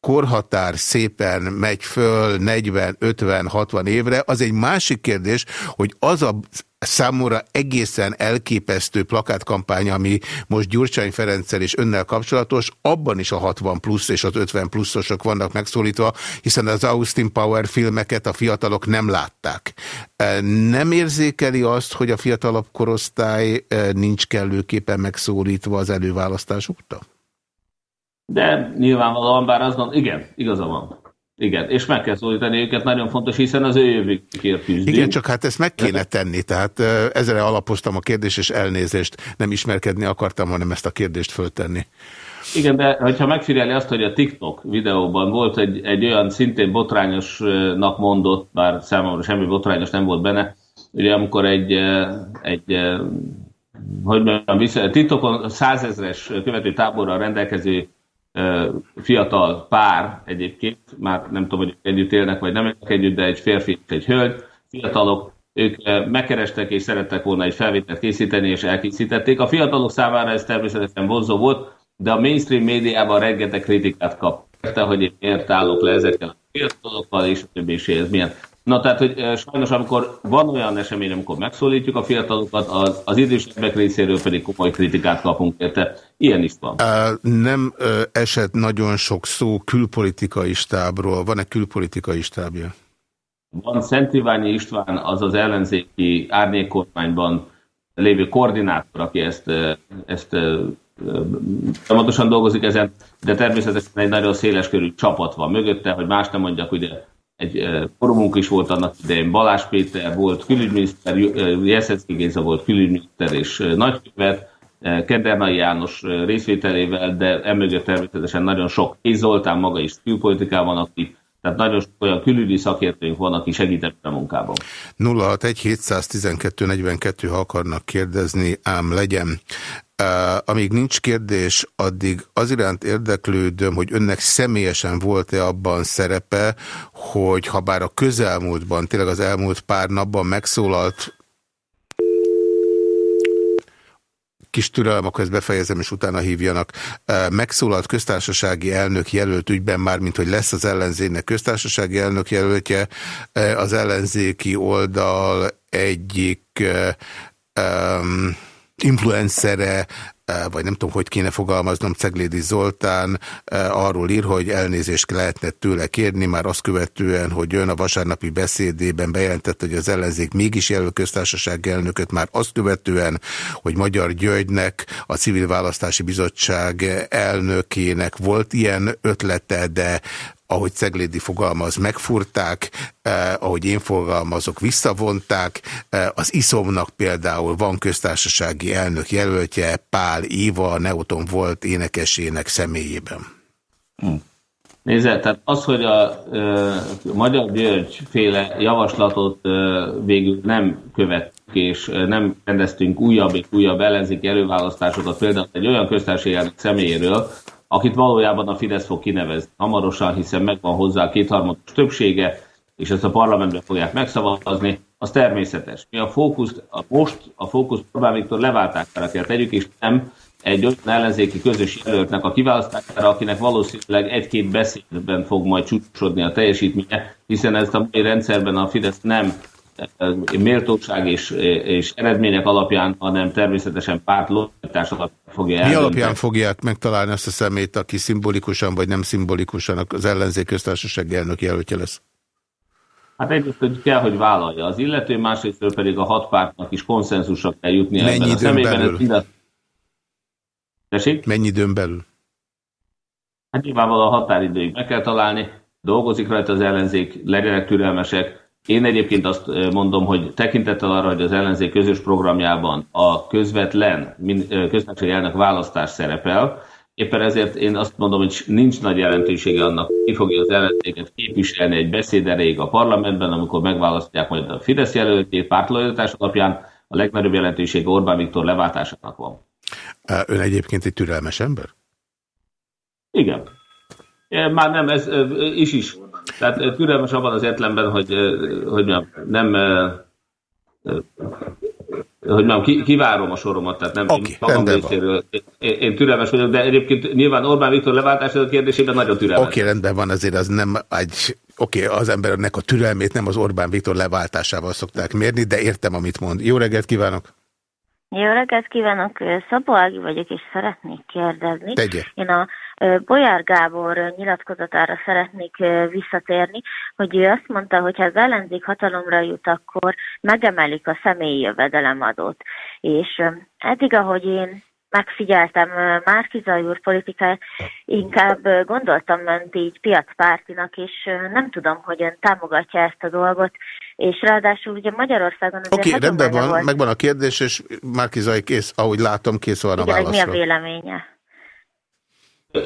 korhatár szépen megy föl 40, 50, 60 évre, az egy másik kérdés, hogy az a számomra egészen elképesztő plakátkampány, ami most Gyurcsány Ferenccel és önnel kapcsolatos, abban is a 60 plusz és az 50 pluszosok vannak megszólítva, hiszen az Austin Power filmeket a fiatalok nem látták. E, nem érzékeli azt, hogy a fiatalabb korosztály e, nincs kellőképpen megszólítva az előválasztás óta? De nyilvánvalóan, bár azt gondolom, igen, igaza van. Igen, és meg kell szólítani őket, nagyon fontos, hiszen az ő jövőkért küzdünk. Igen, csak hát ezt meg kéne tenni, tehát ezre alapoztam a kérdést, és elnézést nem ismerkedni akartam, hanem ezt a kérdést föltenni. Igen, de hogyha megfigyeli azt, hogy a TikTok videóban volt egy, egy olyan szintén botrányosnak mondott, bár számomra semmi botrányos nem volt benne, ugye amikor egy, egy hogy mondjam, vissza, TikTokon százezres követő táborral rendelkező fiatal pár egyébként, már nem tudom, hogy együtt élnek, vagy nem élnek együtt, de egy férfi és egy hölgy, fiatalok, ők megkerestek és szerettek volna egy felvételt készíteni, és elkészítették. A fiatalok számára ez természetesen vonzó volt, de a mainstream médiában rengeteg kritikát kap. Érte, hogy én miért állok le ezekkel a fiatalokkal, és a többi, és ez milyen Na tehát, hogy sajnos amikor van olyan esemény, amikor megszólítjuk a fiatalokat, az, az idősebbek részéről pedig komoly kritikát kapunk érte. Ilyen is van. Nem esett nagyon sok szó külpolitikai stábról. Van-e külpolitikai stábja? Van Szent Iványi István, az az ellenzéki árnyékkormányban lévő koordinátor, aki ezt, ezt folyamatosan dolgozik ezen, de természetesen egy nagyon széleskörű csapat van mögötte, hogy más nem mondjak, ugye egy forumunk is volt annak idején, Balázs Péter volt külügyminiszter, Jeszenszki Géza volt külügyminiszter és nagykövet, Kedernai János részvételével, de emögött természetesen nagyon sok, és Zoltán maga is külpolitikában aktív, tehát nagyon sok olyan külügyi szakértőink van, aki segített a munkában. 061 712 42, ha akarnak kérdezni, ám legyen. Amíg nincs kérdés, addig az iránt érdeklődöm, hogy önnek személyesen volt-e abban szerepe, hogy ha bár a közelmúltban, tényleg az elmúlt pár napban megszólalt kis türelem, akkor ezt befejezem, és utána hívjanak. Megszólalt köztársasági elnök jelölt ügyben már, mint hogy lesz az ellenzének köztársasági elnök jelöltje, az ellenzéki oldal egyik um, influencere, eh, vagy nem tudom, hogy kéne fogalmaznom, Ceglédi Zoltán eh, arról ír, hogy elnézést lehetne tőle kérni, már azt követően, hogy ön a vasárnapi beszédében bejelentette, hogy az ellenzék mégis jelöl köztársaság elnököt, már azt követően, hogy Magyar Györgynek, a Civil Választási Bizottság elnökének volt ilyen ötlete, de ahogy Ceglédi fogalmaz, megfurták, eh, ahogy én fogalmazok, visszavonták. Eh, az iszomnak például van köztársasági elnök jelöltje, Pál Éva, a Neuton volt énekesének személyében. Hm. Nézze, tehát az, hogy a e, Magyar György féle javaslatot e, végül nem követtük, és nem rendeztünk újabb és újabb ellenzéki előválasztásokat, például egy olyan köztársasági elnök személyéről, akit valójában a Fidesz fog kinevezni hamarosan, hiszen megvan hozzá a kétharmados többsége, és ezt a parlamentben fogják megszavazni, az természetes. Mi a fókuszt, a most a fókuszt Orbán Viktor leváltására kell tegyük, és nem egy olyan ellenzéki közös jelöltnek a kiválasztására, akinek valószínűleg egy-két beszédben fog majd csúcsodni a teljesítménye, hiszen ezt a mai rendszerben a Fidesz nem méltóság és, és eredmények alapján, hanem természetesen párt lojalitás alapján fogja eldönteni. Mi alapján fogják megtalálni ezt a szemét, aki szimbolikusan vagy nem szimbolikusan az ellenzék köztársaság elnök jelöltje lesz? Hát egyrészt, hogy kell, hogy vállalja az illető, másrészt pedig a hat pártnak is konszenzusra kell jutni Mennyi ebben a személyben. Belül? Mind Tessék? Mennyi időn belül? Hát nyilvánvalóan a határidőig meg kell találni, dolgozik rajta az ellenzék, legyenek türelmesek, én egyébként azt mondom, hogy tekintettel arra, hogy az ellenzék közös programjában a közvetlen köztársasági elnök választás szerepel, éppen ezért én azt mondom, hogy nincs nagy jelentősége annak, ki fogja az ellenzéket képviselni egy beszéd erejéig a parlamentben, amikor megválasztják majd a Fidesz jelöltjét pártlojalitás alapján, a legnagyobb jelentősége Orbán Viktor leváltásának van. Ön egyébként egy türelmes ember? Igen. Már nem, ez is is. Tehát türelmes abban az értelemben, hogy, hogy nem, nem hogy mondjam, kivárom a soromat, tehát nem okay, magam részéről. Én, én türelmes vagyok, de egyébként nyilván Orbán Viktor leváltása a kérdésében nagyon türelmes. Oké, okay, rendben van, azért az nem egy, oké, okay, az embernek a türelmét nem az Orbán Viktor leváltásával szokták mérni, de értem, amit mond. Jó reggelt kívánok! Jó reggelt kívánok, Szabó Ági vagyok, és szeretnék kérdezni. Tegye. Én a Bolyár Gábor nyilatkozatára szeretnék visszatérni, hogy ő azt mondta, hogy ha az ellenzék hatalomra jut, akkor megemelik a személyi jövedelemadót. És eddig, ahogy én megfigyeltem Márkizai úr politikáját, inkább gondoltam ment így piacpártinak, és nem tudom, hogy ön támogatja ezt a dolgot, és ráadásul ugye Magyarországon azért Oké, okay, rendben van, volt. megvan a kérdés, és Márkizai kész, ahogy látom, kész van Igen, a válaszra. mi a véleménye?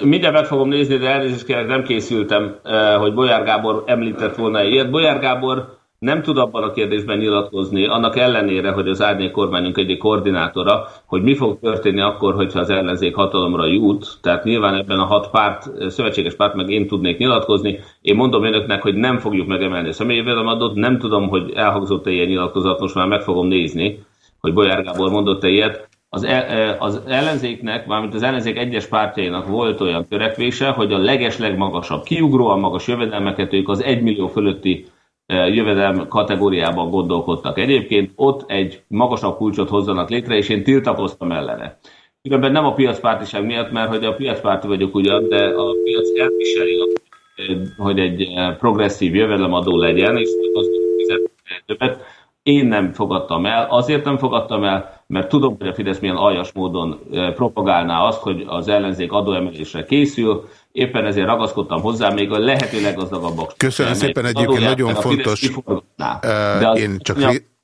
Mindjárt meg fogom nézni, de elnézést kérek, nem készültem, hogy Bolyár Gábor említett volna ilyet. Bolyár Gábor nem tud abban a kérdésben nyilatkozni, annak ellenére, hogy az árnyék kormányunk egyik koordinátora, hogy mi fog történni akkor, hogyha az ellenzék hatalomra jut. Tehát nyilván ebben a hat párt, szövetséges párt meg én tudnék nyilatkozni. Én mondom önöknek, hogy nem fogjuk megemelni a személyvédelmadót, nem tudom, hogy elhangzott-e ilyen nyilatkozat, most már meg fogom nézni, hogy Bolyár Gábor mondott-e ilyet. Az, el, az ellenzéknek, mármint az ellenzék egyes pártjainak volt olyan törekvése, hogy a leges legmagasabb, kiugróan magas jövedelmeket ők az 1 millió fölötti jövedelm kategóriában gondolkodtak. Egyébként ott egy magasabb kulcsot hozzanak létre, és én tiltakoztam ellene. Különben nem a piacpártiság miatt, mert hogy a piacpárti vagyok ugyan, de a piac elviseli, hogy egy progresszív jövedelemadó legyen, és az többet. Én nem fogadtam el, azért nem fogadtam el, mert tudom, hogy a Fidesz milyen aljas módon propagálná azt, hogy az ellenzék adóemelésre készül, éppen ezért ragaszkodtam hozzá, még a lehető leggazdagabbak. Köszönöm szépen, egyébként nagyon fontos. De az, én csak...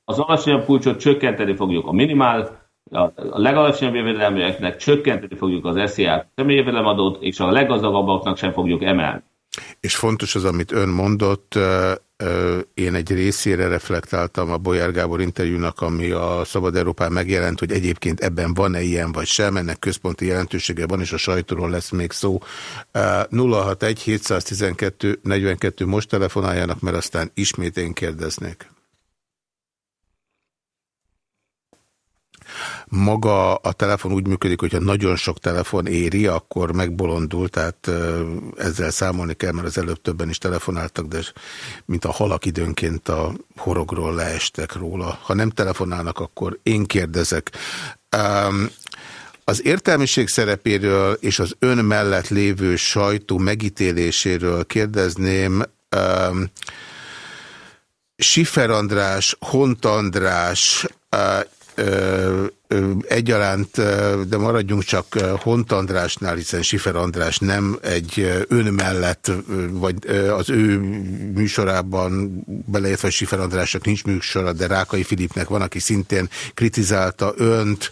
az alacsonyabb kulcsot csökkenteni fogjuk a minimál, a legalacsonyabb jövedelműeknek csökkenteni fogjuk az SZIA személyjövedelemadót, és a leggazdagabbaknak sem fogjuk emelni. És fontos az, amit ön mondott, én egy részére reflektáltam a Bolyár Gábor interjúnak, ami a Szabad Európán megjelent, hogy egyébként ebben van-e ilyen vagy sem, ennek központi jelentősége van, és a sajtóról lesz még szó. 061 712 42 most telefonáljanak, mert aztán ismét én kérdeznék. Maga a telefon úgy működik, hogyha nagyon sok telefon éri, akkor megbolondul, tehát ezzel számolni kell, mert az előbb többen is telefonáltak, de mint a halak időnként a horogról leestek róla. Ha nem telefonálnak, akkor én kérdezek. Az értelmiség szerepéről és az ön mellett lévő sajtó megítéléséről kérdezném, Sifer András, Hont András, egyaránt, de maradjunk csak Hont Andrásnál, hiszen Sifer András nem egy ön mellett, vagy az ő műsorában beleértve Sifer Andrásnak nincs műsora, de Rákai Filipnek van, aki szintén kritizálta önt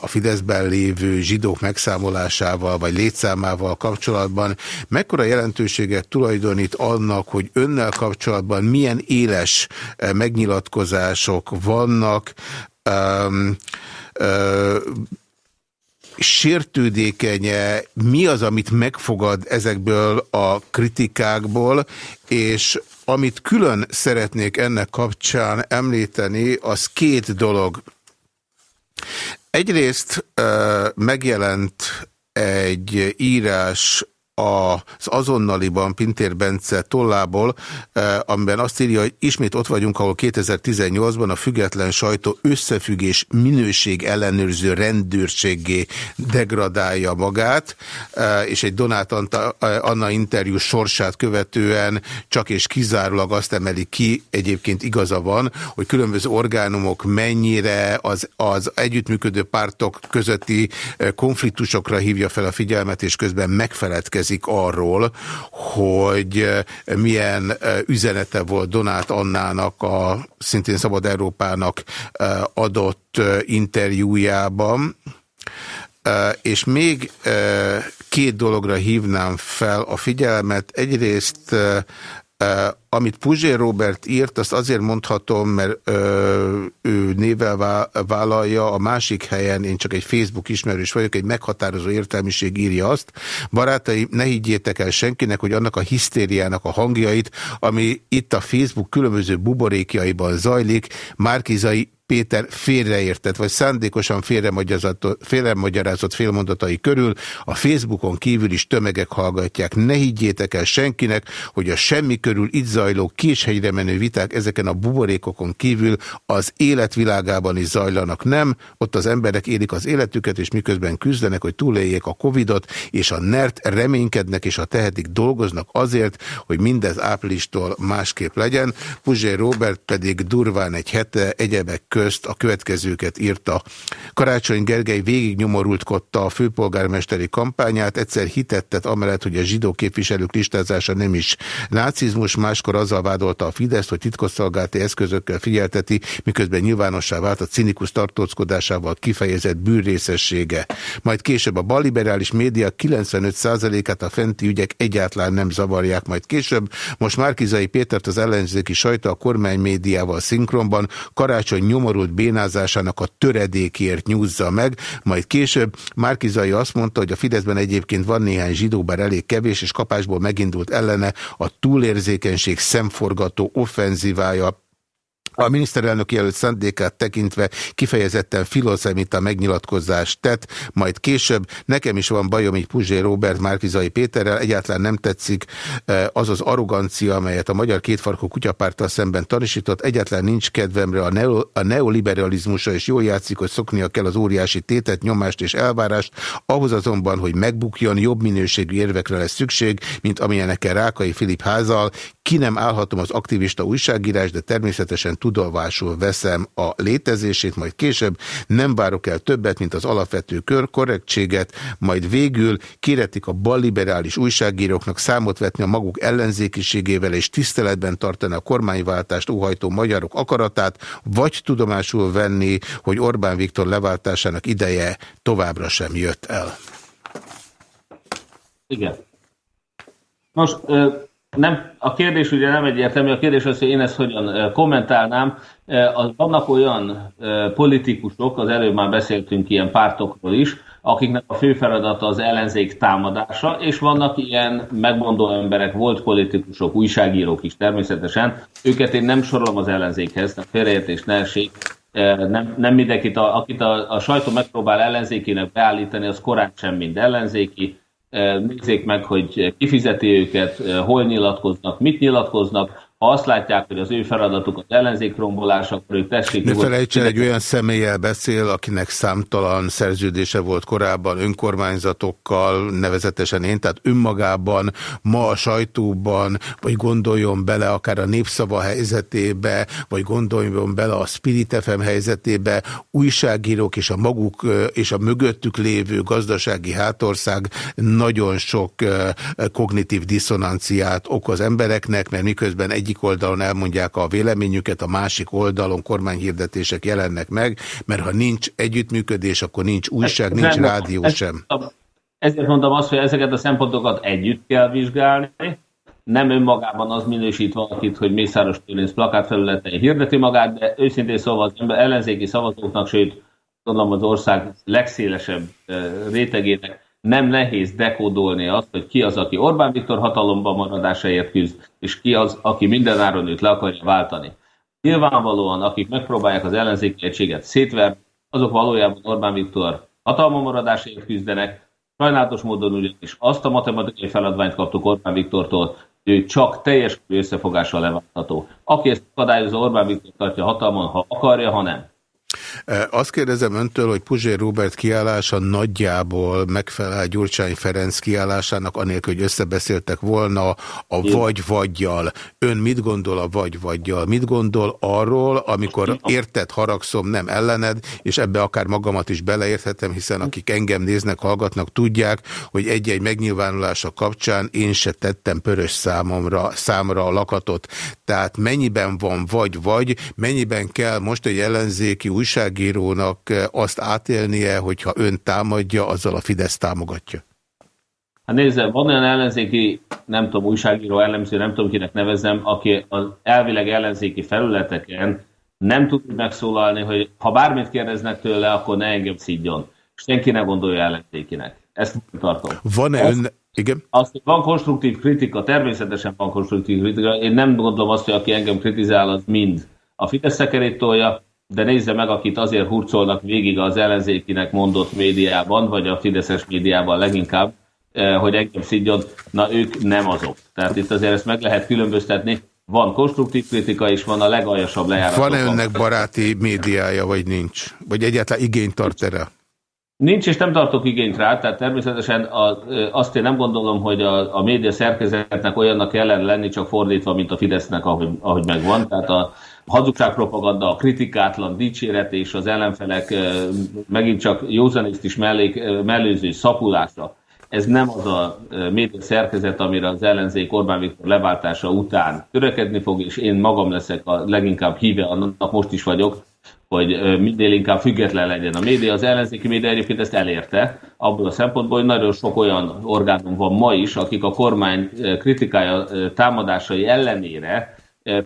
a Fideszben lévő zsidók megszámolásával, vagy létszámával kapcsolatban. Mekkora jelentőséget tulajdonít annak, hogy önnel kapcsolatban milyen éles megnyilatkozások vannak, um, sértődékenye, mi az, amit megfogad ezekből a kritikákból, és amit külön szeretnék ennek kapcsán említeni, az két dolog. Egyrészt megjelent egy írás az azonnaliban Pintér Bence tollából, eh, amiben azt írja, hogy ismét ott vagyunk, ahol 2018-ban a független sajtó összefüggés minőség ellenőrző rendőrségé degradálja magát, eh, és egy Donát Anna interjú sorsát követően csak és kizárólag azt emeli ki, egyébként igaza van, hogy különböző orgánumok mennyire az, az együttműködő pártok közötti eh, konfliktusokra hívja fel a figyelmet, és közben megfeledkezik cikkezik arról, hogy eh, milyen eh, üzenete volt Donát Annának a szintén Szabad Európának eh, adott interjújában. És még két dologra hívnám fel a figyelmet. Egyrészt amit Puzsé Robert írt, azt azért mondhatom, mert ö, ő nével vállalja, a másik helyen, én csak egy Facebook ismerős vagyok, egy meghatározó értelmiség írja azt. Barátai, ne higgyétek el senkinek, hogy annak a hisztériának a hangjait, ami itt a Facebook különböző buborékjaiban zajlik, Márkizai Péter félreértett, vagy szándékosan félremagyarázott félmondatai körül a Facebookon kívül is tömegek hallgatják. Ne higgyétek el senkinek, hogy a semmi körül itt zajló késhegyre menő viták ezeken a buborékokon kívül az életvilágában is zajlanak. Nem, ott az emberek élik az életüket, és miközben küzdenek, hogy túléljék a Covidot, és a NERT reménykednek, és a tehetik dolgoznak azért, hogy mindez áprilistól másképp legyen. Puzsé Robert pedig durván egy hete egyebek közt a következőket írta. Karácsony Gergely végig nyomorultkodta a főpolgármesteri kampányát, egyszer hitettet amellett, hogy a zsidó képviselők listázása nem is nácizmus, máskor azzal vádolta a Fidesz, hogy titkosszolgálati eszközökkel figyelteti, miközben nyilvánossá vált a cinikus tartózkodásával kifejezett bűrrészessége. Majd később a balliberális média 95%-át a fenti ügyek egyáltalán nem zavarják, majd később most Márkizai Pétert az ellenzéki sajta a kormány médiával szinkronban karácsony nyomor nyomorult bénázásának a töredékért nyúzza meg, majd később Márkizai azt mondta, hogy a Fideszben egyébként van néhány zsidó, bár elég kevés, és kapásból megindult ellene a túlérzékenység szemforgató offenzívája a miniszterelnök jelölt szándékát tekintve kifejezetten filozemita megnyilatkozást tett, majd később nekem is van bajom így Puzsé Robert Márkizai Péterrel, egyáltalán nem tetszik eh, az az arrogancia, amelyet a magyar kétfarkú kutyapárttal szemben tanúsított, egyáltalán nincs kedvemre a, neo, a neoliberalizmusra, és jól játszik, hogy szoknia kell az óriási tétet, nyomást és elvárást, ahhoz azonban, hogy megbukjon, jobb minőségű érvekre lesz szükség, mint amilyenekkel Rákai Filip házal, ki nem állhatom az aktivista újságírás, de természetesen tudomásul veszem a létezését, majd később nem várok el többet, mint az alapvető kör korrektséget, majd végül kéretik a balliberális újságíróknak számot vetni a maguk ellenzékiségével és tiszteletben tartani a kormányváltást óhajtó magyarok akaratát, vagy tudomásul venni, hogy Orbán Viktor leváltásának ideje továbbra sem jött el. Igen. Nos, nem, a kérdés ugye nem egyértelmű, a kérdés az, hogy én ezt hogyan kommentálnám. Az, vannak olyan politikusok, az előbb már beszéltünk ilyen pártokról is, akiknek a fő feladata az ellenzék támadása, és vannak ilyen megmondó emberek, volt politikusok, újságírók is természetesen. Őket én nem sorolom az ellenzékhez, tehát félreértés ne essék. Nem, nem mindenkit, akit a, a sajtó megpróbál ellenzékének beállítani, az korán sem mind ellenzéki nézzék meg, hogy kifizeti őket, hol nyilatkoznak, mit nyilatkoznak, ha azt látják, hogy az ő feladatuk az ellenzék rombolás, akkor ők tessék... Ne felejtsen, egy olyan személlyel beszél, akinek számtalan szerződése volt korábban önkormányzatokkal, nevezetesen én, tehát önmagában ma a sajtóban, vagy gondoljon bele akár a népszava helyzetébe, vagy gondoljon bele a Spirit FM helyzetébe, újságírók és a maguk és a mögöttük lévő gazdasági hátország nagyon sok kognitív diszonanciát okoz embereknek, mert miközben egy egyik oldalon elmondják a véleményüket, a másik oldalon kormányhirdetések jelennek meg, mert ha nincs együttműködés, akkor nincs újság, nincs nem, rádió ez, sem. Ezért mondom azt, hogy ezeket a szempontokat együtt kell vizsgálni, nem önmagában az minősít valakit, hogy Mészáros Tőlénz plakátfelületei hirdeti magát, de őszintén szóval az ember ellenzéki szavazóknak, sőt, gondolom az ország legszélesebb rétegének nem nehéz dekódolni azt, hogy ki az, aki Orbán Viktor hatalomban maradásáért küzd, és ki az, aki mindenáron őt le akarja váltani. Nyilvánvalóan, akik megpróbálják az ellenzéki egységet szétverni, azok valójában Orbán Viktor hatalma maradásáért küzdenek, sajnálatos módon ugyanis azt a matematikai feladványt kaptuk Orbán Viktortól, ő csak teljes összefogással leváltható. Aki ezt akadályozza, Orbán Viktor tartja hatalmon, ha akarja, ha nem. Azt kérdezem öntől, hogy Puzsér Robert kiállása nagyjából megfelel Gyurcsány Ferenc kiállásának, anélkül, hogy összebeszéltek volna a vagy-vagyjal. Ön mit gondol a vagy-vagyjal? Mit gondol arról, amikor érted, haragszom, nem ellened, és ebbe akár magamat is beleérthetem, hiszen akik engem néznek, hallgatnak, tudják, hogy egy-egy megnyilvánulása kapcsán én se tettem pörös számomra, számra a lakatot. Tehát mennyiben van vagy-vagy, mennyiben kell most egy ellenzéki újságírónak eh, azt átélnie, hogyha ön támadja, azzal a Fidesz támogatja? Hát nézze, van olyan ellenzéki, nem tudom, újságíró, ellenző, nem tudom kinek nevezem, aki az elvileg ellenzéki felületeken nem tud megszólalni, hogy ha bármit kérdeznek tőle, akkor ne engem szídjon. Senki ne gondolja ellenzékinek. Ezt tartom. Van-e ön... Igen? Azt, hogy van konstruktív kritika, természetesen van konstruktív kritika. Én nem gondolom azt, hogy aki engem kritizál, az mind a Fidesz szekerét tolja, de nézze meg, akit azért hurcolnak végig az ellenzékinek mondott médiában, vagy a Fideszes médiában leginkább, eh, hogy engem szidjon, na ők nem azok. Tehát itt azért ezt meg lehet különböztetni. Van konstruktív kritika, és van a legaljasabb lejárat. Van-e önnek baráti médiája, vagy nincs? Vagy egyáltalán igényt tart erre? Nincs, és nem tartok igényt rá, tehát természetesen a, azt én nem gondolom, hogy a, a média szerkezetnek olyannak kellene lenni, csak fordítva, mint a Fidesznek, ahogy, ahogy megvan. Tehát a, hazugságpropaganda, a kritikátlan dicséret és az ellenfelek megint csak józanészt is mellék, mellőző szapulása. Ez nem az a média szerkezet, amire az ellenzék Orbán Viktor leváltása után törekedni fog, és én magam leszek a leginkább híve, annak most is vagyok, hogy minél inkább független legyen a média. Az ellenzéki média egyébként ezt elérte, abból a szempontból, hogy nagyon sok olyan orgánum van ma is, akik a kormány kritikája, támadásai ellenére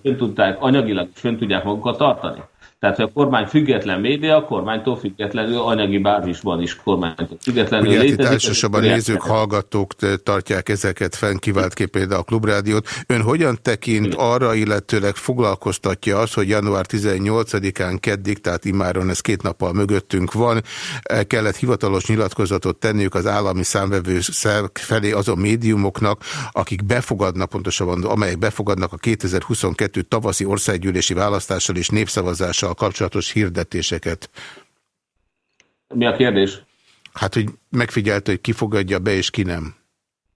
fönn tudták, anyagilag fönn tudják magukat tartani. Tehát, a kormány független média, a kormánytól függetlenül anyagi bázisban is kormánytól függetlenül Ugye, létezik. Itt elsősorban nézők, hallgatók tartják ezeket fenn, kiváltképp például a Klubrádiót. Ön hogyan tekint arra, illetőleg foglalkoztatja az, hogy január 18-án keddig, tehát imáron ez két nappal mögöttünk van, kellett hivatalos nyilatkozatot tenniük az állami számvevő felé azon médiumoknak, akik befogadnak, pontosabban amelyek befogadnak a 2022 tavaszi országgyűlési választással és népszavazással választással kapcsolatos hirdetéseket. Mi a kérdés? Hát, hogy megfigyelte, hogy ki fogadja be, és ki nem.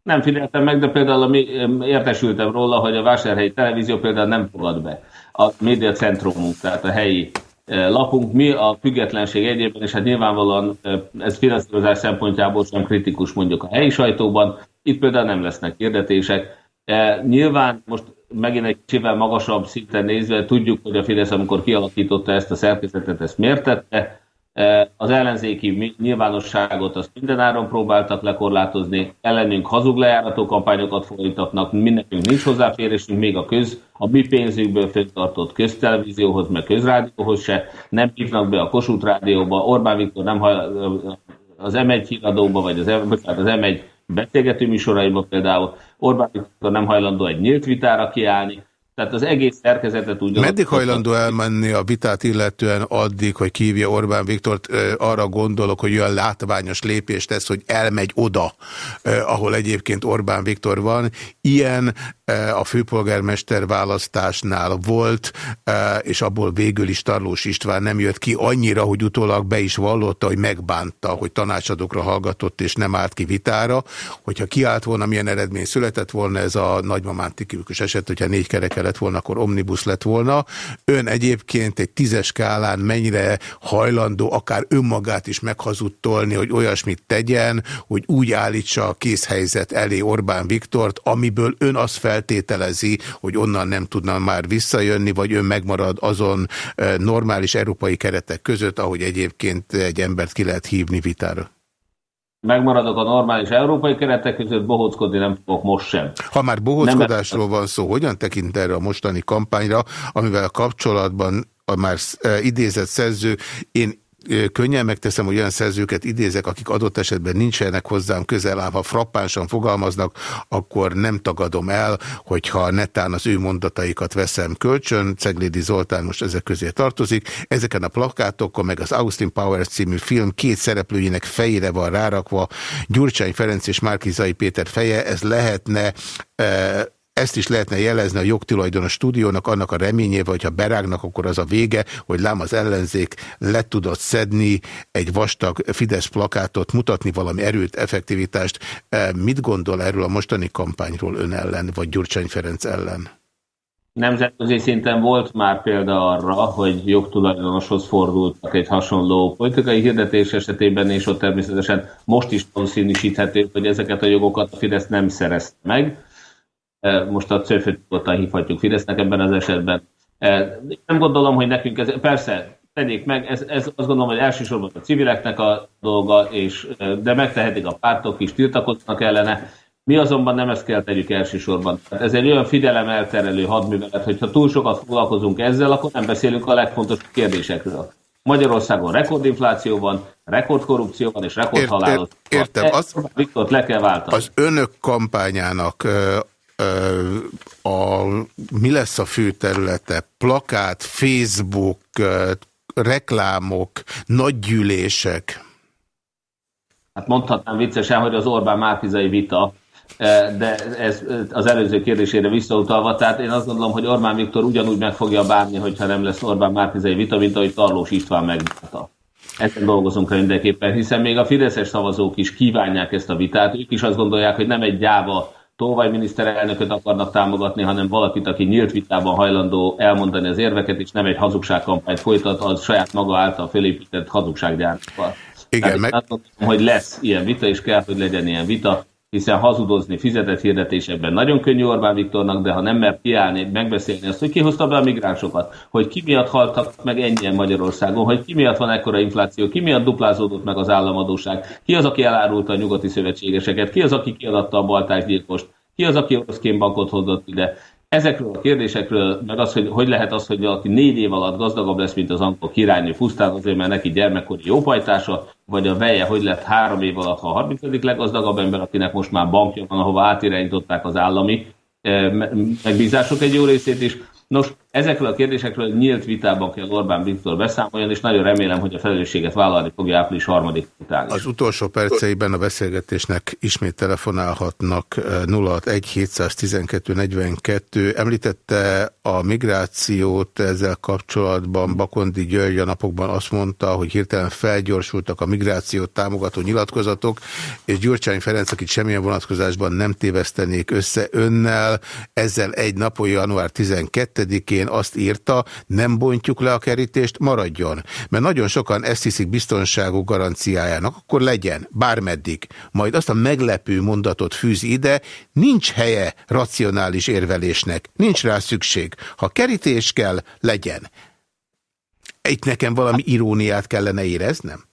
Nem figyeltem meg, de például értesültem róla, hogy a Vásárhelyi Televízió például nem fogad be. A média centrumunk, tehát a helyi e, lapunk, mi a függetlenség egyébben, és hát nyilvánvalóan e, ez finanszírozás szempontjából sem kritikus mondjuk a helyi sajtóban, itt például nem lesznek hirdetések. E, nyilván most megint egy kicsivel magasabb szinten nézve, tudjuk, hogy a Fidesz, amikor kialakította ezt a szerkezetet, ezt miért tette. Az ellenzéki nyilvánosságot azt mindenáron próbáltak lekorlátozni, ellenünk hazug lejárható kampányokat folytatnak, mindenkünk nincs hozzáférésünk még a köz, a mi pénzükből föntartott köztelevízióhoz, meg közrádióhoz se, nem hívnak be a Kossuth Rádióba, Orbán Viktor nem hajlandó az M1 híradóba, vagy az, M, az M1 beszélgető műsoraiba például Orbán Viktor nem hajlandó egy nyílt vitára kiállni, tehát az egész szerkezetet úgy... Meddig hajlandó elmenni a vitát illetően addig, hogy kívja Orbán Viktort, arra gondolok, hogy olyan látványos lépést tesz, hogy elmegy oda, ahol egyébként Orbán Viktor van. Ilyen a főpolgármester választásnál volt, és abból végül is Tarlós István nem jött ki annyira, hogy utólag be is vallotta, hogy megbánta, hogy tanácsadókra hallgatott, és nem állt ki vitára. Hogyha kiállt volna, milyen eredmény született volna ez a nagymamán tipikus eset, hogyha négy kereke lett volna, akkor omnibus lett volna. Ön egyébként egy tízes skálán mennyire hajlandó akár önmagát is meghazudtolni, hogy olyasmit tegyen, hogy úgy állítsa a készhelyzet elé Orbán Viktort, amiből ön azt fel feltételezi, hogy onnan nem tudna már visszajönni, vagy ön megmarad azon normális európai keretek között, ahogy egyébként egy embert ki lehet hívni vitára? Megmaradok a normális európai keretek között, bohóckodni nem fogok most sem. Ha már bohóckodásról van szó, hogyan tekint erre a mostani kampányra, amivel kapcsolatban a már idézett szerző, én könnyen megteszem, hogy olyan szerzőket idézek, akik adott esetben nincsenek hozzám közel, ám ha frappánsan fogalmaznak, akkor nem tagadom el, hogyha netán az ő mondataikat veszem kölcsön. Ceglédi Zoltán most ezek közé tartozik. Ezeken a plakátokon, meg az Austin Powers című film két szereplőjének fejére van rárakva Gyurcsány Ferenc és Márkizai Péter feje. Ez lehetne ezt is lehetne jelezni a jogtulajdonos stúdiónak, annak a reményével, hogyha berágnak, akkor az a vége, hogy lám az ellenzék le tudott szedni egy vastag Fidesz plakátot, mutatni valami erőt, effektivitást. E, mit gondol erről a mostani kampányról ön ellen, vagy Gyurcsány Ferenc ellen? Nemzetközi szinten volt már példa arra, hogy jogtulajdonoshoz fordultak egy hasonló politikai hirdetés esetében, és ott természetesen most is valószínűsíthető, hogy ezeket a jogokat a Fidesz nem szerezte meg most a cőfőt hívhatjuk Fidesznek ebben az esetben. Nem gondolom, hogy nekünk ez, persze, tegyék meg, ez, ez azt gondolom, hogy elsősorban a civileknek a dolga, és, de megtehetik a pártok is, tiltakoznak ellene. Mi azonban nem ezt kell tegyük elsősorban. Ez egy olyan figyelem elterelő hadművelet, hogyha túl sokat foglalkozunk ezzel, akkor nem beszélünk a legfontosabb kérdésekről. Magyarországon rekordinfláció van, rekordkorrupció van és rekordhalálos. Ért, ért, értem. Az, Viktort le kell váltani. Az önök kampányának a, mi lesz a fő területe? Plakát, Facebook, reklámok, nagygyűlések? Hát mondhatnám viccesen, hogy az Orbán Márkizai vita, de ez az előző kérdésére visszautalva, tehát én azt gondolom, hogy Orbán Viktor ugyanúgy meg fogja bánni, hogyha nem lesz Orbán Márkizai vita, mint ahogy Tarlós István megvita. Ezen dolgozunk mindenképpen, hiszen még a fideszes szavazók is kívánják ezt a vitát, ők is azt gondolják, hogy nem egy gyáva Tolvaj miniszterelnököt akarnak támogatni, hanem valakit, aki nyílt vitában hajlandó elmondani az érveket, és nem egy hazugságkampányt folytat az saját maga által felépített hazugsággyártóval. Igen, meg... azt mondom, hogy lesz ilyen vita, és kell, hogy legyen ilyen vita, hiszen hazudozni fizetett hirdetésekben nagyon könnyű Orbán Viktornak, de ha nem mer kiállni, megbeszélni azt, hogy ki hozta be a migránsokat, hogy ki miatt haltak meg ennyien Magyarországon, hogy ki miatt van ekkora infláció, ki miatt duplázódott meg az államadóság, ki az, aki elárulta a nyugati szövetségeseket, ki az, aki kiadatta a baltásgyilkost, ki az, aki orosz bankot hozott ide. Ezekről a kérdésekről, meg az, hogy hogy lehet az, hogy valaki négy év alatt gazdagabb lesz, mint az Ankor királynő pusztán azért, mert neki gyermekkori jópajtása, vagy a veje, hogy lett három év alatt a 30. leggazdagabb ember, akinek most már bankja van, ahova átirányították az állami eh, megbízások egy jó részét is. Nos, ezekről a kérdésekről nyílt vitában kell Orbán Viktor beszámoljon, és nagyon remélem, hogy a felelősséget vállalni fogja április harmadik után. Az utolsó perceiben a beszélgetésnek ismét telefonálhatnak 061 712 42. Említette a migrációt ezzel kapcsolatban. Bakondi György a napokban azt mondta, hogy hirtelen felgyorsultak a migrációt támogató nyilatkozatok, és Gyurcsány Ferenc, akit semmilyen vonatkozásban nem tévesztenék össze önnel, ezzel egy napon január 12 22-én azt írta, nem bontjuk le a kerítést, maradjon. Mert nagyon sokan ezt hiszik biztonságú garanciájának, akkor legyen, bármeddig. Majd azt a meglepő mondatot fűz ide, nincs helye racionális érvelésnek, nincs rá szükség. Ha kerítés kell, legyen. itt nekem valami iróniát kellene éreznem?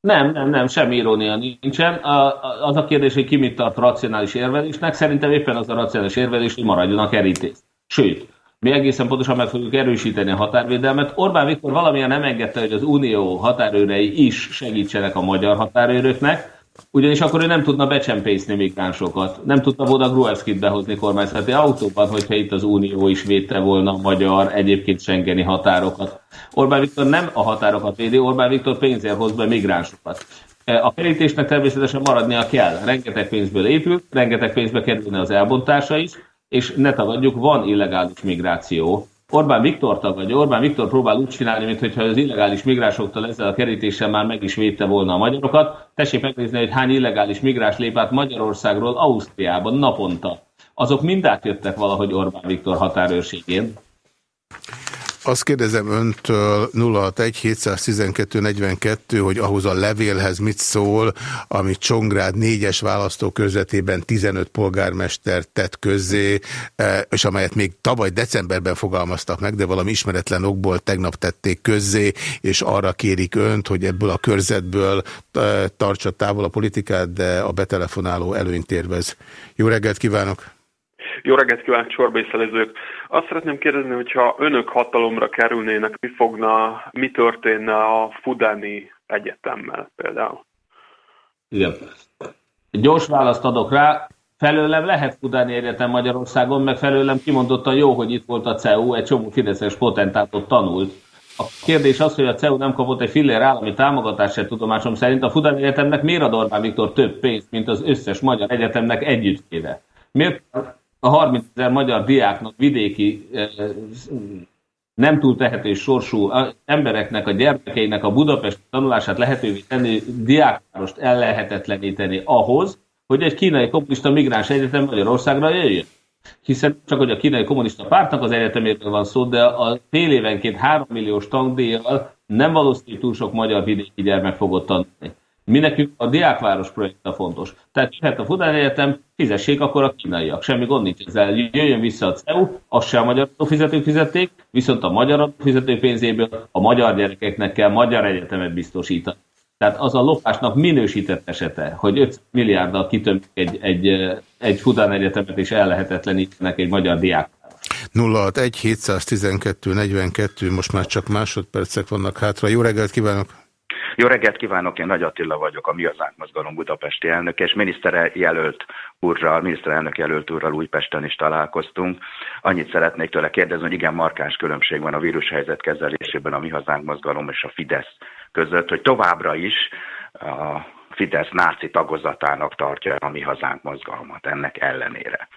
Nem, nem, nem, semmi irónia nincsen. A, az a kérdés, hogy ki mit tart racionális érvelésnek. Szerintem éppen az a racionális érvelés, hogy maradjon a kerítés. Sőt, mi egészen pontosan meg fogjuk erősíteni a határvédelmet. Orbán Viktor valamilyen nem engedte, hogy az unió határőrei is segítsenek a magyar határőröknek, ugyanis akkor ő nem tudna becsempészni migránsokat. Nem tudna Voda Gruevskit behozni kormányzati autóban, hogyha itt az unió is védte volna a magyar, egyébként Schengeni határokat. Orbán Viktor nem a határokat védi, Orbán Viktor pénzért hoz be migránsokat. A kerítésnek természetesen maradnia kell. Rengeteg pénzből épül, rengeteg pénzbe kerülne az elbontása is, és ne tagadjuk, van illegális migráció. Orbán Viktor tagadja, Orbán Viktor próbál úgy csinálni, mintha az illegális migránsoktól ezzel a kerítéssel már meg is védte volna a magyarokat. Tessék megnézni, hogy hány illegális migráns lép át Magyarországról Ausztriában naponta. Azok mind átjöttek valahogy Orbán Viktor határőrségén. Azt kérdezem öntől 061 712 42, hogy ahhoz a levélhez mit szól, amit Csongrád négyes választókörzetében 15 polgármester tett közzé, e, és amelyet még tavaly decemberben fogalmaztak meg, de valami ismeretlen okból tegnap tették közzé, és arra kérik önt, hogy ebből a körzetből e, tartsa távol a politikát, de a betelefonáló előnyt érvez. Jó reggelt kívánok! Jó reggelt kívánok, csorbészelezők! Azt szeretném kérdezni, hogyha önök hatalomra kerülnének, mi fogna, mi történne a Fudáni Egyetemmel például? Igen. Gyors választ adok rá. Felőlem lehet Fudáni Egyetem Magyarországon, meg felőlem kimondottan jó, hogy itt volt a CEU, egy csomó fideszes potentátot tanult. A kérdés az, hogy a CEU nem kapott egy fillér állami támogatást se tudomásom szerint. A Fudáni Egyetemnek miért ad Orbán Viktor több pénzt, mint az összes magyar egyetemnek együttkéve? Miért a 30 ezer magyar diáknak, vidéki eh, nem túl tehetős sorsú embereknek, a gyermekeinek a Budapest tanulását lehetővé tenni, diákvárost ellehetetleníteni ahhoz, hogy egy kínai kommunista migráns egyetem Magyarországra jöjjön. Hiszen csak hogy a kínai kommunista pártnak az egyeteméről van szó, de a fél évenként 3 milliós tankdíjjal nem valószínű túl sok magyar vidéki gyermek fogott tanulni. Mi nekünk a diákváros projekt a fontos. Tehát jöhet a Fudán Egyetem, fizessék akkor a kínaiak. Semmi gond nincs ezzel. Jöjjön vissza a CEU, azt sem a magyar fizetők fizették, viszont a magyar fizető pénzéből a magyar gyerekeknek kell magyar egyetemet biztosítani. Tehát az a lopásnak minősített esete, hogy 5 milliárddal kitömik egy, egy, egy Fudán Egyetemet és ellehetetlenítenek egy magyar diák. 061 712 42, most már csak másodpercek vannak hátra. Jó reggelt kívánok! Jó reggelt kívánok, én Nagy Attila vagyok, a Mi az Mozgalom budapesti elnök, és miniszterjelölt úrral, miniszterelnök jelölt úrral Újpesten is találkoztunk. Annyit szeretnék tőle kérdezni, hogy igen markáns különbség van a vírushelyzet kezelésében a Mi Hazánk Mozgalom és a Fidesz között, hogy továbbra is a Fidesz náci tagozatának tartja a Mi Hazánk mozgalmat ennek ellenére.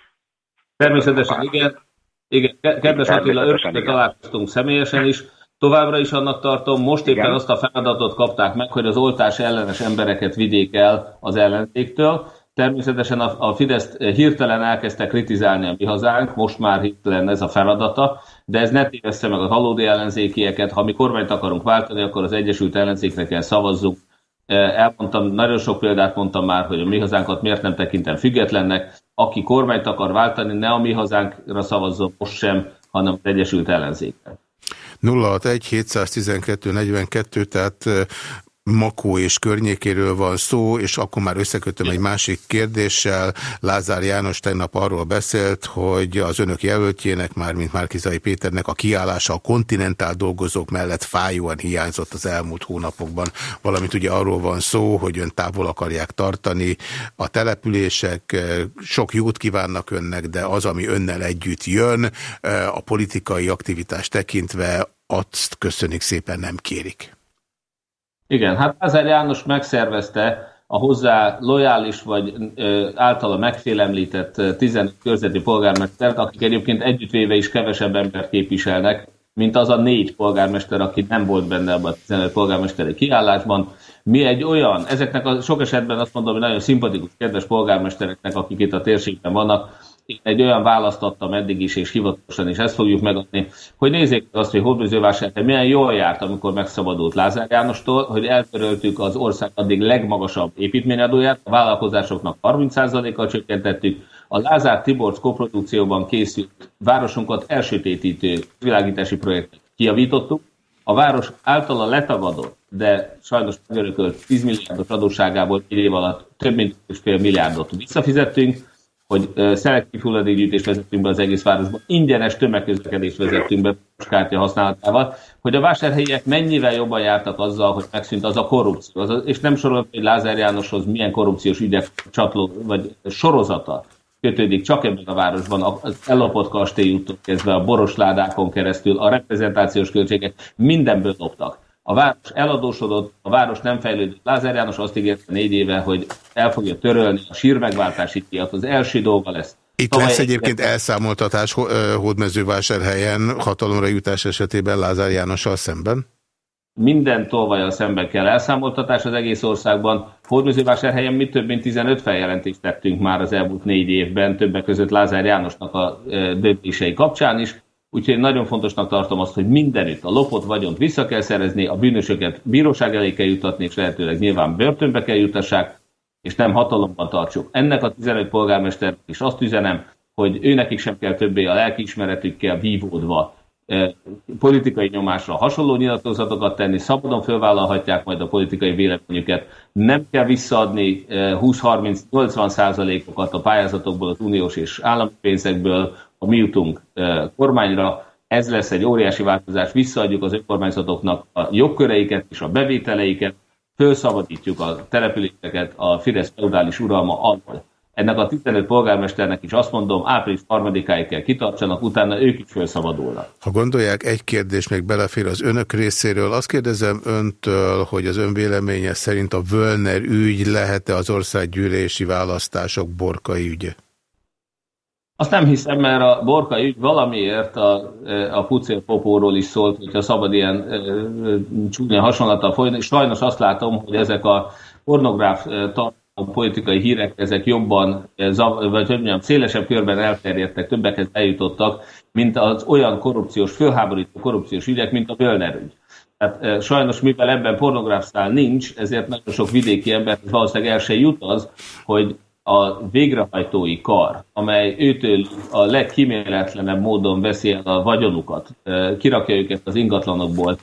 Természetesen igen. Igen, kedves Attila, örökre találkoztunk személyesen is. Továbbra is annak tartom, most éppen Igen. azt a feladatot kapták meg, hogy az oltás ellenes embereket vigyék el az ellenzéktől. Természetesen a, a Fidesz hirtelen elkezdte kritizálni a mi hazánk, most már hirtelen ez a feladata, de ez ne tévessze meg a valódi ellenzékieket. Ha mi kormányt akarunk váltani, akkor az Egyesült Ellenzékre kell szavazzunk. E, elmondtam, nagyon sok példát mondtam már, hogy a mi hazánkat miért nem tekintem függetlennek. Aki kormányt akar váltani, ne a mi hazánkra szavazzon most sem, hanem az Egyesült Ellenzékre. 061 712 42, tehát Makó és környékéről van szó, és akkor már összekötöm egy másik kérdéssel. Lázár János tegnap arról beszélt, hogy az önök jelöltjének, már mint Márkizai Péternek a kiállása a kontinentál dolgozók mellett fájóan hiányzott az elmúlt hónapokban. Valamint ugye arról van szó, hogy ön távol akarják tartani a települések, sok jót kívánnak önnek, de az, ami önnel együtt jön, a politikai aktivitás tekintve, azt köszönik szépen nem kérik. Igen, hát Lázár János megszervezte a hozzá lojális vagy ö, általa megfélemlített 15 körzeti polgármestert, akik egyébként együttvéve is kevesebb embert képviselnek, mint az a négy polgármester, aki nem volt benne abban a 15 polgármesteri kiállásban. Mi egy olyan, ezeknek a sok esetben azt mondom, hogy nagyon szimpatikus, kedves polgármestereknek, akik itt a térségben vannak, egy olyan választ adtam eddig is, és hivatalosan is ezt fogjuk megadni, hogy nézzék azt, hogy Hódműzővásárhely milyen jól járt, amikor megszabadult Lázár Jánostól, hogy eltöröltük az ország addig legmagasabb építményadóját, a vállalkozásoknak 30%-kal csökkentettük, a Lázár Tiborcs koprodukcióban készült városunkat elsötétítő világítási projektet kiavítottuk, a város általa letagadott, de sajnos megörökölt 10 milliárdos adósságából egy év alatt több mint fél milliárdot visszafizettünk, hogy szelektív hulladékgyűjtést vezettünk be az egész városban, ingyenes tömegközlekedést vezettünk be kártya használatával, hogy a vásárhelyiek mennyivel jobban jártak azzal, hogy megszűnt az a korrupció. Az, és nem sorolom, hogy Lázár Jánoshoz milyen korrupciós ügyek csatló, vagy sorozata kötődik csak ebben a városban, az ellopott kastélyúttól kezdve a borosládákon keresztül, a reprezentációs költségek mindenből loptak. A város eladósodott, a város nem fejlődött. Lázár János azt ígérte négy éve, hogy el fogja törölni a sírmegváltási díjat. Az első dolga lesz. Itt Tavaly lesz egyébként egy... elszámoltatás hódmezővásárhelyen hatalomra jutás esetében Lázár Jánossal szemben? Minden tolvajal szemben kell elszámoltatás az egész országban. Hódmezővásárhelyen mi több mint 15 feljelentést tettünk már az elmúlt négy évben, többek között Lázár Jánosnak a döntései kapcsán is. Úgyhogy nagyon fontosnak tartom azt, hogy mindenütt a lopott vagyont vissza kell szerezni, a bűnösöket bíróság elé kell jutatni, és lehetőleg nyilván börtönbe kell jutassák, és nem hatalomban tartsuk. Ennek a 15 polgármester is azt üzenem, hogy őnekik sem kell többé a lelkiismeretükkel vívódva politikai nyomásra hasonló nyilatkozatokat tenni, szabadon fölvállalhatják majd a politikai véleményüket. Nem kell visszaadni 20-30-80 százalékokat a pályázatokból, az uniós és állami pénzekből a mi jutunk kormányra. Ez lesz egy óriási változás, visszaadjuk az önkormányzatoknak a jogköreiket és a bevételeiket, felszabadítjuk a településeket a Fidesz feudális uralma alól ennek a 15 polgármesternek is azt mondom, április harmadikáig kell kitartsanak, utána ők is felszabadulnak. Ha gondolják, egy kérdés még belefér az önök részéről. Azt kérdezem öntől, hogy az önvéleménye szerint a Völner ügy lehet-e az országgyűlési választások borkai ügye? Azt nem hiszem, mert a borka ügy valamiért a, a pucér popóról is szólt, hogyha szabad ilyen csúnya hasonlata folyni. Sajnos azt látom, hogy ezek a pornográf tartalmak a politikai hírek ezek jobban, vagy hogy mondjam, szélesebb körben elterjedtek, többekhez eljutottak, mint az olyan korrupciós, fölháborító korrupciós ügyek, mint a Bölner ügy. Tehát sajnos, mivel ebben pornográfszál nincs, ezért nagyon sok vidéki ember valószínűleg el se jut az, hogy a végrehajtói kar, amely őtől a legkíméletlenebb módon veszi el a vagyonukat, kirakja őket az ingatlanokból,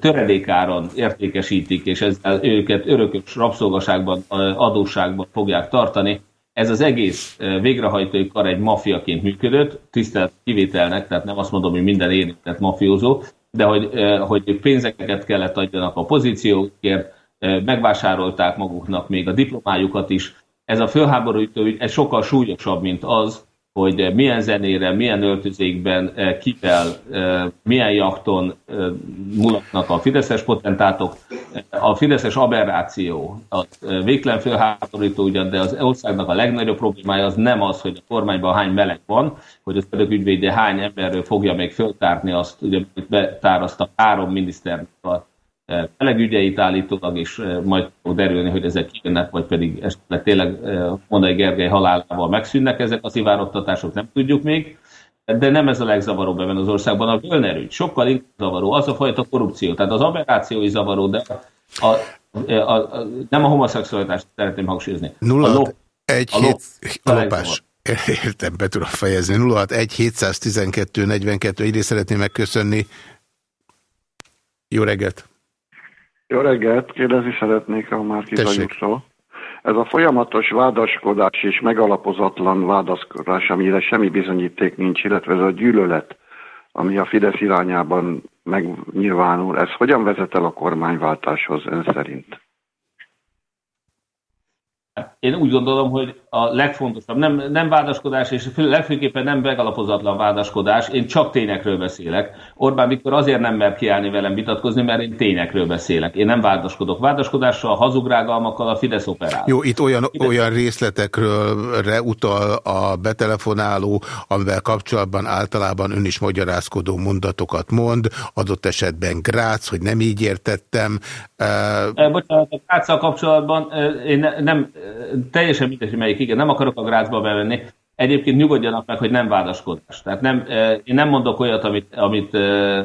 töredékáron értékesítik, és ezzel őket örökös rabszolgaságban, adósságban fogják tartani. Ez az egész végrehajtói kar egy mafiaként működött, tisztelt kivételnek, tehát nem azt mondom, hogy minden érintett mafiózó, de hogy, hogy pénzeket kellett adjanak a pozíciókért, megvásárolták maguknak még a diplomájukat is. Ez a fölháborító ügy, ez sokkal súlyosabb, mint az, hogy milyen zenére, milyen öltözékben, eh, kivel, eh, milyen jakton eh, mulatnak a fideszes potentátok. A fideszes aberráció, a végtelen fölháborító ugyan, de az országnak a legnagyobb problémája az nem az, hogy a kormányban hány meleg van, hogy az ügyvédje hány emberről fogja még föltárni azt, ugye betárasztak három miniszternek melegügyeit állítólag, és majd fog derülni, hogy ezek kijönnek, vagy pedig esetleg tényleg Mondai Gergely halálával megszűnnek ezek a szivárogtatások, nem tudjuk még. De nem ez a legzavaróbb ebben az országban. A Völner ügy sokkal inkább zavaró, az a fajta korrupció. Tehát az aberráció is zavaró, de a, a, a, nem a homoszexualitást szeretném hangsúlyozni. 0 a lop, egy a lop, hét, a lopás. Értem, be tudom fejezni. 061 712 42. Egyrészt szeretném megköszönni. Jó reggelt! Jó reggelt, kérdezni szeretnék a Márki Zajutról. Ez a folyamatos vádaskodás és megalapozatlan vádaskodás, amire semmi bizonyíték nincs, illetve ez a gyűlölet, ami a Fidesz irányában megnyilvánul, ez hogyan vezet el a kormányváltáshoz ön szerint? Én úgy gondolom, hogy a legfontosabb, nem, nem vádaskodás, és legfőképpen nem megalapozatlan vádaskodás, én csak tényekről beszélek. Orbán Viktor azért nem mer kiállni velem vitatkozni, mert én tényekről beszélek. Én nem vádaskodok. Vádaskodással, hazugrágalmakkal a Fidesz operál. Jó, itt olyan, Fidesz... olyan részletekről utal a betelefonáló, amivel kapcsolatban általában ön is magyarázkodó mondatokat mond, adott esetben Grác, hogy nem így értettem. Uh... Bocsánat, a Gráccal kapcsolatban én nem teljesen mindegy, hogy melyik, igen, nem akarok a Grácsba bevenni. Egyébként nyugodjanak meg, hogy nem vádaskodás. Tehát nem, én nem mondok olyat, amit, amit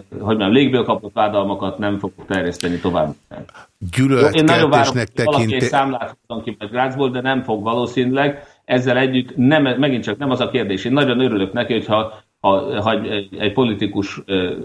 hogy mondjam, légből kapott vádalmakat nem fogok terjeszteni tovább. Én nagyon várom, hogy valaki számlát ki meg Grácsból, de nem fog valószínűleg. Ezzel együtt nem, megint csak nem az a kérdés. Én nagyon örülök neki, hogyha ha, ha egy, egy politikus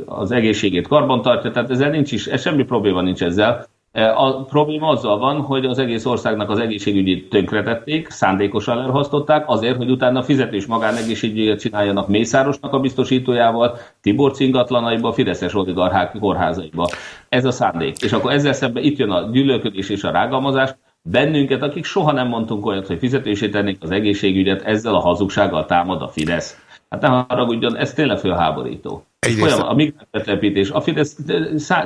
az egészségét karbantartja, tehát ezzel nincs is, ez semmi probléma nincs ezzel. A probléma azzal van, hogy az egész országnak az egészségügyét tönkretették, szándékosan elhasztották, azért, hogy utána fizetős magánegészségügyet csináljanak Mészárosnak a biztosítójával, Tibor cingatlanaiba, Fideszes oligarchák kórházaiba. Ez a szándék. És akkor ezzel szemben itt jön a gyűlölködés és a rágalmazás, bennünket, akik soha nem mondtunk olyat, hogy fizetősítenék az egészségügyet, ezzel a hazugsággal támad a Fidesz. Hát ne haragudjon, ez tényleg fölháborító. Egyrészt... a migráns telepítés. A Fidesz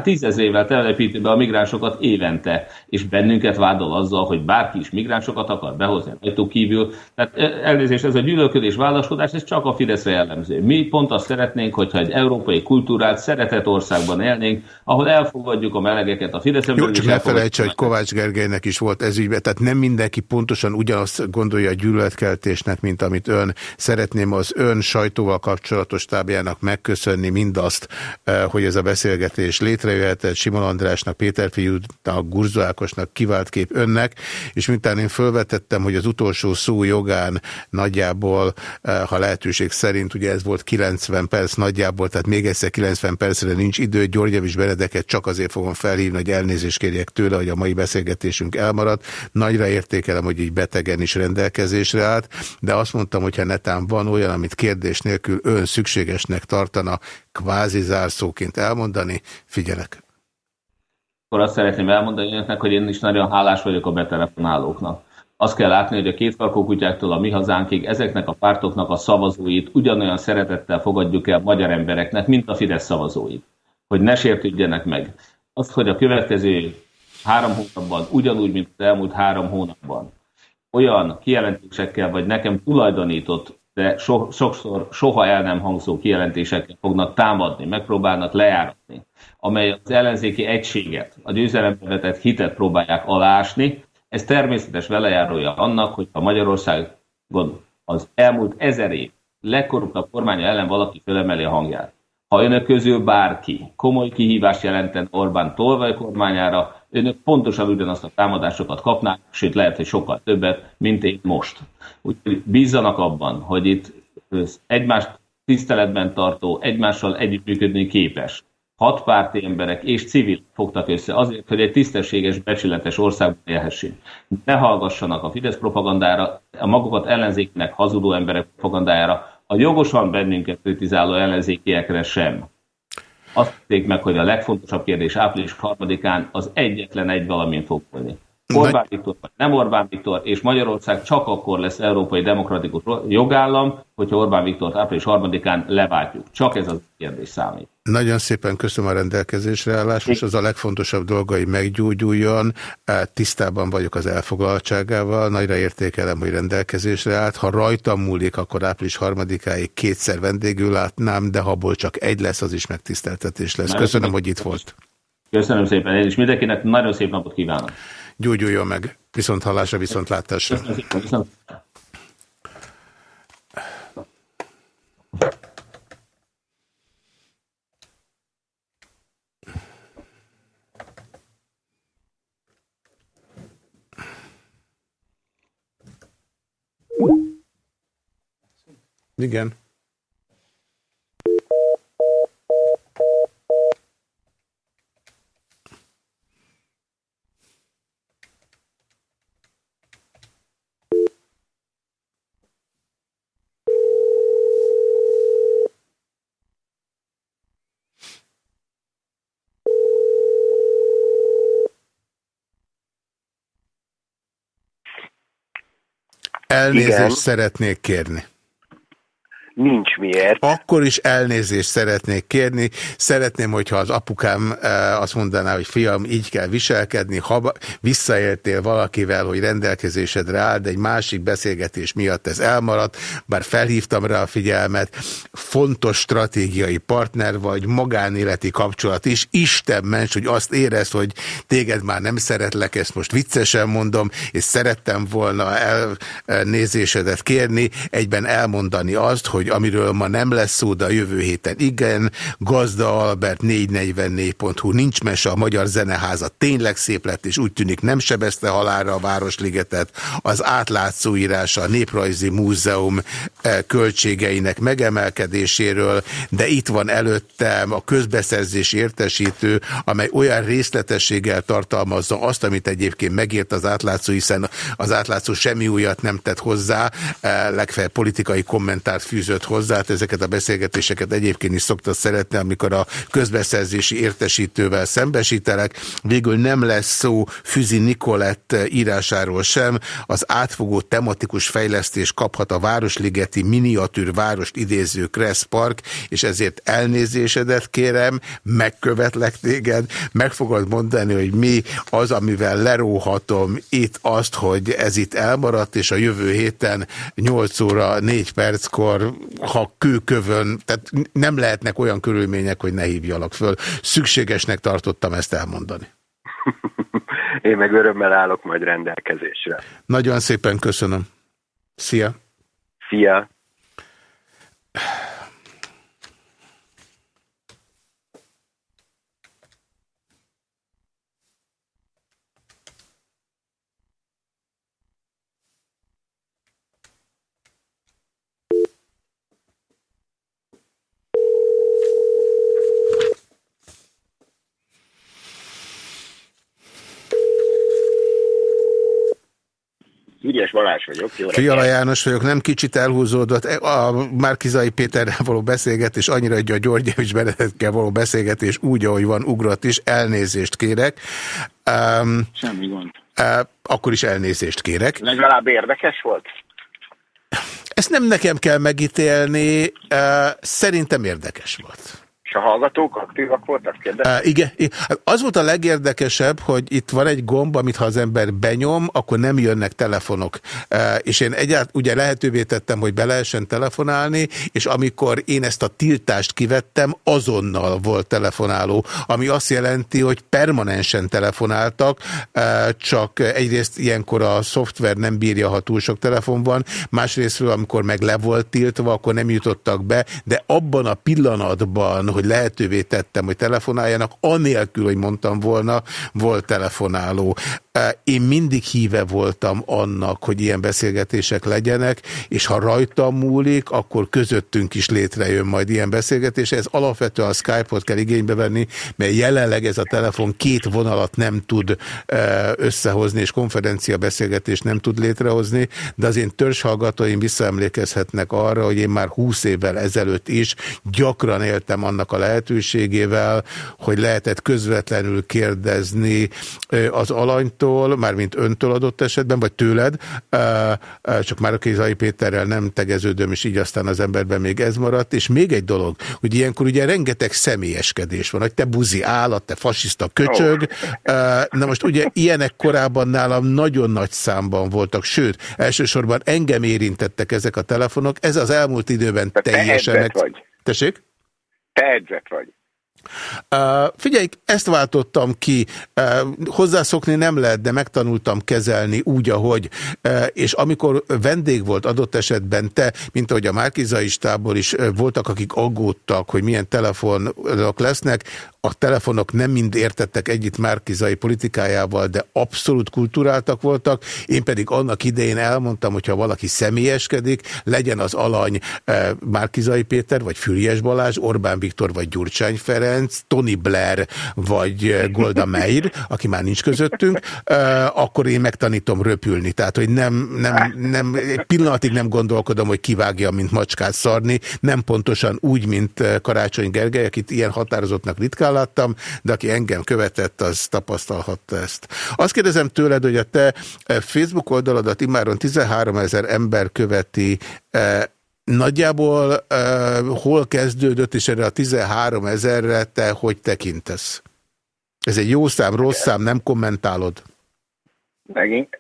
tízezrével telepíti be a migránsokat évente, és bennünket vádol azzal, hogy bárki is migránsokat akar behozni ajtó kívül. Tehát elnézést, ez a gyűlölködés, válaszkodás, ez csak a Fideszre jellemző. Mi pont azt szeretnénk, hogyha egy európai kultúrát szeretett országban élnénk, ahol elfogadjuk a melegeket a Fidesz Jó, csak ne felejtse, hogy Kovács Gergelynek is volt ez ügyben, tehát nem mindenki pontosan ugyanazt gondolja a gyűlöletkeltésnek, mint amit ön. Szeretném az ön sajtóval kapcsolatos tábjának megköszönni, tenni mindazt, hogy ez a beszélgetés létrejöhetett Simon Andrásnak, Péter Fiúnak, Gurzó Ákosnak kivált kép önnek, és miután én felvetettem, hogy az utolsó szó jogán nagyjából, ha lehetőség szerint, ugye ez volt 90 perc nagyjából, tehát még egyszer 90 percre nincs idő, Györgyevics Benedeket csak azért fogom felhívni, hogy elnézést kérjek tőle, hogy a mai beszélgetésünk elmaradt. Nagyra értékelem, hogy így betegen is rendelkezésre állt, de azt mondtam, hogy ha netán van olyan, amit kérdés nélkül ön szükségesnek tartana, kvázi zárszóként elmondani. Figyelek! Akkor azt szeretném elmondani önöknek, hogy én is nagyon hálás vagyok a betelefonálóknak. Azt kell látni, hogy a két kutyáktól a mi hazánkig ezeknek a pártoknak a szavazóit ugyanolyan szeretettel fogadjuk el magyar embereknek, mint a Fidesz szavazóit. Hogy ne sértődjenek meg. Azt, hogy a következő három hónapban, ugyanúgy, mint az elmúlt három hónapban, olyan kijelentésekkel, vagy nekem tulajdonított de so, sokszor soha el nem hangzó kijelentésekkel fognak támadni, megpróbálnak lejáratni, amely az ellenzéki egységet, a győzelembe vetett hitet próbálják alásni. Ez természetes velejárója annak, hogy a Magyarország az elmúlt ezer év legkorruptabb kormánya ellen valaki fölemeli a hangját. Ha önök közül bárki komoly kihívást jelenten Orbán tolvaj kormányára, önök pontosan ugyanazt a támadásokat kapnák, sőt lehet, hogy sokkal többet, mint én most. Úgyhogy bízzanak abban, hogy itt egymást tiszteletben tartó, egymással együttműködni képes, hatpárti emberek és civil fogtak össze azért, hogy egy tisztességes, becsületes országban élhessünk. Ne hallgassanak a Fidesz propagandára, a magukat ellenzéknek hazudó emberek propagandájára, a jogosan bennünket kritizáló ellenzékiekre sem. Azt tették meg, hogy a legfontosabb kérdés április harmadikán az egyetlen egy valamint fog volni. Orbán Viktor, vagy nem Orbán Viktor, és Magyarország csak akkor lesz európai demokratikus jogállam, hogyha Orbán Viktor április harmadikán leváltjuk. Csak ez az kérdés számít. Nagyon szépen köszönöm a rendelkezésre állás, most az a legfontosabb dolga, hogy meggyógyuljon. Tisztában vagyok az elfoglaltságával, nagyra értékelem, hogy rendelkezésre állt. Ha rajtam múlik, akkor április harmadikáig kétszer vendégül látnám, de ha abból csak egy lesz, az is megtiszteltetés lesz. Köszönöm, hogy itt volt. Köszönöm szépen, én is mindenkinek nagyon szép napot kívánok. Gyógyuljon meg. Viszont hallásra, viszont látásra. Igen. Elnézést Igen. szeretnék kérni. Nincs miért. Akkor is elnézést szeretnék kérni. Szeretném, hogyha az apukám eh, azt mondaná, hogy fiam, így kell viselkedni, ha visszaéltél valakivel, hogy rendelkezésedre áll, de egy másik beszélgetés miatt ez elmaradt, bár felhívtam rá a figyelmet, fontos stratégiai partner vagy, magánéleti kapcsolat is. Isten ments, hogy azt érez, hogy téged már nem szeretlek, ezt most viccesen mondom, és szerettem volna elnézésedet kérni, egyben elmondani azt, hogy hogy amiről ma nem lesz szó, de a jövő héten igen, Gazda Albert 444.hu, nincs mese, a Magyar Zeneháza tényleg szép lett, és úgy tűnik nem sebezte halára a Városligetet, az átlátszó írása a Néprajzi Múzeum eh, költségeinek megemelkedéséről, de itt van előttem a közbeszerzés értesítő, amely olyan részletességgel tartalmazza azt, amit egyébként megírt az átlátszó, hiszen az átlátszó semmi újat nem tett hozzá, eh, legfeljebb politikai kommentárt fűzött hozzá, hát ezeket a beszélgetéseket egyébként is szokta szeretni, amikor a közbeszerzési értesítővel szembesítelek. Végül nem lesz szó Füzi Nikolett írásáról sem, az átfogó tematikus fejlesztés kaphat a Városligeti miniatűr várost idéző Kressz Park, és ezért elnézésedet kérem, megkövetlek téged, meg fogod mondani, hogy mi az, amivel leróhatom itt azt, hogy ez itt elmaradt, és a jövő héten 8 óra 4 perckor, ha kőkövön, tehát nem lehetnek olyan körülmények, hogy ne hívjalak föl. Szükségesnek tartottam ezt elmondani. Én meg örömmel állok majd rendelkezésre. Nagyon szépen köszönöm. Szia! Szia! Ügyes Balázs vagyok. Fiala János vagyok, nem kicsit elhúzódott. A Márkizai Péterrel való beszélgetés, annyira, hogy a Györgyevics Benedekkel való beszélgetés úgy, ahogy van, ugrott is. Elnézést kérek. Um, Semmi gond. Uh, akkor is elnézést kérek. Legalább érdekes volt? Ezt nem nekem kell megítélni, uh, szerintem érdekes volt. És a hallgatók aktívak voltak? Uh, igen. Az volt a legérdekesebb, hogy itt van egy gomb, amit ha az ember benyom, akkor nem jönnek telefonok. És én egyáltalán ugye lehetővé tettem, hogy be lehessen telefonálni, és amikor én ezt a tiltást kivettem, azonnal volt telefonáló, ami azt jelenti, hogy permanensen telefonáltak, csak egyrészt ilyenkor a szoftver nem bírja, ha túl sok telefon van, másrésztről, amikor meg le volt tiltva, akkor nem jutottak be, de abban a pillanatban, hogy lehetővé tettem, hogy telefonáljanak, anélkül, hogy mondtam volna, volt telefonáló. Én mindig híve voltam annak, hogy ilyen beszélgetések legyenek, és ha rajtam múlik, akkor közöttünk is létrejön majd ilyen beszélgetés. Ez alapvetően a Skype-ot kell igénybe venni, mert jelenleg ez a telefon két vonalat nem tud összehozni, és konferencia beszélgetést nem tud létrehozni, de az én törzshallgatóim visszaemlékezhetnek arra, hogy én már húsz évvel ezelőtt is gyakran éltem annak a lehetőségével, hogy lehetett közvetlenül kérdezni az alanytól, mármint öntől adott esetben, vagy tőled, csak már a Kézai Péterrel nem tegeződöm, és így aztán az emberben még ez maradt. És még egy dolog, hogy ilyenkor ugye rengeteg személyeskedés van, hogy te buzi állat, te fasiszta köcsög. Na most ugye ilyenek korábban nálam nagyon nagy számban voltak, sőt, elsősorban engem érintettek ezek a telefonok. Ez az elmúlt időben te teljesen... Te vagy. Tessék? Te edzett vagy. Uh, figyelj, ezt váltottam ki. Uh, hozzászokni nem lehet, de megtanultam kezelni úgy, ahogy. Uh, és amikor vendég volt adott esetben te, mint ahogy a Márkizai stából is voltak, akik aggódtak, hogy milyen telefonok lesznek, a telefonok nem mind értettek együtt Márkizai politikájával, de abszolút kulturáltak voltak. Én pedig annak idején elmondtam, hogyha valaki személyeskedik, legyen az alany Márkizai Péter, vagy Füriás Balázs, Orbán Viktor, vagy Gyurcsány Ferenc, Ferenc, Tony Blair vagy Golda Meir, aki már nincs közöttünk, akkor én megtanítom röpülni. Tehát, hogy nem, nem, nem, pillanatig nem gondolkodom, hogy kivágja, mint macskát szarni, nem pontosan úgy, mint Karácsony Gergely, akit ilyen határozottnak ritkán láttam, de aki engem követett, az tapasztalhatta ezt. Azt kérdezem tőled, hogy a te Facebook oldaladat immáron 13 ezer ember követi, Nagyjából uh, hol kezdődött, és erre a 13 ezerre te hogy tekintesz? Ez egy jó szám, rossz szám, nem kommentálod? Legink,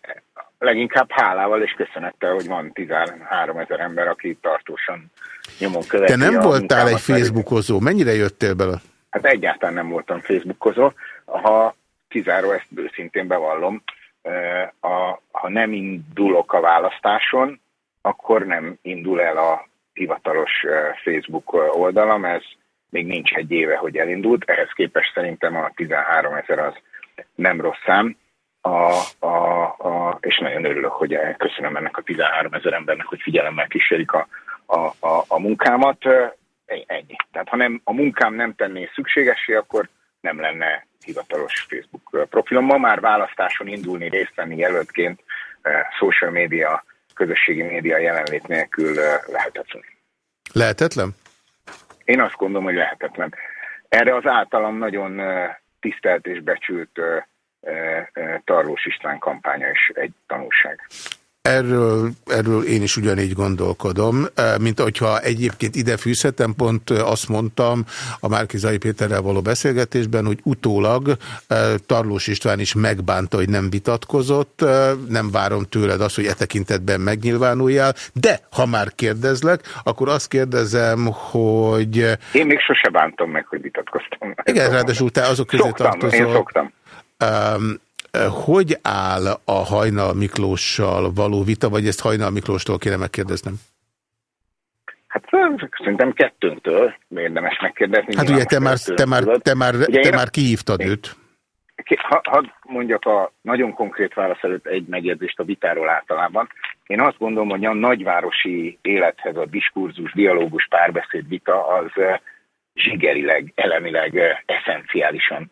leginkább hálával és köszönettel, hogy van 13 ezer ember, aki tartósan nyomon követi. Te nem voltál egy Facebookozó, mennyire jöttél bele? Hát egyáltalán nem voltam Facebookozó. Ha kizáró, ezt őszintén bevallom, a, ha nem indulok a választáson, akkor nem indul el a hivatalos Facebook oldalam, ez még nincs egy éve, hogy elindult, ehhez képest szerintem a 13 ezer az nem rossz szám, a, a, a, és nagyon örülök, hogy köszönöm ennek a 13 ezer embernek, hogy figyelemmel kísérik a, a, a, a munkámat. Ennyi. Tehát ha nem, a munkám nem tenné szükségessé, akkor nem lenne hivatalos Facebook profilom. Ma már választáson indulni, részt venni jelöltként social media, közösségi média jelenlét nélkül lehetetlen. Lehetetlen? Én azt gondolom, hogy lehetetlen. Erre az általam nagyon tisztelt és becsült Tarlós István kampánya is egy tanulság. Erről, erről én is ugyanígy gondolkodom, mint hogyha egyébként ide fűzhetem, pont azt mondtam a Márkizai Péterrel való beszélgetésben, hogy utólag Tarlós István is megbánta, hogy nem vitatkozott, nem várom tőled azt, hogy e tekintetben megnyilvánuljál, de ha már kérdezlek, akkor azt kérdezem, hogy... Én még sose bántam meg, hogy vitatkoztam. Igen, ráadásul te azok közé szoktam, tartozol. Én szoktam. Um, hogy áll a Hajnal Miklóssal való vita, vagy ezt Hajnal Miklóstól kéne megkérdeznem? Hát szerintem kettőnktől érdemes megkérdezni. Hát ugye te már, te már, te már, te már kihívtad én, őt. Ha, hadd mondjak a nagyon konkrét válasz előtt egy megjegyzést a vitáról általában. Én azt gondolom, hogy a nagyvárosi élethez a diskurzus, dialógus, párbeszéd vita az zsigerileg, elemileg, eszenciálisan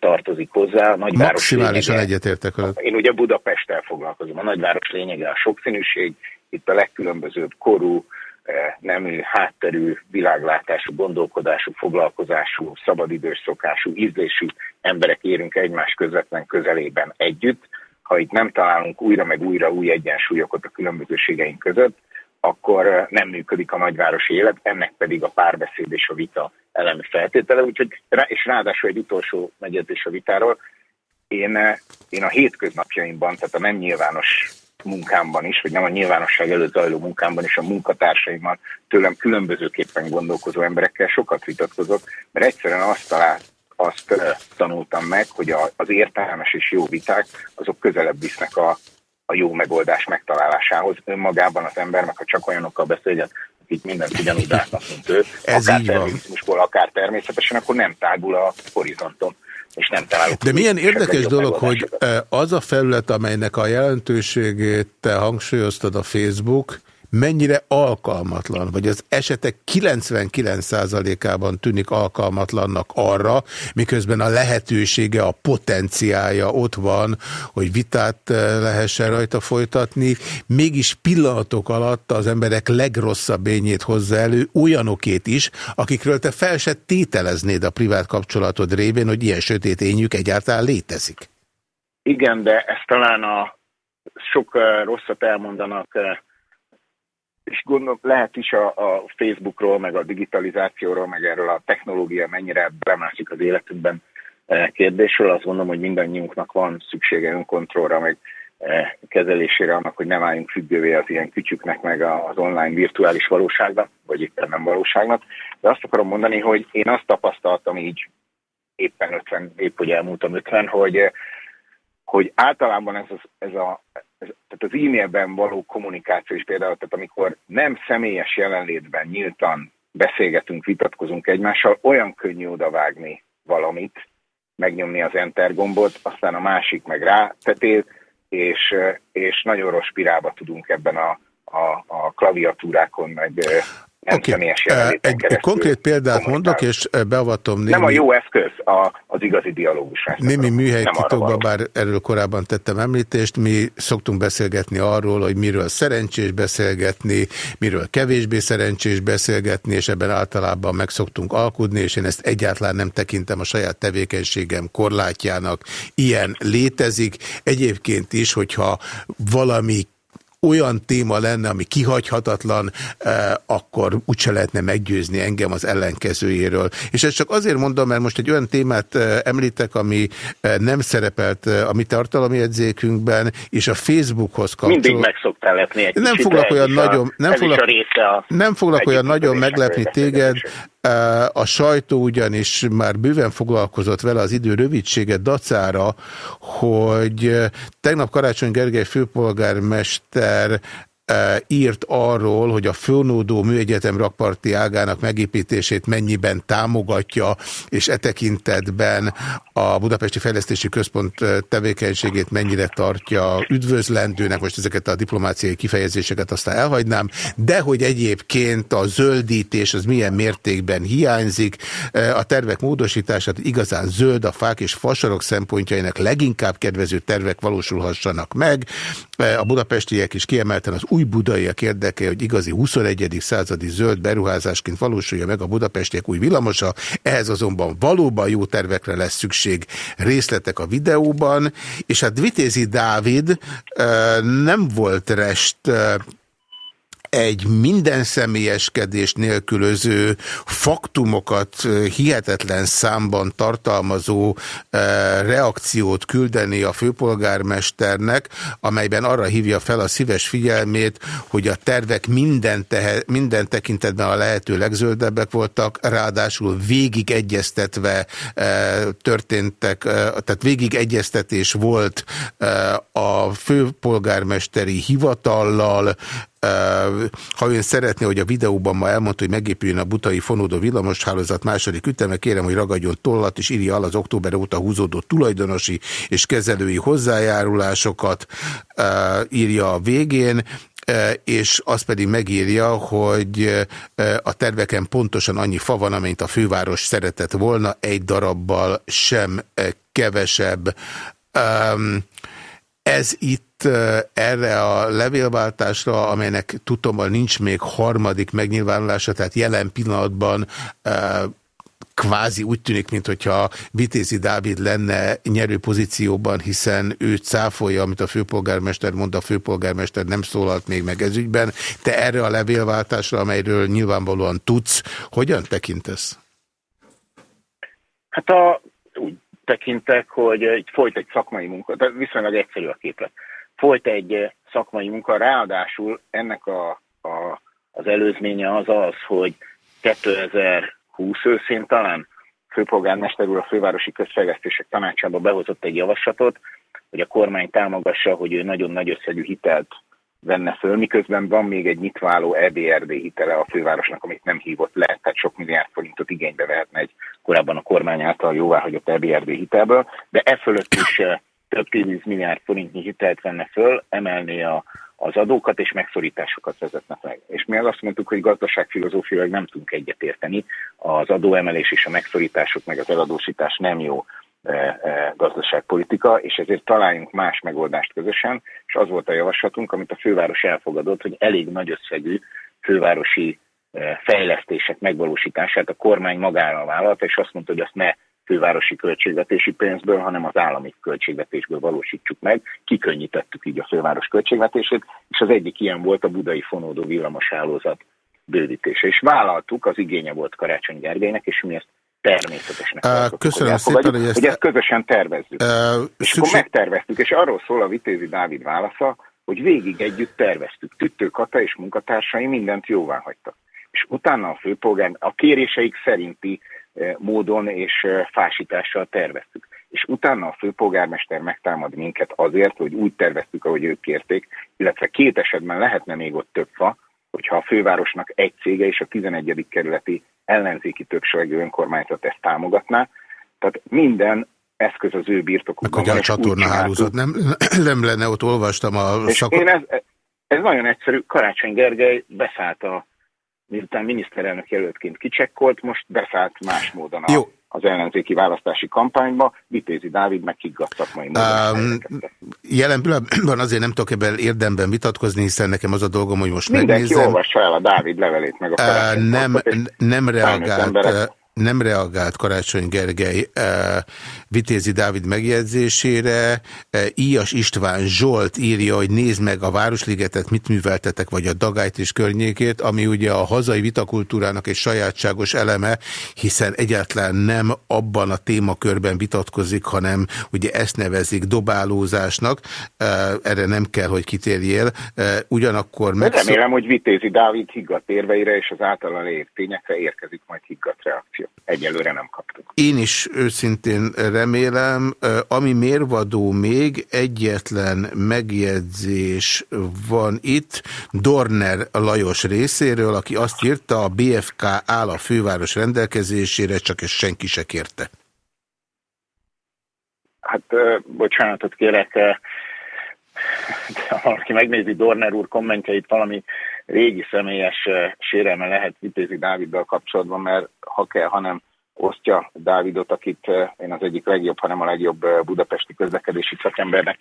tartozik hozzá. A nagyváros Maximálisan lényege, egyetértek. Én ugye Budapesttel foglalkozom. A nagyváros lényege a sokszínűség, itt a legkülönbözőbb korú, e, nemű, hátterű, világlátású, gondolkodású, foglalkozású, szabadidős szokású, ízlésű emberek érünk egymás közvetlen közelében együtt. Ha itt nem találunk újra meg újra új egyensúlyokat a különbözőségeink között, akkor eh, nem működik a nagyvárosi élet, ennek pedig a párbeszéd és a vita elemi feltétele, úgyhogy, és ráadásul egy utolsó megjegyzés a vitáról, én, eh, én a hétköznapjaimban, tehát a nem nyilvános munkámban is, vagy nem a nyilvánosság előtt zajló munkámban is, a munkatársaimmal, tőlem különbözőképpen gondolkozó emberekkel sokat vitatkozok, mert egyszerűen azt talált, azt eh, tanultam meg, hogy az értelmes és jó viták, azok közelebb visznek a, a jó megoldás megtalálásához. Önmagában az ember, meg ha csak olyanokkal beszélget, akik mindent ugyanúgy látnak, mint ő, Ez akár természetesen, akár természetesen, akkor nem tágul a horizonton és nem találok. De milyen érdekes dolog, hogy az a felület, amelynek a jelentőségét te hangsúlyoztad a Facebook, mennyire alkalmatlan, vagy az esetek 99%-ában tűnik alkalmatlannak arra, miközben a lehetősége, a potenciája ott van, hogy vitát eh, lehessen rajta folytatni, mégis pillanatok alatt az emberek legrosszabb ényét hozza elő, olyanokét is, akikről te fel se tételeznéd a privát kapcsolatod révén, hogy ilyen sötét ényük egyáltalán létezik. Igen, de ezt talán a sok eh, rosszat elmondanak eh, és gondolom lehet is a, a Facebookról, meg a digitalizációról, meg erről a technológia mennyire bemászik az életünkben e, kérdésről. Azt gondolom, hogy mindannyiunknak van szüksége önkontrollra, meg e, kezelésére annak, hogy nem álljunk függővé az ilyen kütyüknek, meg az online virtuális valóságnak, vagy éppen nem valóságnak. De azt akarom mondani, hogy én azt tapasztaltam így éppen 50, épp hogy elmúltam 50, hogy, hogy általában ez, az, ez a tehát az e-mailben való kommunikáció is például, tehát amikor nem személyes jelenlétben nyíltan beszélgetünk, vitatkozunk egymással, olyan könnyű odavágni valamit, megnyomni az enter gombot, aztán a másik meg rátetél, és, és nagyon rossz spirálba tudunk ebben a, a, a klaviatúrákon, meg Oké, okay. egy, egy konkrét példát mondok, és beavatom némi... Nem a jó eszköz a, az igazi dialógus. Némi műhely titokban, bár erről korábban tettem említést, mi szoktunk beszélgetni arról, hogy miről szerencsés beszélgetni, miről kevésbé szerencsés beszélgetni, és ebben általában meg szoktunk alkudni, és én ezt egyáltalán nem tekintem a saját tevékenységem korlátjának. Ilyen létezik. Egyébként is, hogyha valami olyan téma lenne, ami kihagyhatatlan, eh, akkor úgyse lehetne meggyőzni engem az ellenkezőjéről. És ezt csak azért mondom, mert most egy olyan témát eh, említek, ami eh, nem szerepelt a mi tartalmi edzékünkben, és a Facebookhoz kapcsolódik. Mindig meg szoktál lepni egy Nem foglak olyan nagyon, nem foglak, nem foglak olyan nagyon meglepni téged, a sajtó ugyanis már bőven foglalkozott vele az idő rövidsége dacára, hogy tegnap Karácsony Gergely főpolgármester said írt arról, hogy a Főnódó Műegyetem rakparti ágának megépítését mennyiben támogatja, és e tekintetben a Budapesti Fejlesztési Központ tevékenységét mennyire tartja üdvözlendőnek, most ezeket a diplomáciai kifejezéseket aztán elhagynám, de hogy egyébként a zöldítés az milyen mértékben hiányzik, a tervek módosítását igazán zöld, a fák és fasarok szempontjainak leginkább kedvező tervek valósulhassanak meg. A budapestiek is kiemelten az új budaiak érdeke, hogy igazi 21. századi zöld beruházásként valósulja meg a budapestiek új villamosa, ehhez azonban valóban jó tervekre lesz szükség részletek a videóban, és hát Vitézi Dávid nem volt rest egy minden személyeskedés nélkülöző faktumokat hihetetlen számban tartalmazó reakciót küldeni a főpolgármesternek, amelyben arra hívja fel a szíves figyelmét, hogy a tervek minden, tehe, minden tekintetben a lehető legzöldebbek voltak, ráadásul végig egyeztetve történtek, tehát végig egyeztetés volt a főpolgármesteri hivatallal, ha ön szeretné, hogy a videóban ma elmondta, hogy megépüljön a butai fonódó villamoshálózat második üteme, kérem, hogy ragadjon tollat, és írja al az október óta húzódó tulajdonosi és kezelői hozzájárulásokat, írja a végén, és azt pedig megírja, hogy a terveken pontosan annyi fa van, amint a főváros szeretett volna, egy darabbal sem kevesebb. Ez itt erre a levélváltásra, amelynek tudommal nincs még harmadik megnyilvánulása, tehát jelen pillanatban kvázi úgy tűnik, mintha Vitézi Dávid lenne nyerő pozícióban, hiszen ő cáfolja, amit a főpolgármester mond, a főpolgármester nem szólalt még meg ezügyben. Te erre a levélváltásra, amelyről nyilvánvalóan tudsz, hogyan tekintesz? Hát a, tekintek, hogy folyt egy szakmai munka, de viszonylag egyszerű a képlet. Folyt egy eh, szakmai munka, ráadásul ennek a, a, az előzménye az az, hogy 2020 őszén talán főpolgármester úr a fővárosi közfejlesztések tanácsába behozott egy javaslatot, hogy a kormány támogassa, hogy ő nagyon nagy összegű hitelt venne föl, miközben van még egy nyitváló EBRD hitele a fővárosnak, amit nem hívott le, tehát sok milliárd forintot igénybe vehetne egy korábban a kormány által jóváhagyott EBRD hitelből, de e fölött is eh, több tíz milliárd forintnyi hitelt venne föl, emelné a, az adókat és megszorításokat vezetnek meg. És mi azt mondtuk, hogy gazdaságfilozófiailag nem tudunk egyetérteni, az adóemelés és a megszorítások meg az eladósítás nem jó gazdaságpolitika, és ezért találjunk más megoldást közösen, és az volt a javaslatunk, amit a főváros elfogadott, hogy elég nagy összegű fővárosi e, fejlesztések megvalósítását a kormány magára vállalta, és azt mondta, hogy azt ne fővárosi költségvetési pénzből, hanem az állami költségvetésből valósítsuk meg. Kikönnyítettük így a főváros költségvetését, és az egyik ilyen volt a budai fonódó villamoshálózat bővítése. És vállaltuk, az igénye volt Karácsony Gergelynek, és mi ezt természetesnek Köszönöm hogy szépen, hogy ezt, hogy ezt közösen tervezzük. Uh, és szükség... akkor megterveztük, és arról szól a Vitézi Dávid válasza, hogy végig együtt terveztük. Tüttő Kata és munkatársai mindent jóvá hagytak. És utána a főpolgár a kéréseik szerinti módon és fásítással terveztük. És utána a főpolgármester megtámad minket azért, hogy úgy terveztük, ahogy ők kérték, illetve két esetben lehetne még ott több fa, hogyha a fővárosnak egy cége és a 11. kerületi ellenzéki többségű önkormányzat ezt támogatná. Tehát minden eszköz az ő birtokukban. Meg a csatornahálózat nem, [clears throat] nem lenne, ott olvastam a szakot. ez, ez nagyon egyszerű. Karácsony Gergely beszállt a miután miniszterelnök jelöltként kicsekkolt, most beszállt más módon a, Jó. Az ellenzéki választási kampányba, Vitézi Dávid meg szakmai módon. Um, jelen pillanatban azért nem tudok ebben érdemben vitatkozni, hiszen nekem az a dolgom, hogy most Mindenki megnézem. Mindenki olvassa el a Dávid levelét, meg a uh, Nem, nem reagált nem reagált Karácsony Gergely e, Vitézi Dávid megjegyzésére. E, Íjas István Zsolt írja, hogy nézd meg a Városligetet, mit műveltetek, vagy a Dagályt és környékét, ami ugye a hazai vitakultúrának egy sajátságos eleme, hiszen egyáltalán nem abban a témakörben vitatkozik, hanem ugye ezt nevezik dobálózásnak. E, erre nem kell, hogy kitérjél. Ugyanakkor meg... Remélem, hogy Vitézi Dávid higgadt érveire és az általán ért tényekre érkezik majd higgadt reakció. Információ. Egyelőre nem kaptuk. Én is őszintén remélem, ami mérvadó még, egyetlen megjegyzés van itt Dorner Lajos részéről, aki azt írta, a BFK áll a főváros rendelkezésére, csak ezt senki se kérte. Hát bocsánatot kérek, ha valaki megnézi Dorner úr kommentjeit, valami régi személyes sérelme lehet Vitézi Dáviddal kapcsolatban, mert ha kell, hanem osztja Dávidot, akit én az egyik legjobb, hanem a legjobb budapesti közlekedési szakembernek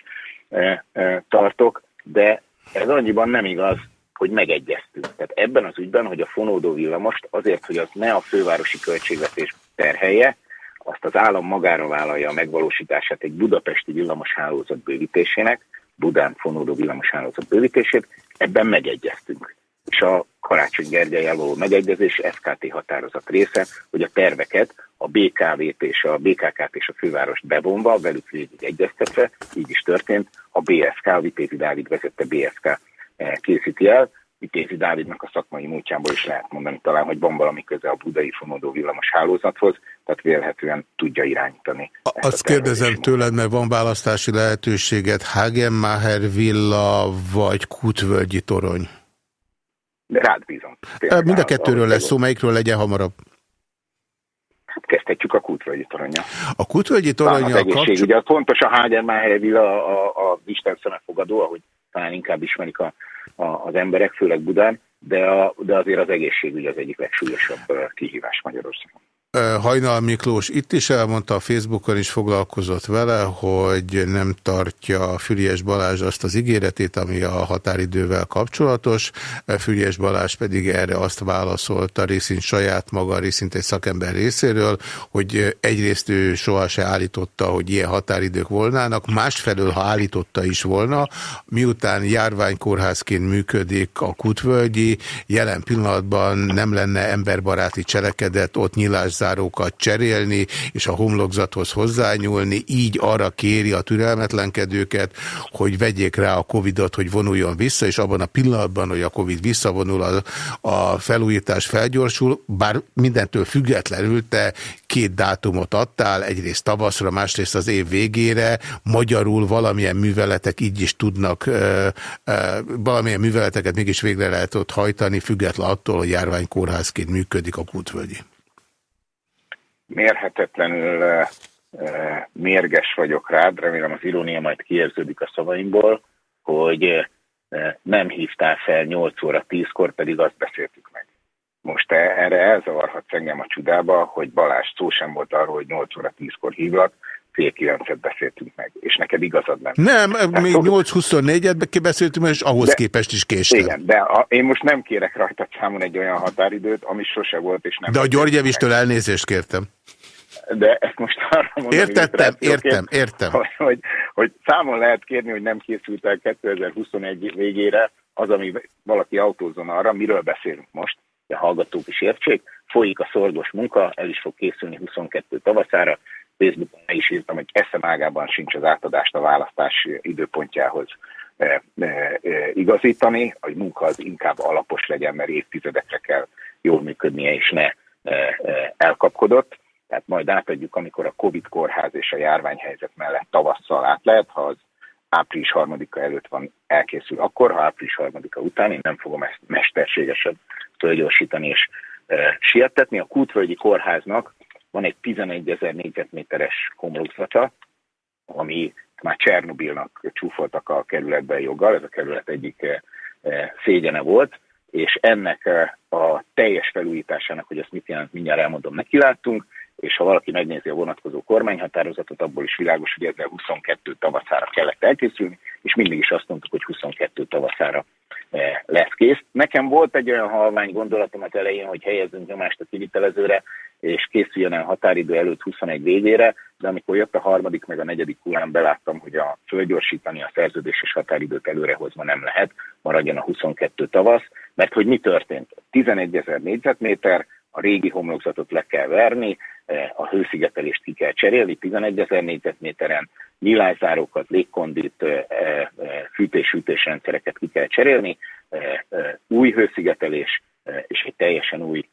tartok, de ez annyiban nem igaz, hogy megegyeztünk. Tehát ebben az ügyben, hogy a fonódó villamost azért, hogy az ne a fővárosi költségvetés terhelje, azt az állam magára vállalja a megvalósítását egy budapesti villamos hálózat bővítésének, Budán fonódó villamoshálózat bővítését, ebben megegyeztünk. És a Karácsony Gergely való megegyezés SKT határozat része, hogy a terveket a BKV-t és a BKK-t és a fővárost bevonva, velük végig egyeztetve, így is történt, a BSK, a Vitézi Dávid vezette BSK eh, készíti el, Vitézi Dávidnak a szakmai múltjából is lehet mondani talán, hogy van valami köze a budai fonódó villamos hálózathoz, tehát vélhetően tudja irányítani. Azt kérdezem tőled, mert van választási lehetőséget, Hagenmacher villa vagy Kutvölgyi torony? De rád bízom. Tényleg Mind a kettőről lesz szó, melyikről legyen hamarabb? Hát kezdhetjük a Kutvölgyi toronya. A Kutvölgyi toronya a kapcsol... Ugye fontos a Hagenmacher villa, a, a, a Isten szemefogadó, ahogy talán inkább ismerik a a, az emberek, főleg Budán, de, a, de azért az egészségügy az egyik legsúlyosabb kihívás Magyarországon. Hajnal Miklós itt is elmondta, a Facebookon is foglalkozott vele, hogy nem tartja Füriás Balázs azt az ígéretét, ami a határidővel kapcsolatos. Füriás Balázs pedig erre azt válaszolta részint saját maga, részint egy szakember részéről, hogy egyrészt ő soha se állította, hogy ilyen határidők volnának, másfelől, ha állította is volna, miután járványkórházként működik a kutvölgyi, jelen pillanatban nem lenne emberbaráti cselekedet, ott nyilás zárókat cserélni, és a homlokzathoz hozzányúlni, így arra kéri a türelmetlenkedőket, hogy vegyék rá a Covid-ot, hogy vonuljon vissza, és abban a pillanatban, hogy a Covid visszavonul, a, a felújítás felgyorsul, bár mindentől függetlenül te két dátumot adtál, egyrészt tavaszra, másrészt az év végére, magyarul valamilyen műveletek így is tudnak, ö, ö, valamilyen műveleteket mégis végre lehet ott hajtani, független attól, hogy járványkórházként működik a kútvölgyi mérhetetlenül mérges vagyok rád, remélem az irónia majd kiérződik a szavaimból, hogy nem hívtál fel 8 óra 10-kor, pedig azt beszéltük meg. Most erre elzavarhatsz engem a csudába, hogy Balázs szó sem volt arról, hogy 8 óra 10-kor hívlak, fél kilencet beszéltünk meg, és neked igazad nem. Nem, Tehát még 8-24-et beszéltünk, és ahhoz de, képest is késtem. Igen, de a, én most nem kérek rajta számon egy olyan határidőt, ami sose volt, és nem... De a Györgyevistől elnézést kértem. De ezt most arra mondom, Értettem, értem, értem. Hogy, hogy, hogy számon lehet kérni, hogy nem készült el 2021 végére az, ami valaki autózon arra, miről beszélünk most, de hallgatók is értsék, folyik a szorgos munka, el is fog készülni 22 tavaszára, Facebookon meg is írtam, hogy eszem ágában sincs az átadást a választás időpontjához e, e, e, igazítani, hogy munka az inkább alapos legyen, mert évtizedekre kell jól működnie, és ne elkapkodott. Tehát majd átadjuk, amikor a Covid kórház és a járványhelyzet mellett tavasszal át lehet, ha az április harmadika előtt van elkészül akkor, ha április harmadika után, én nem fogom ezt mesterségesen fölgyorsítani és e, sietetni. A Kútvölgyi kórháznak van egy 11 ezer négyzetméteres homlokzata, ami már Csernobilnak csúfoltak a kerületben joggal, ez a kerület egyik eh, eh, szégyene volt, és ennek eh, a teljes felújításának, hogy ezt mit jelent, mindjárt elmondom, nekiláttunk, és ha valaki megnézi a vonatkozó kormányhatározatot, abból is világos, hogy ezzel 22 tavaszára kellett elkészülni, és mindig is azt mondtuk, hogy 22 tavaszára lesz kész. Nekem volt egy olyan halvány gondolatom az elején, hogy helyezzünk nyomást a kivitelezőre, és készüljön el határidő előtt 21 végére, de amikor jött a harmadik meg a negyedik hullám, beláttam, hogy a fölgyorsítani a szerződéses határidőt előrehozva nem lehet, maradjon a 22 tavasz, mert hogy mi történt? 11 ezer négyzetméter, a régi homlokzatot le kell verni, e, a hőszigetelést ki kell cserélni 11 ezer négyzetméteren, nyilászárókat, légkondit, e, e, fűtés-hűtés rendszereket ki kell cserélni, új hőszigetelés és egy teljesen új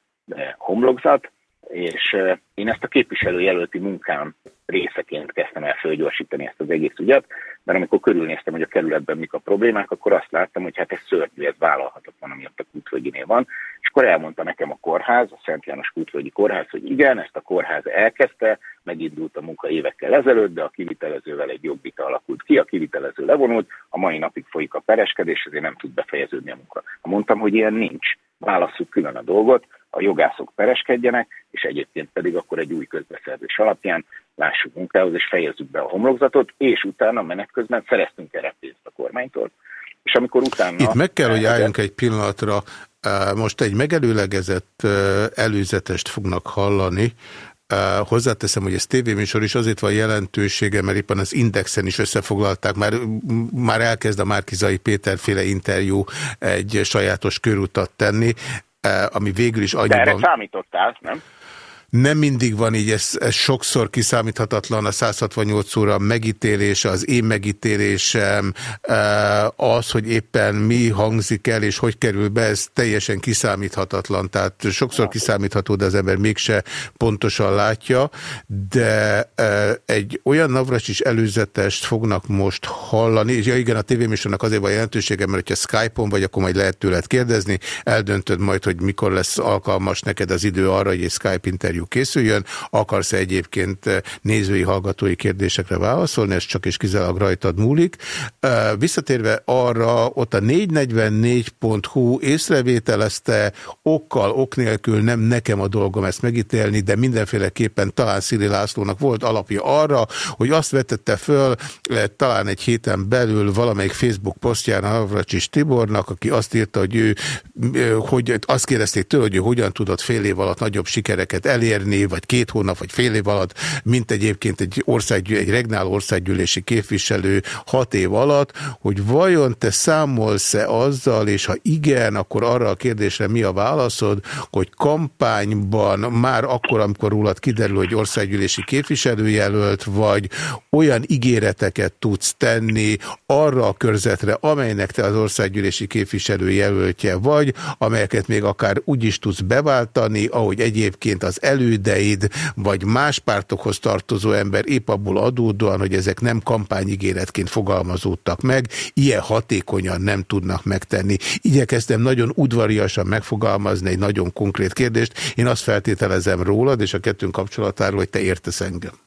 homlokzat, És én ezt a képviselőjelölti munkám részeként kezdtem el fölgyorsítani ezt az egész ügyet, mert amikor körülnéztem, hogy a kerületben mik a problémák, akkor azt láttam, hogy hát ez szörnyű, ez vállalhatatlan, ami ott a Kútvölgyinél van. És akkor elmondta nekem a kórház, a Szent János Kútvölgyi Kórház, hogy igen, ezt a kórház elkezdte, megindult a munka évekkel ezelőtt, de a kivitelezővel egy jobb vita alakult ki, a kivitelező levonult, a mai napig folyik a pereskedés, ezért nem tud befejeződni a munka. Mondtam, hogy ilyen nincs. Válasszuk külön a dolgot, a jogászok pereskedjenek, és egyébként pedig akkor egy új közbeszerzés alapján lássuk munkához, és fejezzük be a homlokzatot, és utána menet közben szereztünk erre pénzt a kormánytól. És amikor utána... Itt meg kell, hogy álljunk egy pillanatra. Most egy megelőlegezett előzetest fognak hallani, Uh, hozzáteszem, hogy ez tévéműsor is azért van jelentősége, mert éppen az Indexen is összefoglalták, már, már elkezd a Márkizai Péterféle interjú egy sajátos körutat tenni, ami végül is annyiban... De erre számítottál, nem? Nem mindig van így, ez, ez sokszor kiszámíthatatlan a 168 óra megítélése, az én megítélésem, eh, az, hogy éppen mi hangzik el és hogy kerül be, ez teljesen kiszámíthatatlan. Tehát sokszor kiszámítható, de az ember mégse pontosan látja, de eh, egy olyan is előzetest fognak most hallani, és ja igen, a tévéműsornak azért van jelentősége, mert hogyha Skype-on vagy, akkor majd lehet tőled kérdezni, eldöntöd majd, hogy mikor lesz alkalmas neked az idő arra, hogy egy Skype interjú készüljön. Akarsz -e egyébként eh, nézői, hallgatói kérdésekre válaszolni, ez csak és kizárólag rajtad múlik. Eh, visszatérve arra, ott a 444.hu észrevételezte, okkal, ok nélkül nem nekem a dolgom ezt megítélni, de mindenféleképpen talán Szili Lászlónak volt alapja arra, hogy azt vetette föl eh, talán egy héten belül valamelyik Facebook posztján Avracsis Tibornak, aki azt írta, hogy ő, hogy azt kérdezték tőle, hogy ő hogyan tudott fél év alatt nagyobb sikereket elérni, elérni, vagy két hónap, vagy fél év alatt, mint egyébként egy, országgyű, egy regnál országgyűlési képviselő hat év alatt, hogy vajon te számolsz-e azzal, és ha igen, akkor arra a kérdésre mi a válaszod, hogy kampányban már akkor, amikor rólad kiderül, hogy országgyűlési képviselőjelölt vagy, olyan ígéreteket tudsz tenni arra a körzetre, amelynek te az országgyűlési képviselőjelöltje vagy, amelyeket még akár úgy is tudsz beváltani, ahogy egyébként az elő elődeid, vagy más pártokhoz tartozó ember épp abból adódóan, hogy ezek nem kampányigéretként fogalmazódtak meg, ilyen hatékonyan nem tudnak megtenni. Igyekeztem nagyon udvariasan megfogalmazni egy nagyon konkrét kérdést. Én azt feltételezem rólad, és a kettőnk kapcsolatáról, hogy te értesz engem.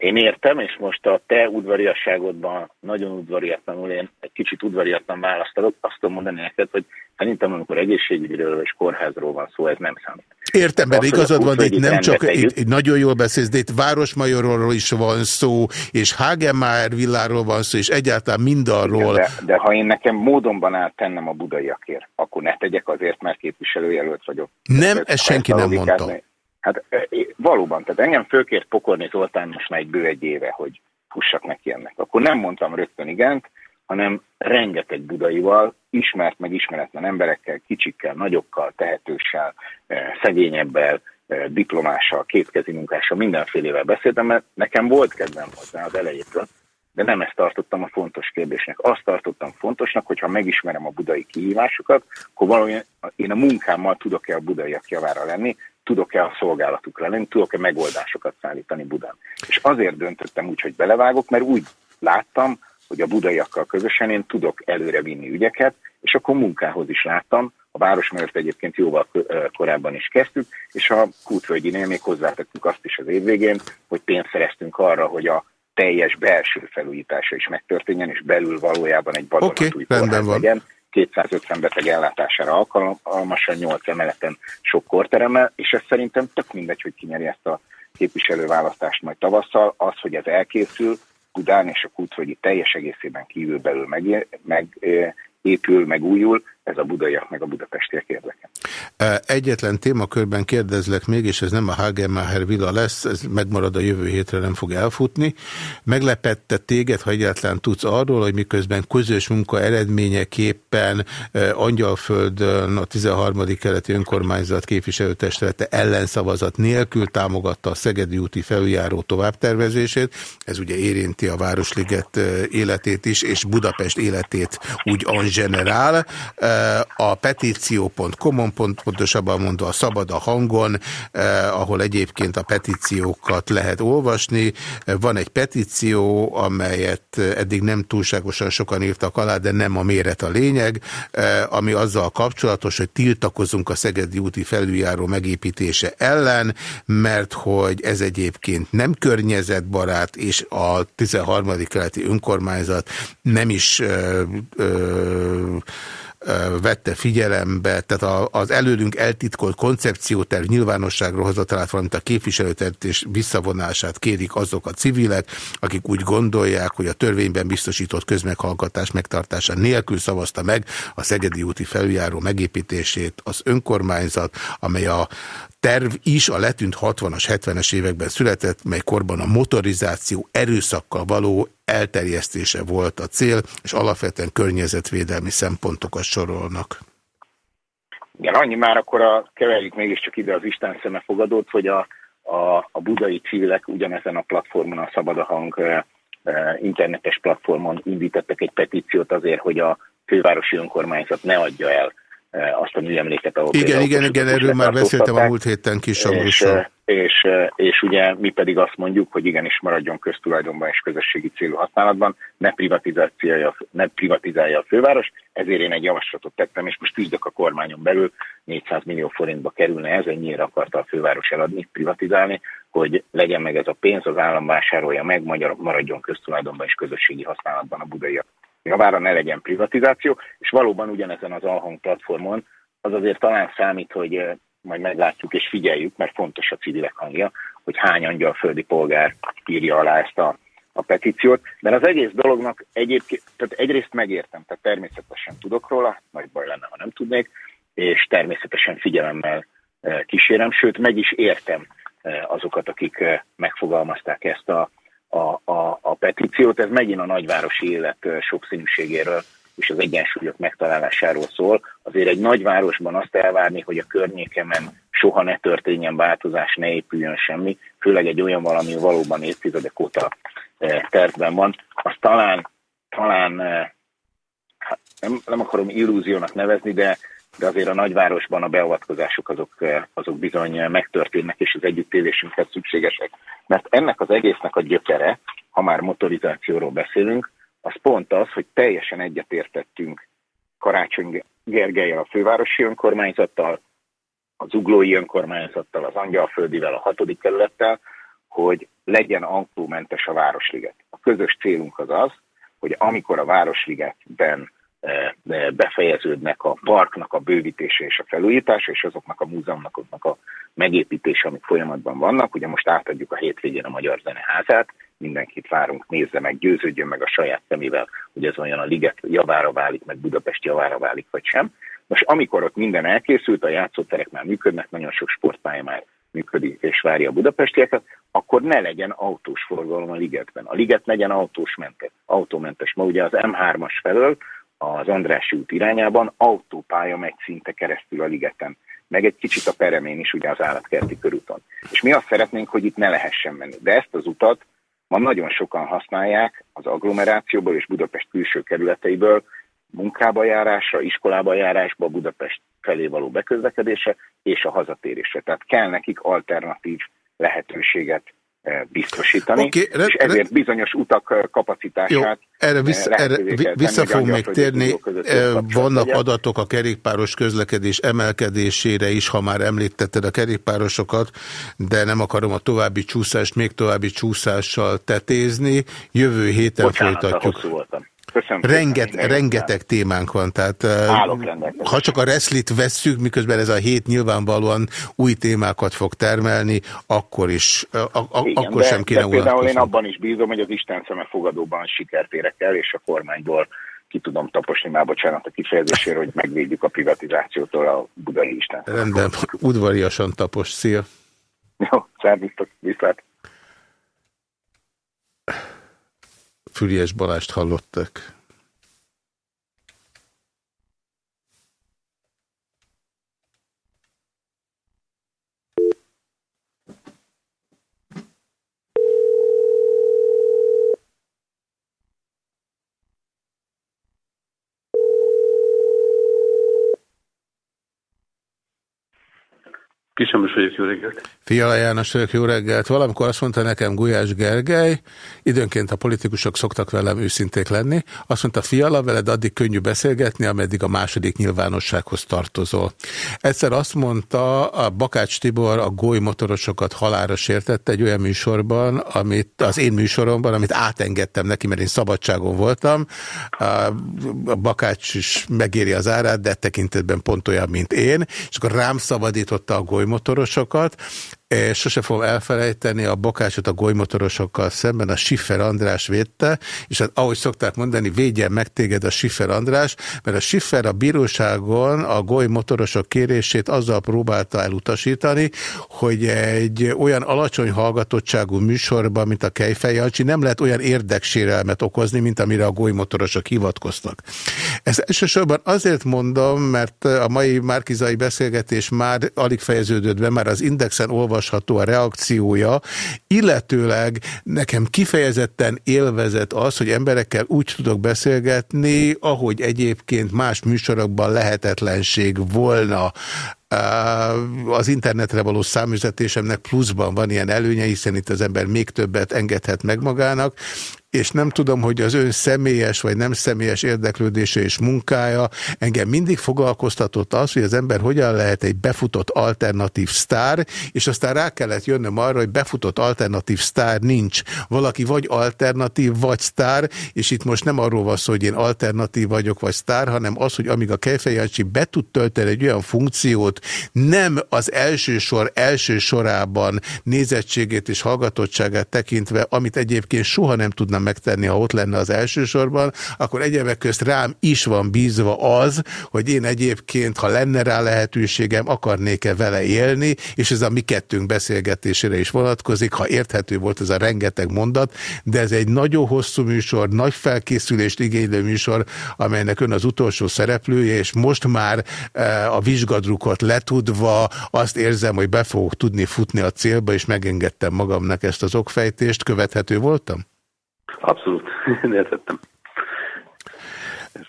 Én értem, és most a te udvariasságodban nagyon udvariatlanul én egy kicsit udvariatlan választ adok, azt tudom mondani neked, hogy szerintem amikor egészségügyről és kórházról van szó, ez nem számít. Értem, mert igazad van, itt nem csak, itt, itt nagyon jól beszélsz, de itt Városmajorról is van szó, és Hagemeyer villáról van szó, és egyáltalán mindarról. De, de ha én nekem módonban áll tennem a budaiakért, akkor ne tegyek azért, mert képviselőjelölt vagyok. Nem, ezt senki nem mondta. Hát valóban, tehát engem főkért Pokorni Zoltán most már egy bő egy éve, hogy fussak neki ennek. Akkor nem mondtam rögtön igent, hanem rengeteg budaival, ismert meg ismeretlen emberekkel, kicsikkel, nagyokkal, tehetőssel, szegényebbel, diplomással, kétkezi munkással, mindenfélevel beszéltem, mert nekem volt kedvem hozzá az elejétől, de nem ezt tartottam a fontos kérdésnek. Azt tartottam fontosnak, hogyha megismerem a budai kihívásokat, akkor valójában én a munkámmal tudok-e a budaiak javára lenni, tudok-e a szolgálatukra lenni, tudok-e megoldásokat szállítani Budán. És azért döntöttem úgy, hogy belevágok, mert úgy láttam, hogy a budaiakkal közösen én tudok előre vinni ügyeket, és akkor munkához is láttam, a Városmajort egyébként jóval korábban is kezdtük, és a Kútvölgyinél még hozzátettük azt is az évvégén, hogy pénzt szereztünk arra, hogy a teljes belső felújítása is megtörténjen, és belül valójában egy vadonatúj okay, kórház legyen. 250 beteg ellátására alkalmasan, 8 emeleten sok korteremmel, és ez szerintem tök mindegy, hogy kinyeri ezt a képviselőválasztást majd tavasszal, az, hogy ez elkészül, Budán és a Kútvölgyi teljes egészében kívülbelül megépül, meg, épül, megújul, ez a budaiak meg a budapestiek érdeke. Egyetlen témakörben kérdezlek még, és ez nem a Hagenmacher villa lesz, ez megmarad a jövő hétre, nem fog elfutni. Meglepette téged, ha egyetlen tudsz arról, hogy miközben közös munka eredményeképpen Angyalföldön a 13. keleti önkormányzat képviselőtestülete ellenszavazat nélkül támogatta a Szegedi úti felüljáró továbbtervezését. Ez ugye érinti a Városliget életét is, és Budapest életét úgy en generál a petíció.com-on, pont, pontosabban mondva a Szabad a hangon, ahol egyébként a petíciókat lehet olvasni. Van egy petíció, amelyet eddig nem túlságosan sokan írtak alá, de nem a méret a lényeg, ami azzal kapcsolatos, hogy tiltakozunk a Szegedi úti felüljáró megépítése ellen, mert hogy ez egyébként nem környezetbarát, és a 13. keleti önkormányzat nem is ö, ö, vette figyelembe, tehát az előlünk eltitkolt koncepcióterv nyilvánosságra hozatalát, valamint a képviselőtertés visszavonását kérik azok a civilek, akik úgy gondolják, hogy a törvényben biztosított közmeghallgatás megtartása nélkül szavazta meg a Szegedi úti felüljáró megépítését az önkormányzat, amely a terv is a letűnt 60-as, 70-es években született, mely korban a motorizáció erőszakkal való elterjesztése volt a cél, és alapvetően környezetvédelmi szempontokat sorolnak. Igen, annyi már akkor a, keverjük mégiscsak ide az Isten szeme fogadót, hogy a, a, a budai civilek ugyanezen a platformon, a Szabad e, e, internetes platformon indítottak egy petíciót azért, hogy a fővárosi önkormányzat ne adja el azt a műemléket, ahol Igen, igen, igen, erről már beszéltem a múlt héten kis és, és, és, eh, és ugye mi pedig azt mondjuk, hogy igenis maradjon köztulajdonban és közösségi célú használatban, ne privatizálja, ne privatizálja a főváros, ezért én egy javaslatot tettem, és most küzdök a kormányon belül, 400 millió forintba kerülne ez, ennyire akarta a főváros eladni, privatizálni, hogy legyen meg ez a pénz, az állam vásárolja meg, maradjon köztulajdonban és közösségi használatban a budaiak javára ne legyen privatizáció, és valóban ugyanezen az Alhang platformon az azért talán számít, hogy majd meglátjuk és figyeljük, mert fontos a civilek hangja, hogy hány angyalföldi polgár írja alá ezt a, a petíciót, mert az egész dolognak egyébként, tehát egyrészt megértem, tehát természetesen tudok róla, nagy baj lenne, ha nem tudnék, és természetesen figyelemmel kísérem, sőt meg is értem azokat, akik megfogalmazták ezt a, a, a, a petíciót. Ez megint a nagyvárosi élet sokszínűségéről és az egyensúlyok megtalálásáról szól. Azért egy nagyvárosban azt elvárni, hogy a környékemen soha ne történjen változás, ne épüljön semmi, főleg egy olyan valami valóban évtizedek óta tervben van, az talán, talán hát nem, nem akarom illúziónak nevezni, de de azért a nagyvárosban a beavatkozások azok, azok bizony megtörténnek, és az együttélésünkhez szükségesek. Mert ennek az egésznek a gyökere, ha már motorizációról beszélünk, az pont az, hogy teljesen egyetértettünk Karácsony Gergelyel a fővárosi önkormányzattal, az uglói önkormányzattal, az angyalföldivel, a hatodik kerülettel, hogy legyen autómentes a Városliget. A közös célunk az az, hogy amikor a Városligetben befejeződnek a parknak a bővítése és a felújítása, és azoknak a múzeumnak a megépítése, amik folyamatban vannak. Ugye most átadjuk a hétvégén a Magyar Zeneházát, mindenkit várunk, nézze meg, győződjön meg a saját szemével, hogy ez olyan a liget javára válik, meg Budapest javára válik, vagy sem. Most amikor ott minden elkészült, a játszóterek már működnek, nagyon sok sportpálya már működik és várja a budapestieket, akkor ne legyen autós forgalom a ligetben. A liget legyen autós mentes, autómentes. Ma ugye az M3-as felől az Andrássy út irányában autópálya megy szinte keresztül a ligeten, meg egy kicsit a peremén is, ugye az állatkerti körúton. És mi azt szeretnénk, hogy itt ne lehessen menni. De ezt az utat ma nagyon sokan használják az agglomerációból és Budapest külső kerületeiből munkába járásra, iskolába járásba, Budapest felé való beközlekedése és a hazatérésre. Tehát kell nekik alternatív lehetőséget Eh, biztosítani, okay, és ezért bizonyos utak eh, kapacitását Jó, erre, vissz, eh, erre vissza fogunk még térni, vannak legyen. adatok a kerékpáros közlekedés emelkedésére is, ha már említetted a kerékpárosokat, de nem akarom a további csúszást még további csúszással tetézni. Jövő héten Bocsánat, folytatjuk. Köszönöm. Renget, rengeteg témánk van, tehát ha csak a reszlit vesszük, miközben ez a hét nyilvánvalóan új témákat fog termelni, akkor is, a, a, Igen, akkor de, sem kéne de például én abban is bízom, hogy az Isten szeme fogadóban sikert érek el, és a kormányból ki tudom taposni, már bocsánat a kifejezésére, hogy megvédjük a privatizációtól a budai Isten. Rendben, udvariasan tapos, szia! Jó, szervusztok, viszlát! Füriás Balást hallottak. Kisemös vagyok, jó reggelt. Fiala János vagyok, jó reggelt. Valamikor azt mondta nekem Gulyás Gergely, időnként a politikusok szoktak velem őszinték lenni, azt mondta Fiala, veled addig könnyű beszélgetni, ameddig a második nyilvánossághoz tartozol. Egyszer azt mondta a Bakács Tibor a goly motorosokat halára sértette egy olyan műsorban, amit az én műsoromban, amit átengedtem neki, mert én szabadságon voltam. A Bakács is megéri az árát, de tekintetben pont olyan, mint én, és akkor rám szabadította a goly golymotorosokat, és sose fogom elfelejteni a bokácsot a golymotorosokkal szemben, a Schiffer András védte, és hát ahogy szokták mondani, védjen meg téged a Schiffer András, mert a Schiffer a bíróságon a golymotorosok kérését azzal próbálta elutasítani, hogy egy olyan alacsony hallgatottságú műsorban, mint a Kejfej Jancsi, nem lehet olyan érdeksérelmet okozni, mint amire a golymotorosok hivatkoztak. Ezt elsősorban azért mondom, mert a mai márkizai beszélgetés már alig fejeződött be, már az Indexen olvas olvasható a reakciója, illetőleg nekem kifejezetten élvezett az, hogy emberekkel úgy tudok beszélgetni, ahogy egyébként más műsorokban lehetetlenség volna. Az internetre való számüzetésemnek pluszban van ilyen előnye, hiszen itt az ember még többet engedhet meg magának, és nem tudom, hogy az ön személyes vagy nem személyes érdeklődése és munkája engem mindig foglalkoztatott az, hogy az ember hogyan lehet egy befutott alternatív sztár, és aztán rá kellett jönnöm arra, hogy befutott alternatív sztár nincs. Valaki vagy alternatív, vagy sztár, és itt most nem arról van szó, hogy én alternatív vagyok, vagy sztár, hanem az, hogy amíg a Kejfejancsi be tud tölteni egy olyan funkciót, nem az első sor első sorában nézettségét és hallgatottságát tekintve, amit egyébként soha nem tudna megtenni, ha ott lenne az elsősorban, akkor egyebek közt rám is van bízva az, hogy én egyébként, ha lenne rá lehetőségem, akarnék-e vele élni, és ez a mi kettőnk beszélgetésére is vonatkozik, ha érthető volt ez a rengeteg mondat, de ez egy nagyon hosszú műsor, nagy felkészülést igénylő műsor, amelynek ön az utolsó szereplője, és most már e, a vizsgadrukot letudva azt érzem, hogy be fogok tudni futni a célba, és megengedtem magamnak ezt az okfejtést. Követhető voltam? Abszolút, [laughs] értettem.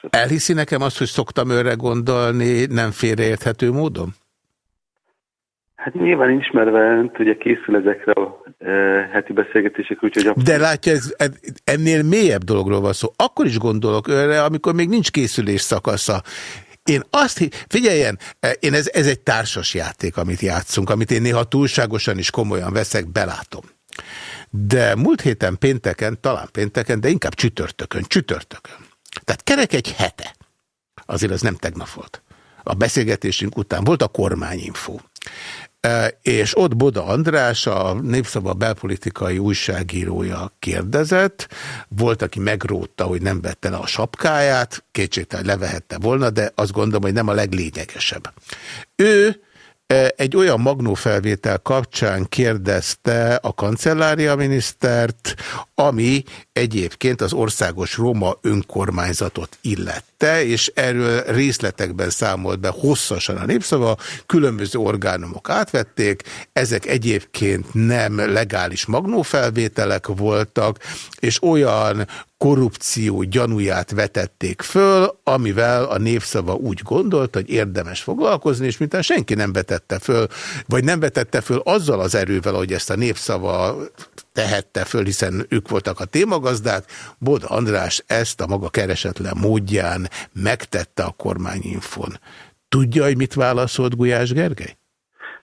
Elhiszi nekem azt, hogy szoktam őre gondolni nem félreérthető módon? Hát nyilván ismerve önt, ugye készül ezekre a e, heti beszélgetésekre, úgyhogy... Abszolút... De látja, ez, ennél mélyebb dologról van szó. Akkor is gondolok őre, amikor még nincs készülés szakasza. Én azt, figyeljen, e, én ez, ez egy társas játék, amit játszunk, amit én néha túlságosan is komolyan veszek, belátom. De múlt héten pénteken, talán pénteken, de inkább csütörtökön, csütörtökön. Tehát kerek egy hete. Azért ez nem tegnap volt. A beszélgetésünk után volt a kormányinfó. E, és ott Boda András, a Népszava belpolitikai újságírója kérdezett, volt, aki megrótta, hogy nem vette le a sapkáját, kétségtelen levehette volna, de azt gondolom, hogy nem a leglényegesebb. Ő egy olyan magnófelvétel kapcsán kérdezte a kancellária minisztert, ami egyébként az országos Roma önkormányzatot illette, és erről részletekben számolt be hosszasan a népszava, különböző orgánumok átvették, ezek egyébként nem legális magnófelvételek voltak, és olyan korrupció gyanúját vetették föl, amivel a népszava úgy gondolt, hogy érdemes foglalkozni, és mintán senki nem vetette föl, vagy nem vetette föl azzal az erővel, hogy ezt a népszava tehette föl, hiszen ők voltak a témagazdák. Boda András ezt a maga keresetlen módján megtette a kormányinfon. Tudja, hogy mit válaszolt Gulyás Gergely?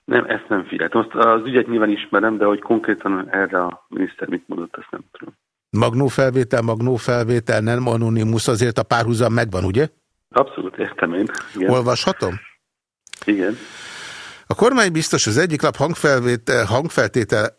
Nem, ezt nem figyeltem. Most az ügyet nyilván ismerem, de hogy konkrétan erre a miniszter mit mondott, ezt nem tudom. Magnófelvétel, magnófelvétel, nem anonimus, azért a párhuzam megvan, ugye? Abszolút értem én. Igen. Olvashatom? Igen. A kormány biztos az egyik lap hangfeltétele,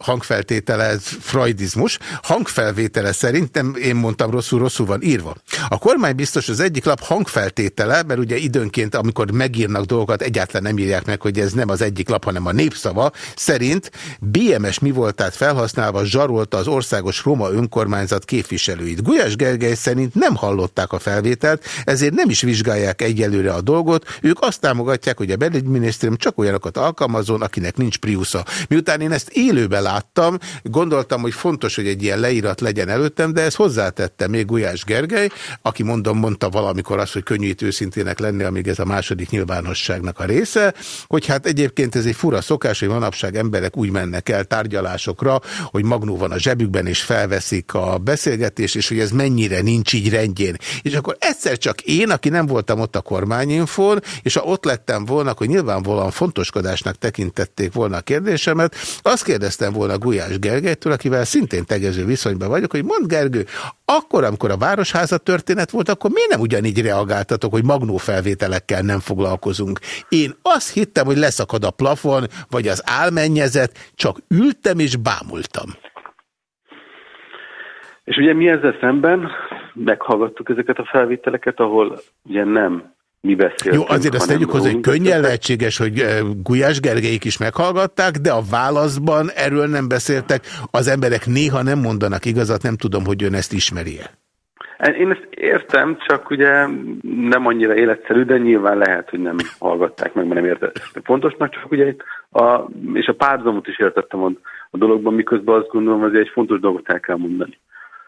hangfeltétele, ez freudizmus, hangfelvétele szerint, nem én mondtam rosszul, rosszul van írva. A kormány biztos az egyik lap hangfeltétele, mert ugye időnként, amikor megírnak dolgokat, egyáltalán nem írják meg, hogy ez nem az egyik lap, hanem a népszava, szerint BMS mi voltát felhasználva zsarolta az országos Roma önkormányzat képviselőit. Gulyás Gergely szerint nem hallották a felvételt, ezért nem is vizsgálják egyelőre a dolgot, ők azt támogatják, hogy a belügyminisztérium csak olyanokat alkalmazon, akinek nincs Priusza. Miután én ezt élőben láttam, gondoltam, hogy fontos, hogy egy ilyen leírat legyen előttem, de ezt hozzátette még Gulyás Gergely, aki mondom, mondta valamikor azt, hogy könnyű itt őszintének lenni, amíg ez a második nyilvánosságnak a része, hogy hát egyébként ez egy fura szokás, hogy manapság emberek úgy mennek el tárgyalásokra, hogy magnó van a zsebükben, és felveszik a beszélgetést, és hogy ez mennyire nincs így rendjén. És akkor egyszer csak én, aki nem voltam ott a kormányinfon, és ha ott lettem volna, hogy nyilvánvalóan fontoskodásnak tekintették volna a kérdésemet, azt kérdeztem volna Gulyás Gergelytől, akivel szintén tegező viszonyban vagyok, hogy mond Gergő, akkor, amikor a Városháza történet volt, akkor miért nem ugyanígy reagáltatok, hogy magnó felvételekkel nem foglalkozunk? Én azt hittem, hogy leszakad a plafon, vagy az álmennyezet, csak ültem és bámultam. És ugye mi ezzel szemben meghallgattuk ezeket a felvételeket, ahol ugye nem mi beszéltünk. Jó, azért azt tegyük hozzá, hogy könnyen lehetséges, hogy eh, Gulyás Gergelyik is meghallgatták, de a válaszban erről nem beszéltek. Az emberek néha nem mondanak igazat, nem tudom, hogy ön ezt ismeri-e. Én ezt értem, csak ugye nem annyira életszerű, de nyilván lehet, hogy nem hallgatták meg, mert nem értettek fontosnak, csak ugye a, és a párzamot is értettem a, a dologban, miközben azt gondolom, hogy egy fontos dolgot el kell mondani.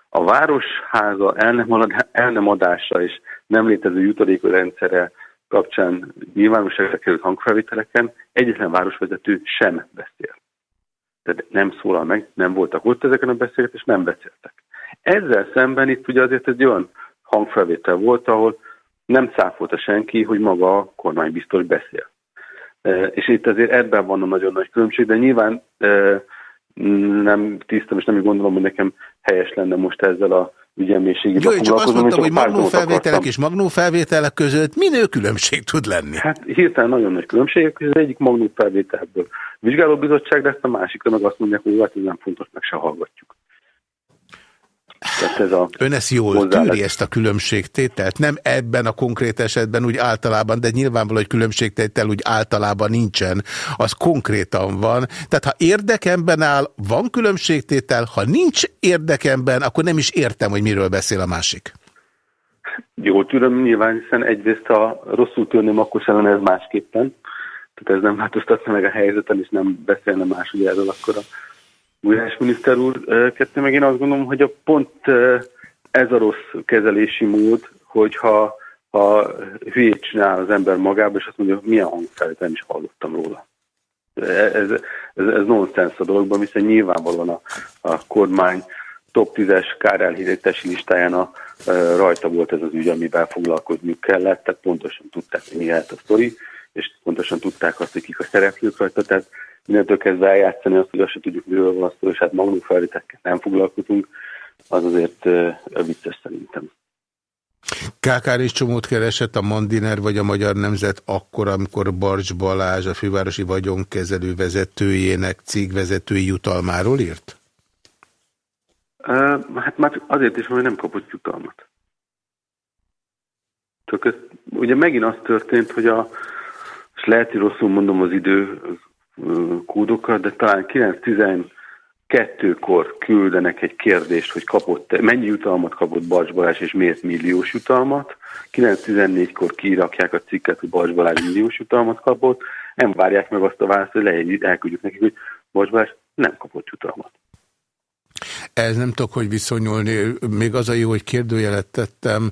A városháza el nem, el nem adása és nem létező jutalékú rendszere kapcsán nyilvánosságra került hangfelvételeken egyetlen városvezető sem beszél. Tehát nem szólal meg, nem voltak ott ezeken a beszélgetés, nem beszéltek. Ezzel szemben itt ugye azért egy olyan hangfelvétel volt, ahol nem cáfolta senki, hogy maga a kormány biztos beszél. E, és itt azért ebben van a nagyon nagy különbség, de nyilván e, nem tisztem, és nem gondolom, hogy nekem helyes lenne most ezzel a ügyeménységével Jó, csak azt mondtam, hogy magnófelvételek és magnófelvételek között minő különbség tud lenni? Hát hirtelen nagyon nagy különbségek, az egyik magnófelvételből vizsgálóbizottság lesz, a másikra meg azt mondják, hogy hát ez nem fontos, meg se hallgatjuk. Ez a Ön ezt jól hozzáállás. tűri ezt a különbségtételt? Nem ebben a konkrét esetben úgy általában, de nyilvánvaló, hogy különbségtétel úgy általában nincsen. Az konkrétan van. Tehát ha érdekemben áll, van különbségtétel, ha nincs érdekemben, akkor nem is értem, hogy miről beszél a másik. Jó tűröm nyilván, hiszen egyrészt ha rosszul tűrném, akkor sem ez másképpen. Tehát ez nem változtatna meg a helyzeten, és nem beszélne más ugye erről akkor a Gulyás miniszter úr, kettő meg én azt gondolom, hogy a pont ez a rossz kezelési mód, hogyha ha hülyét csinál az ember magába, és azt mondja, hogy milyen hangfelvétel is hallottam róla. Ez, ez, ez nonsens a dologban, hiszen nyilvánvalóan a, a kormány top 10-es kárelhírétesi listáján a, e, rajta volt ez az ügy, amivel foglalkozniuk kellett, tehát pontosan tudták, hogy mi lehet a sztori, és pontosan tudták azt, hogy kik a szereplők rajta, tehát mindentől kezdve eljátszani azt, hogy azt se tudjuk, miről van szó, és hát magnófelvételekkel nem foglalkozunk, az azért vicces szerintem. Kákár is csomót keresett a Mandiner vagy a Magyar Nemzet akkor, amikor Barcs Balázs, a fővárosi vagyonkezelő vezetőjének cégvezetői jutalmáról írt? Uh, hát már azért is, hogy nem kapott jutalmat. Csak ez, ugye megint az történt, hogy a, és lehet, hogy rosszul mondom az idő kódokat, de talán 9-12-kor küldenek egy kérdést, hogy kapott mennyi jutalmat kapott Balázs Balázs, és miért milliós jutalmat. 9-14-kor kirakják a cikket, hogy Balázs Balázs milliós jutalmat kapott. Nem várják meg azt a választ, hogy lehet, elküldjük nekik, hogy Balázs Balázs nem kapott jutalmat. Ez nem tudok, hogy viszonyulni. Még az a jó, hogy kérdőjelet tettem.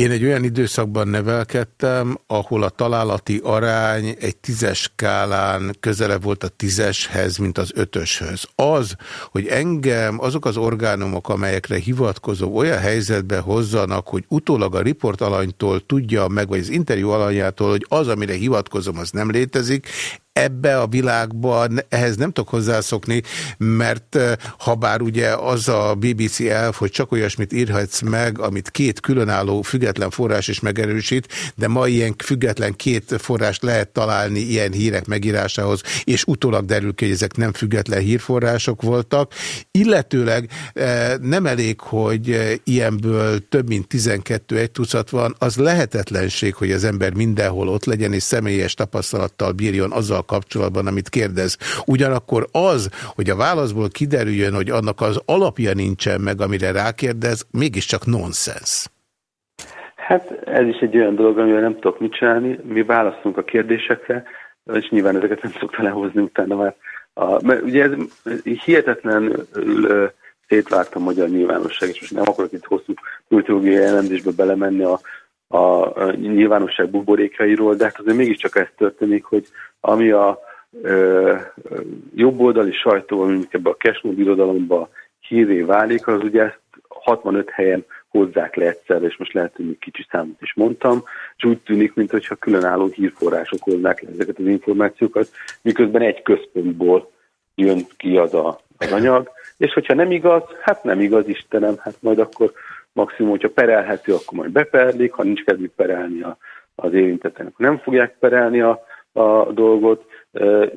Én egy olyan időszakban nevelkedtem, ahol a találati arány egy tízes skálán közelebb volt a tízeshez, mint az ötöshöz. Az, hogy engem azok az orgánumok, amelyekre hivatkozom, olyan helyzetbe hozzanak, hogy utólag a riport alanytól tudja meg, vagy az interjú alanyától, hogy az, amire hivatkozom, az nem létezik, ebbe a világban ehhez nem tudok hozzászokni, mert ha bár ugye az a BBC elf, hogy csak olyasmit írhatsz meg, amit két különálló független forrás is megerősít, de ma ilyen független két forrást lehet találni ilyen hírek megírásához, és utólag derül ki, hogy ezek nem független hírforrások voltak. Illetőleg nem elég, hogy ilyenből több mint 12 egy tucat van, az lehetetlenség, hogy az ember mindenhol ott legyen, és személyes tapasztalattal bírjon azzal kapcsolatban, amit kérdez. Ugyanakkor az, hogy a válaszból kiderüljön, hogy annak az alapja nincsen meg, amire rákérdez, mégiscsak nonsens. Hát ez is egy olyan dolog, amivel nem tudok mit csinálni. Mi választunk a kérdésekre, és nyilván ezeket nem szokta lehozni utána már. A, mert ugye ez hihetetlenül szétvárt a magyar nyilvánosság, és most nem akarok itt hosszú kultúrgiai jelentésbe belemenni a, a, nyilvánosság buborékairól, de hát azért mégiscsak ez történik, hogy ami a ö, jobboldali sajtó, mondjuk ebbe a Kesmo birodalomba híré válik, az ugye ezt 65 helyen hozzák le egyszerre, és most lehet, hogy még kicsi számot is mondtam, és úgy tűnik, mintha különálló hírforrások hozzák le ezeket az információkat, miközben egy központból jön ki az a, az anyag, és hogyha nem igaz, hát nem igaz, Istenem, hát majd akkor maximum, hogyha perelhető, akkor majd beperlik, ha nincs kedvük perelni a, az érintettek, nem fogják perelni a, a dolgot,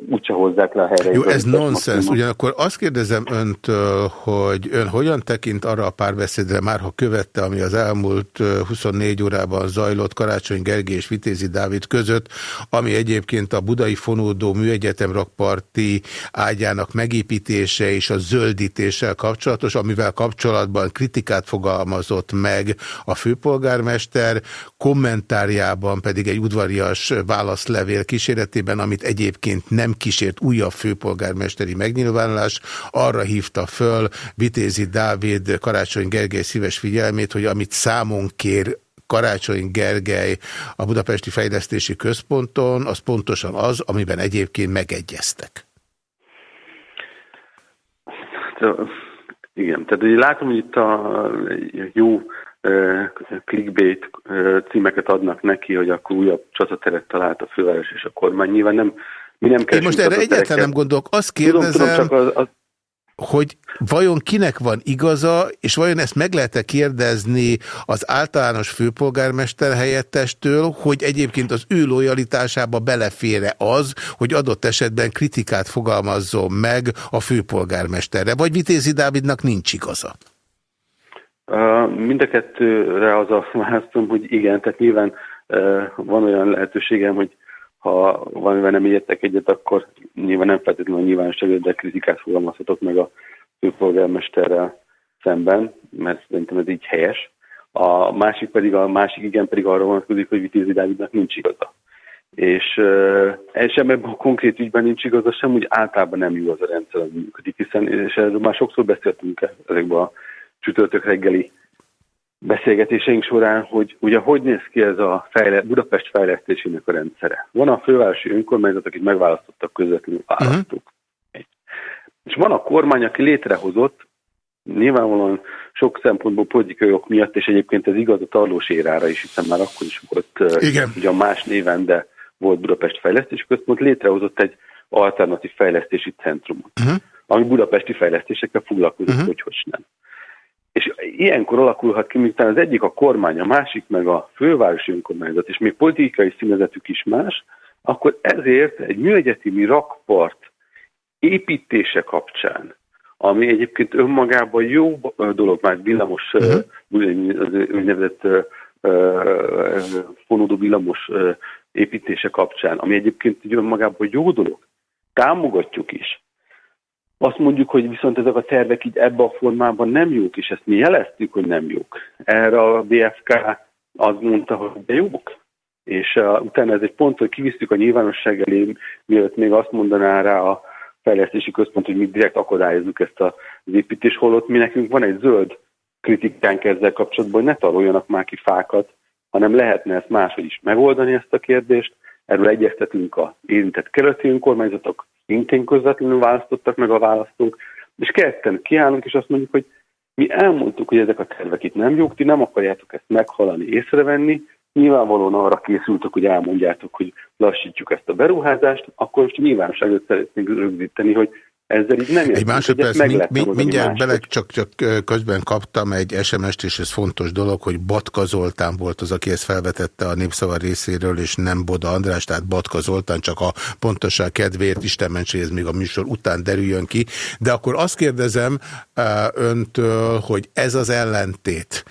úgyse hozzák le a helyre. Jó, ez nonsens. Ugyanakkor azt kérdezem öntől, hogy ön hogyan tekint arra a párbeszédre, már ha követte, ami az elmúlt 24 órában zajlott Karácsony Gergely és Vitézi Dávid között, ami egyébként a Budai Fonódó Műegyetem rakparti ágyának megépítése és a zöldítéssel kapcsolatos, amivel kapcsolatban kritikát fogalmazott meg a főpolgármester, kommentárjában pedig egy udvarias válaszlevél kíséretében, amit egyébként egyébként nem kísért újabb főpolgármesteri megnyilvánulás, arra hívta föl Vitézi Dávid Karácsony Gergely szíves figyelmét, hogy amit számon kér Karácsony Gergely a Budapesti Fejlesztési Központon, az pontosan az, amiben egyébként megegyeztek. Igen, tehát ugye látom, hogy itt a jó clickbait címeket adnak neki, hogy akkor újabb csatateret talált a főváros és a kormány. Nyilván nem mi nem Én most erre egyáltalán nem gondolok. Azt kérdezem, tudom, tudom, csak az, az... hogy vajon kinek van igaza, és vajon ezt meg lehet-e kérdezni az általános főpolgármester helyettestől, hogy egyébként az ő lojalitásába belefére az, hogy adott esetben kritikát fogalmazzon meg a főpolgármesterre, vagy Vitézi Dávidnak nincs igaza? Mind a kettőre az a választom, hogy igen, tehát nyilván van olyan lehetőségem, hogy ha valamivel nem értek egyet, akkor nyilván nem feltétlenül a nyilvánosság, de kritikát fogalmazhatok meg a főpolgármesterrel szemben, mert szerintem ez így helyes. A másik pedig, a másik igen pedig arra vonatkozik, hogy Vitézi Dávidnak nincs igaza. És uh, sem ebben a konkrét ügyben nincs igaza, sem úgy általában nem jó az a rendszer, ami működik, hiszen, és erről már sokszor beszéltünk ezekben a csütörtök reggeli beszélgetéseink során, hogy ugye hogy néz ki ez a fejle, Budapest fejlesztésének a rendszere. Van a fővárosi önkormányzat, akit megválasztottak közvetlenül választók. Uh-huh. És van a kormány, aki létrehozott, nyilvánvalóan sok szempontból politikai ok miatt, és egyébként ez igaz a Tarlós érára is, hiszen már akkor is volt Igen. ugyan más néven, de volt Budapest Fejlesztési Központ, létrehozott egy alternatív fejlesztési centrumot, uh-huh. ami budapesti fejlesztésekkel foglalkozik, uh-huh. hogy hogy nem. És ilyenkor alakulhat ki, miután az egyik a kormány, a másik meg a fővárosi önkormányzat, és még politikai színezetük is más, akkor ezért egy műegyetemi rakpart építése kapcsán, ami egyébként önmagában jó dolog, már villamos, uh-huh. úgynevezett fonódó villamos építése kapcsán, ami egyébként egy önmagában jó dolog, támogatjuk is, azt mondjuk, hogy viszont ezek a tervek így ebben a formában nem jók, és ezt mi jeleztük, hogy nem jók. Erre a BFK azt mondta, hogy de jók. És uh, utána ez egy pont, hogy kivisztük a nyilvánosság elé, mielőtt még azt mondaná rá a fejlesztési központ, hogy mi direkt akadályozzuk ezt az építés, holott mi nekünk van egy zöld kritikánk ezzel kapcsolatban, hogy ne taroljanak már ki fákat, hanem lehetne ezt máshogy is megoldani ezt a kérdést. Erről egyeztetünk a érintett keleti önkormányzatok, szintén közvetlenül választottak meg a választók, és ketten kiállunk, és azt mondjuk, hogy mi elmondtuk, hogy ezek a tervek itt nem jók, ti nem akarjátok ezt meghalani, észrevenni, nyilvánvalóan arra készültek, hogy elmondjátok, hogy lassítjuk ezt a beruházást, akkor most nyilvánosságot szeretnénk rögzíteni, hogy ezzel így nem Egy másodperc, mind, mind, mindjárt bele, csak, csak közben kaptam egy SMS-t, és ez fontos dolog, hogy Batka Zoltán volt az, aki ezt felvetette a Népszava részéről, és nem Boda András, tehát Batka Zoltán, csak a pontoság kedvéért, Isten ments, ez még a műsor után derüljön ki. De akkor azt kérdezem öntől, hogy ez az ellentét,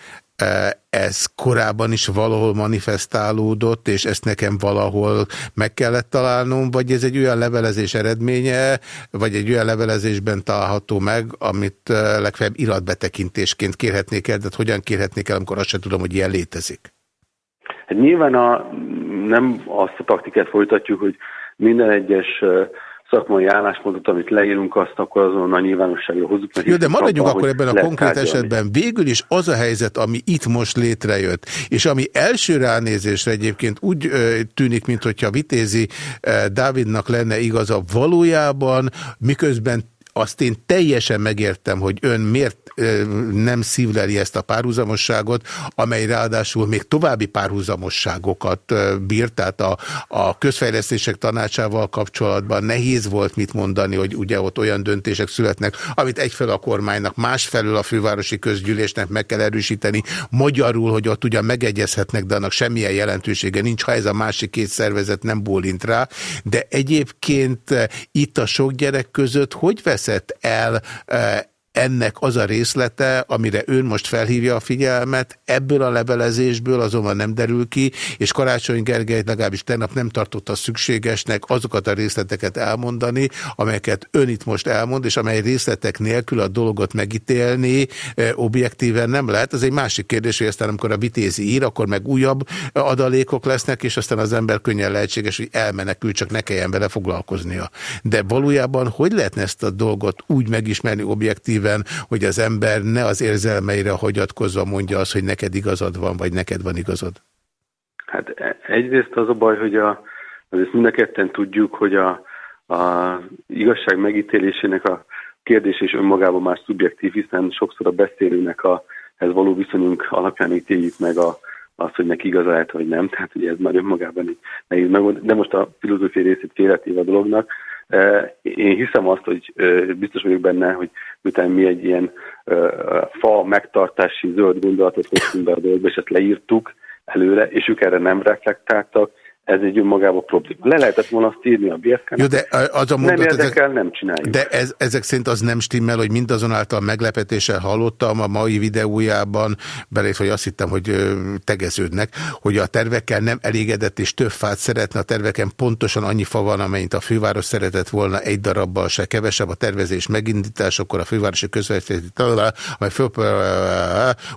ez korábban is valahol manifestálódott, és ezt nekem valahol meg kellett találnom, vagy ez egy olyan levelezés eredménye, vagy egy olyan levelezésben található meg, amit legfeljebb iratbetekintésként kérhetnék el, de hogyan kérhetnék el, amikor azt sem tudom, hogy ilyen létezik? Hát nyilván a, nem azt a taktikát folytatjuk, hogy minden egyes szakmai álláspontot, amit leírunk, azt akkor azon a nyilvánosságra hozzuk. Jó, de maradjunk akkor ebben a konkrét esetben. Végül is az a helyzet, ami itt most létrejött, és ami első ránézésre egyébként úgy ö, tűnik, mintha Vitézi ö, Dávidnak lenne igaza valójában, miközben azt én teljesen megértem, hogy ön miért nem szívleli ezt a párhuzamosságot, amely ráadásul még további párhuzamosságokat bír, tehát a, a közfejlesztések tanácsával kapcsolatban nehéz volt mit mondani, hogy ugye ott olyan döntések születnek, amit egyfelől a kormánynak, másfelől a fővárosi közgyűlésnek meg kell erősíteni, magyarul, hogy ott ugyan megegyezhetnek, de annak semmilyen jelentősége nincs, ha ez a másik két szervezet nem bólint rá, de egyébként itt a sok gyerek között hogy veszett el ennek az a részlete, amire ön most felhívja a figyelmet, ebből a levelezésből azonban nem derül ki, és Karácsony Gergely legalábbis tegnap nem tartotta szükségesnek azokat a részleteket elmondani, amelyeket ön itt most elmond, és amely részletek nélkül a dolgot megítélni objektíven nem lehet. Ez egy másik kérdés, hogy aztán amikor a vitézi ír, akkor meg újabb adalékok lesznek, és aztán az ember könnyen lehetséges, hogy elmenekül, csak ne kelljen vele foglalkoznia. De valójában hogy lehetne ezt a dolgot úgy megismerni objektív effektíven, hogy az ember ne az érzelmeire hagyatkozva mondja azt, hogy neked igazad van, vagy neked van igazad? Hát e, egyrészt az a baj, hogy a, azért mind a ketten tudjuk, hogy a, a igazság megítélésének a kérdés és önmagában már szubjektív, hiszen sokszor a beszélőnek a ez való viszonyunk alapján ítéljük meg a, azt, hogy neki igaza lehet, vagy nem. Tehát ugye ez már önmagában nehéz meg, de most a filozófiai részét félretéve a dolognak. Én hiszem azt, hogy biztos vagyok benne, hogy miután mi egy ilyen fa megtartási zöld gondolatot hoztunk be a dolgba, és ezt leírtuk előre, és ők erre nem reflektáltak, ez egy önmagában probléma. Le lehetett volna azt írni a bfk Jó, de az a mondat, nem érdekel, ezek, nem csináljuk. De ez, ezek szerint az nem stimmel, hogy mindazonáltal meglepetéssel hallottam a mai videójában, belét, hogy azt hittem, hogy tegeződnek, hogy a tervekkel nem elégedett és több fát szeretne. A terveken pontosan annyi fa van, amennyit a főváros szeretett volna egy darabbal se kevesebb. A tervezés megindításakor a fővárosi közvetítési amely föl,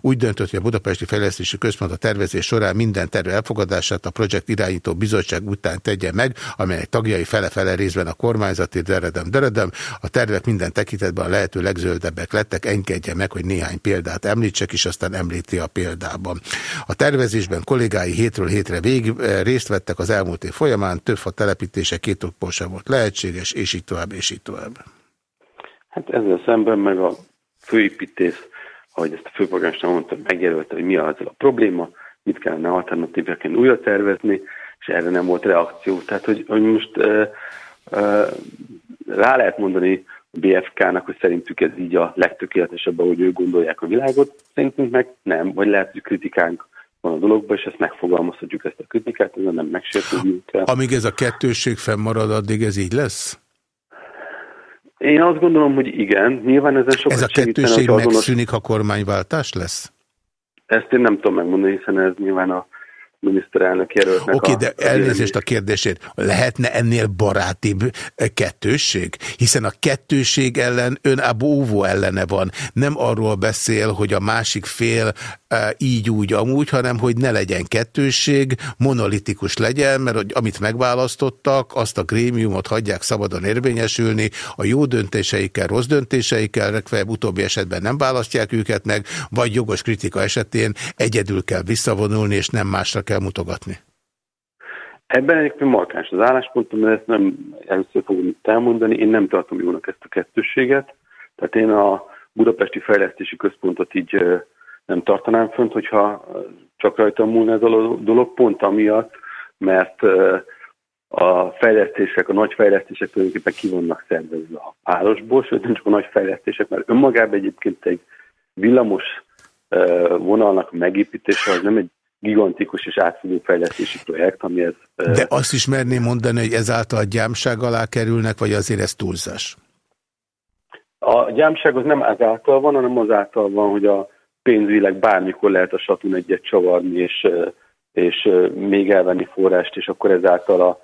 úgy döntött, hogy a Budapesti Fejlesztési Központ a tervezés során minden terve elfogadását a projekt irányító bizottság után tegye meg, amelyek tagjai fele-fele részben a kormányzati deredem, deredem. A tervek minden tekintetben a lehető legzöldebbek lettek, engedje meg, hogy néhány példát említsek, és aztán említi a példában. A tervezésben kollégái hétről hétre végig eh, részt vettek az elmúlt év folyamán, több fa telepítése két sem volt lehetséges, és így tovább, és így tovább. Hát ezzel szemben meg a főépítész, ahogy ezt a főpolgármester mondta, megjelölte, hogy mi az a probléma, mit kellene alternatíveként újra tervezni, és erre nem volt reakció. Tehát, hogy, hogy most uh, uh, rá lehet mondani a BFK-nak, hogy szerintük ez így a legtökéletesebb, ahogy ők gondolják a világot, szerintünk meg nem, vagy lehet, hogy kritikánk van a dologban, és ezt megfogalmazhatjuk ezt a kritikát, ezen nem megsértődjünk kell. Amíg ez a kettőség fennmarad, addig ez így lesz? Én azt gondolom, hogy igen. Nyilván ezen sokat Ez a kettőség megszűnik, ha kormányváltás lesz? Ezt én nem tudom megmondani, hiszen ez nyilván a miniszterelnök jelöltnek. Oké, okay, de elnézést a kérdését. Lehetne ennél barátibb kettősség? Hiszen a kettőség ellen ön óvó ellene van. Nem arról beszél, hogy a másik fél így úgy amúgy, hanem hogy ne legyen kettősség, monolitikus legyen, mert hogy amit megválasztottak, azt a grémiumot hagyják szabadon érvényesülni, a jó döntéseikkel, rossz döntéseikkel, legfeljebb utóbbi esetben nem választják őket meg, vagy jogos kritika esetén egyedül kell visszavonulni, és nem másra kell mutogatni? Ebben egyébként markáns az álláspontom, mert ezt nem először fogom itt elmondani. Én nem tartom jónak ezt a kettősséget. Tehát én a Budapesti Fejlesztési Központot így nem tartanám fönt, hogyha csak rajta múlna ez a dolog, pont amiatt, mert a fejlesztések, a nagy fejlesztések tulajdonképpen ki vannak szervezve a párosból, sőt nem csak a nagy fejlesztések, mert önmagában egyébként egy villamos vonalnak megépítése az nem egy gigantikus és átfogó fejlesztési projekt, ami ez... De azt is merném mondani, hogy ezáltal a gyámság alá kerülnek, vagy azért ez túlzás? A gyámság az nem ezáltal van, hanem azáltal van, hogy a pénzvileg bármikor lehet a satun egyet csavarni, és, és még elvenni forrást, és akkor ezáltal a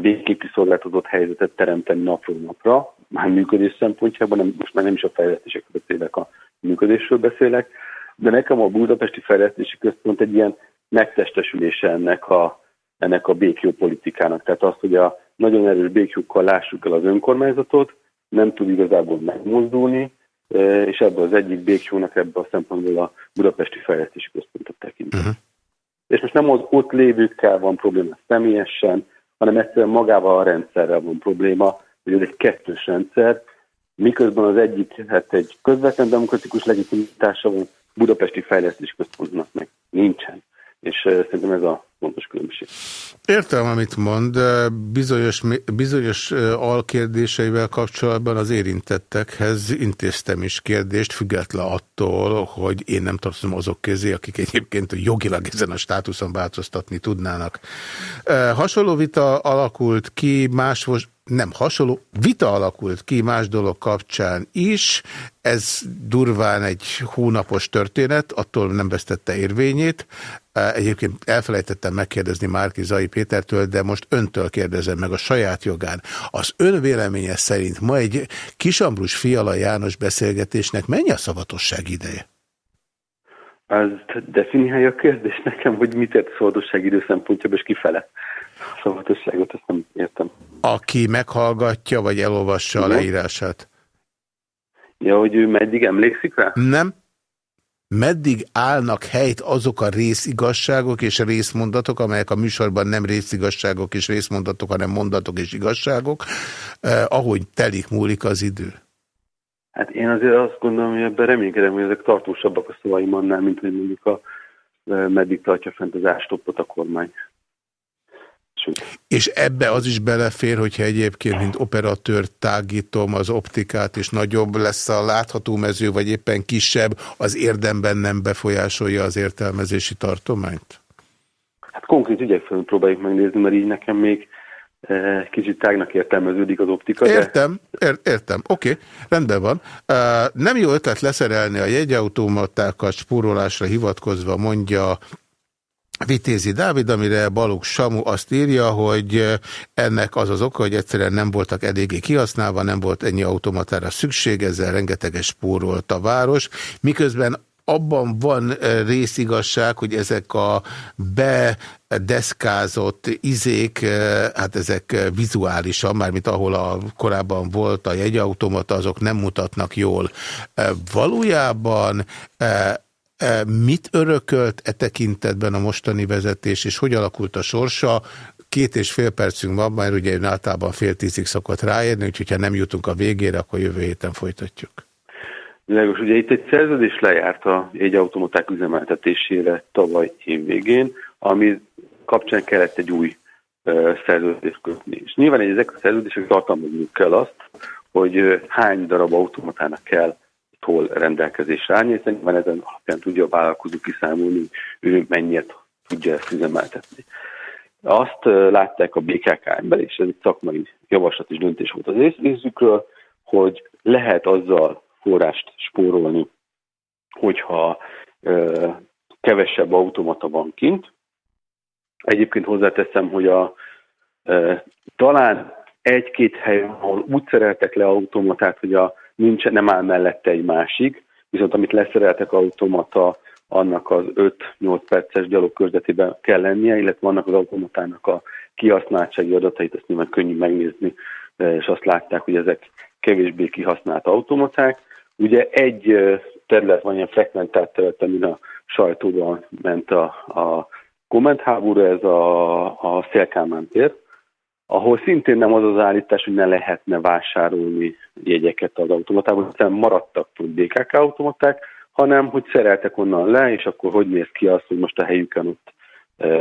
végképi szolgáltatott helyzetet teremteni napról napra, már működés szempontjában, nem, most már nem is a fejlesztésekről beszélek, a működésről beszélek, de nekem a Budapesti Fejlesztési Központ egy ilyen megtestesülése ennek a, ennek a békjó politikának. Tehát azt, hogy a nagyon erős békjukkal lássuk el az önkormányzatot, nem tud igazából megmozdulni, és ebből az egyik békjónak ebből a szempontból a Budapesti Fejlesztési Központot tekintünk. Uh-huh. És most nem az ott lévőkkel van probléma személyesen, hanem egyszerűen magával a rendszerrel van probléma, hogy ez egy kettős rendszer, miközben az egyik hát egy közvetlen demokratikus legitimitása van, Budapesti Fejlesztési Központnak meg nincsen. És szerintem ez a fontos különbség. Értem, amit mond, bizonyos, bizonyos alkérdéseivel kapcsolatban az érintettekhez intéztem is kérdést, független attól, hogy én nem tartozom azok közé, akik egyébként jogilag ezen a státuszon változtatni tudnának. Hasonló vita alakult ki más nem hasonló, vita alakult ki más dolog kapcsán is, ez durván egy hónapos történet, attól nem vesztette érvényét. Egyébként elfelejtettem megkérdezni Márki Zai Pétertől, de most öntől kérdezem meg a saját jogán. Az ön véleménye szerint ma egy Kisambrus Fiala János beszélgetésnek mennyi a szavatosság ideje? Az definiálja a kérdés nekem, hogy mit ért szavatosság idő szempontjából, és kifele szavatosságot, ezt nem értem. Aki meghallgatja, vagy elolvassa a leírását? Ja, hogy ő meddig emlékszik rá? Nem. Meddig állnak helyt azok a részigazságok és részmondatok, amelyek a műsorban nem részigazságok és részmondatok, hanem mondatok és igazságok, eh, ahogy telik múlik az idő? Hát én azért azt gondolom, hogy ebben reménykedem, hogy ezek tartósabbak a szavaim annál, mint hogy mondjuk a eh, meddig tartja fent az ástoppot a kormány. És ebbe az is belefér, hogyha egyébként, mint operatőr tágítom az optikát, és nagyobb lesz a látható mező, vagy éppen kisebb, az érdemben nem befolyásolja az értelmezési tartományt? Hát konkrét ügyek felül próbáljuk megnézni, mert így nekem még e, kicsit tágnak értelmeződik az optika. Értem, de... ér értem, oké, okay, rendben van. Uh, nem jó ötlet leszerelni a jegyautomatákat spórolásra hivatkozva, mondja Vitézi Dávid, amire Baluk Samu azt írja, hogy ennek az az oka, hogy egyszerűen nem voltak eléggé kihasználva, nem volt ennyi automatára szükség, ezzel rengeteges spórolt a város, miközben abban van részigasság, hogy ezek a bedeszkázott izék, hát ezek vizuálisan, mármint ahol a korábban volt a jegyautomata, azok nem mutatnak jól. Valójában mit örökölt e tekintetben a mostani vezetés, és hogy alakult a sorsa? Két és fél percünk van, már ugye általában fél tízig szokott ráérni, úgyhogy ha nem jutunk a végére, akkor jövő héten folytatjuk. Világos, ugye itt egy szerződés lejárt a jegyautomaták üzemeltetésére tavaly év végén, ami kapcsán kellett egy új szerződést kötni. És nyilván ezek a szerződések tartalmazniuk kell azt, hogy hány darab automatának kell hol rendelkezésre állni, hiszen nyilván ezen alapján tudja a vállalkozó kiszámolni, ő mennyit tudja ezt üzemeltetni. Azt látták a BKK-ben, és ez egy szakmai javaslat és döntés volt az részükről, hogy lehet azzal forrást spórolni, hogyha ö, kevesebb automata van kint. Egyébként hozzáteszem, hogy a ö, talán egy-két helyen, ahol úgy szereltek le automatát, hogy a nincs, nem áll mellette egy másik, viszont amit leszereltek automata, annak az 5-8 perces gyalogkörzetében kell lennie, illetve annak az automatának a kihasználtsági adatait, ezt nyilván könnyű megnézni, és azt látták, hogy ezek kevésbé kihasznált automaták. Ugye egy terület van, ilyen frekventált terület, amin a sajtóban ment a, a kommentháború, ez a, a Szélkámán tér, ahol szintén nem az az állítás, hogy ne lehetne vásárolni jegyeket az automatában, hiszen maradtak BKK automaták, hanem hogy szereltek onnan le, és akkor hogy néz ki az, hogy most a helyükön ott,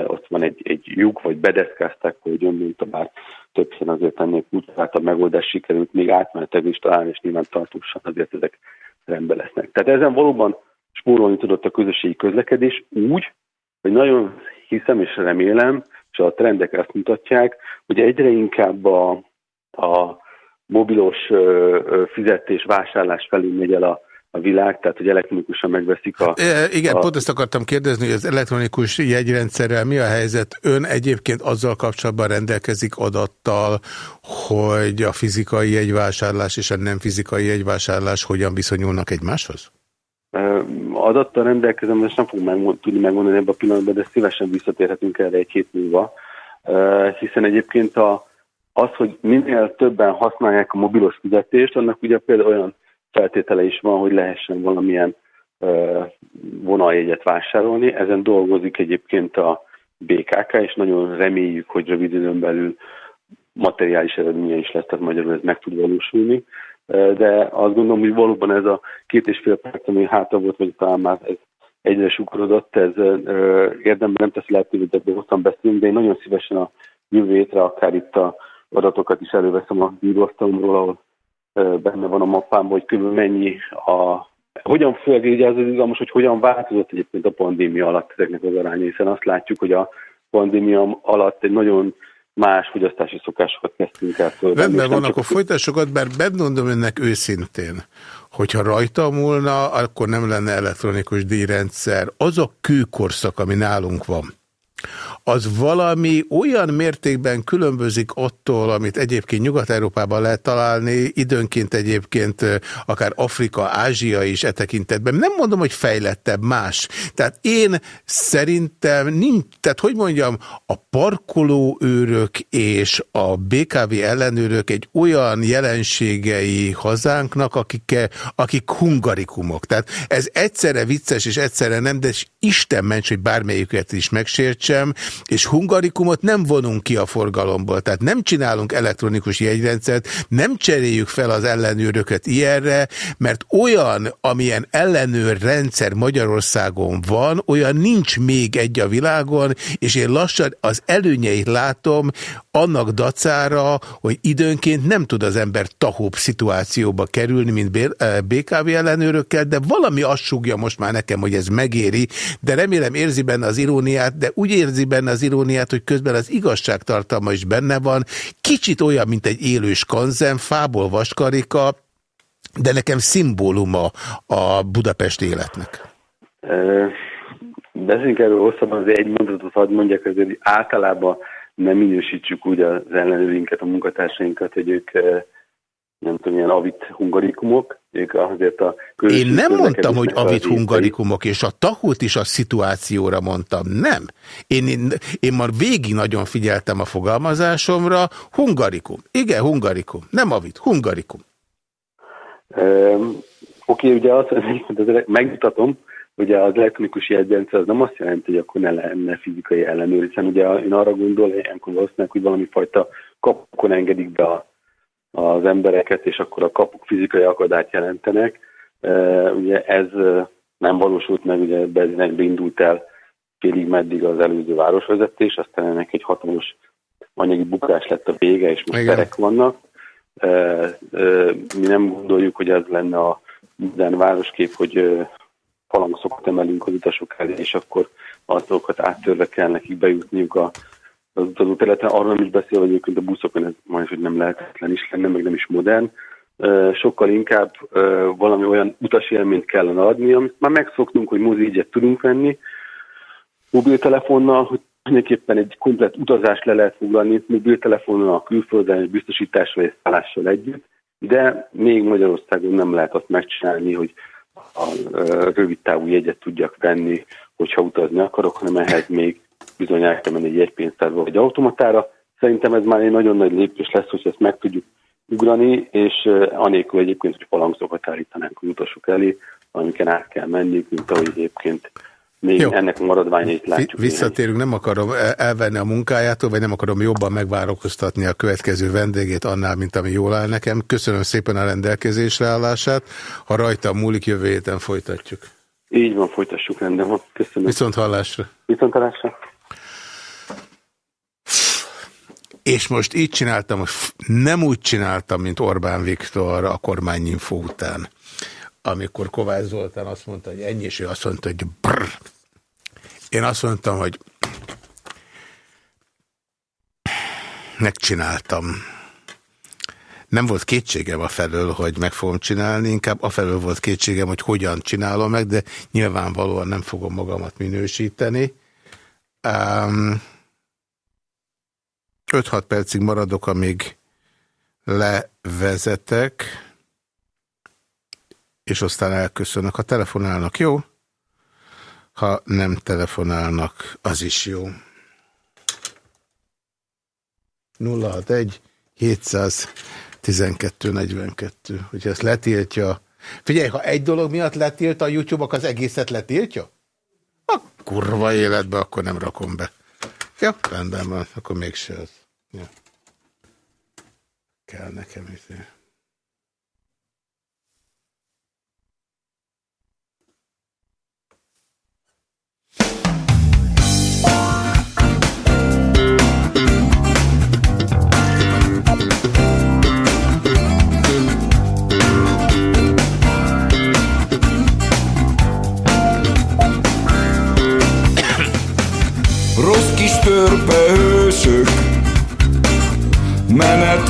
ott van egy, egy lyuk, vagy bedeszkázták, hogy mondta, bár többször azért ennél úgy a megoldás sikerült még átmeneteg is találni, és nyilván tartósan azért ezek rendben lesznek. Tehát ezen valóban spórolni tudott a közösségi közlekedés úgy, hogy nagyon hiszem és remélem, és a trendek ezt mutatják, hogy egyre inkább a, a mobilos fizetés, vásárlás felé megy el a, a világ, tehát hogy elektronikusan megveszik a... E, igen, a... pont ezt akartam kérdezni, hogy az elektronikus jegyrendszerrel mi a helyzet? Ön egyébként azzal kapcsolatban rendelkezik adattal, hogy a fizikai jegyvásárlás és a nem fizikai jegyvásárlás hogyan viszonyulnak egymáshoz? Adattal rendelkezem, és nem fogom meg, tudni megmondani ebben a pillanatban, de szívesen visszatérhetünk erre egy hét múlva, hiszen egyébként a, az, hogy minél többen használják a mobilos fizetést, annak ugye például olyan feltétele is van, hogy lehessen valamilyen vonaljegyet vásárolni. Ezen dolgozik egyébként a BKK, és nagyon reméljük, hogy rövid időn belül materiális eredménye is lesz, tehát magyarul ez meg tud valósulni. De azt gondolom, hogy valóban ez a két és fél perc, ami hátra volt, vagy talán már ez egyre sukorodott, ez érdemben nem teszi lehetővé, de hosszan beszélünk, de én nagyon szívesen a jövő hétre, akár itt a adatokat is előveszem a bíróasztalomról, ahol benne van a mappám, hogy kb. mennyi a hogyan főleg ugye az izgalmas, hogy hogyan változott egyébként a pandémia alatt ezeknek az aránya, hiszen azt látjuk, hogy a pandémia alatt egy nagyon más fogyasztási szokásokat kezdtünk el fölvenni. Rendben van, akkor folytassokat, bár bedmondom önnek őszintén, hogyha rajta múlna, akkor nem lenne elektronikus díjrendszer. Az a kőkorszak, ami nálunk van, az valami olyan mértékben különbözik attól, amit egyébként Nyugat-Európában lehet találni, időnként egyébként akár Afrika, Ázsia is e tekintetben. Nem mondom, hogy fejlettebb, más. Tehát én szerintem nincs, tehát hogy mondjam, a parkolóőrök és a BKV ellenőrök egy olyan jelenségei hazánknak, akik, akik hungarikumok. Tehát ez egyszerre vicces és egyszerre nem, de Isten ments, hogy bármelyiket is megsértsem, és hungarikumot nem vonunk ki a forgalomból. Tehát nem csinálunk elektronikus jegyrendszert, nem cseréljük fel az ellenőröket ilyenre, mert olyan, amilyen ellenőr rendszer Magyarországon van, olyan nincs még egy a világon, és én lassan az előnyeit látom annak dacára, hogy időnként nem tud az ember tahóbb szituációba kerülni, mint BKV ellenőrökkel, de valami azt súgja most már nekem, hogy ez megéri, de remélem érzi benne az iróniát, de úgy érzi benne az iróniát, hogy közben az igazságtartalma is benne van, kicsit olyan, mint egy élős kanzen, fából vaskarika, de nekem szimbóluma a Budapest életnek. Beszéljünk erről hosszabban, azért egy mondatot hadd mondjak, azért általában nem minősítsük úgy az ellenőrinket, a munkatársainkat, hogy ők nem tudom, ilyen avit hungarikumok, ők azért a Én nem mondtam, hogy avit hungarikumok, és a tahut is a szituációra mondtam, nem. Én, én, én már végig nagyon figyeltem a fogalmazásomra, hungarikum. Igen, hungarikum. Nem avit, hungarikum. Um, Oké, okay, ugye azt, megmutatom, ugye az elektronikus jegyrendszer az nem azt jelenti, hogy akkor ne lenne fizikai ellenőr, hiszen ugye én arra gondolom, hogy valószínűleg, hogy valami fajta kapukon engedik be a az embereket, és akkor a kapuk fizikai akadályt jelentenek. Ugye ez nem valósult meg, ugye Berlinekbe indult el félig meddig az előző városvezetés, aztán ennek egy hatalmas anyagi bukás lett a vége, és most terek vannak. Mi nem gondoljuk, hogy ez lenne a minden városkép, hogy falangszokat emelünk az utasok elé, és akkor azokat áttörve kell nekik bejutniuk a az utazóterületen, arról nem is beszél, hogy egyébként a buszokon ez majd, hogy nem lehetetlen is lenne, meg nem is modern. Sokkal inkább valami olyan utasélményt kellene adni, amit már megszoktunk, hogy mozigyet tudunk venni, mobiltelefonnal, hogy mindenképpen egy komplet utazást le lehet foglalni, mobiltelefonnal, a külföldön, biztosítással és szállással együtt, de még Magyarországon nem lehet azt megcsinálni, hogy a rövid távú jegyet tudjak venni, hogyha utazni akarok, hanem ehhez még bizony el kell menni egy jegypénztárba vagy automatára. Szerintem ez már egy nagyon nagy lépés lesz, hogy ezt meg tudjuk ugrani, és anélkül egyébként, hogy palangszokat állítanánk az utasok elé, amiken át kell menni, mint ahogy egyébként még Jó. ennek a maradványait látjuk. Visszatérünk, nem akarom elvenni a munkájától, vagy nem akarom jobban megvárokoztatni a következő vendégét annál, mint ami jól áll nekem. Köszönöm szépen a rendelkezésre állását. Ha rajta múlik, jövő héten folytatjuk. Így van, folytassuk, rendben. Köszönöm. Viszont hallásra. Viszont hallásra. És most így csináltam, nem úgy csináltam, mint Orbán Viktor a kormányinfo után. Amikor Kovács Zoltán azt mondta, hogy ennyi, és ő azt mondta, hogy brr. Én azt mondtam, hogy megcsináltam. Nem volt kétségem a felől, hogy meg fogom csinálni, inkább a felől volt kétségem, hogy hogyan csinálom meg, de nyilvánvalóan nem fogom magamat minősíteni. Um, 5-6 percig maradok, amíg levezetek. és aztán elköszönök. Ha telefonálnak, jó? Ha nem telefonálnak, az is jó. 061 712 42. Hogyha ezt letiltja. Figyelj, ha egy dolog miatt letilt a YouTube-ok, az egészet letiltja? A kurva életbe, akkor nem rakom be. Ja, rendben van, akkor mégse az. Ja. Kell nekem is.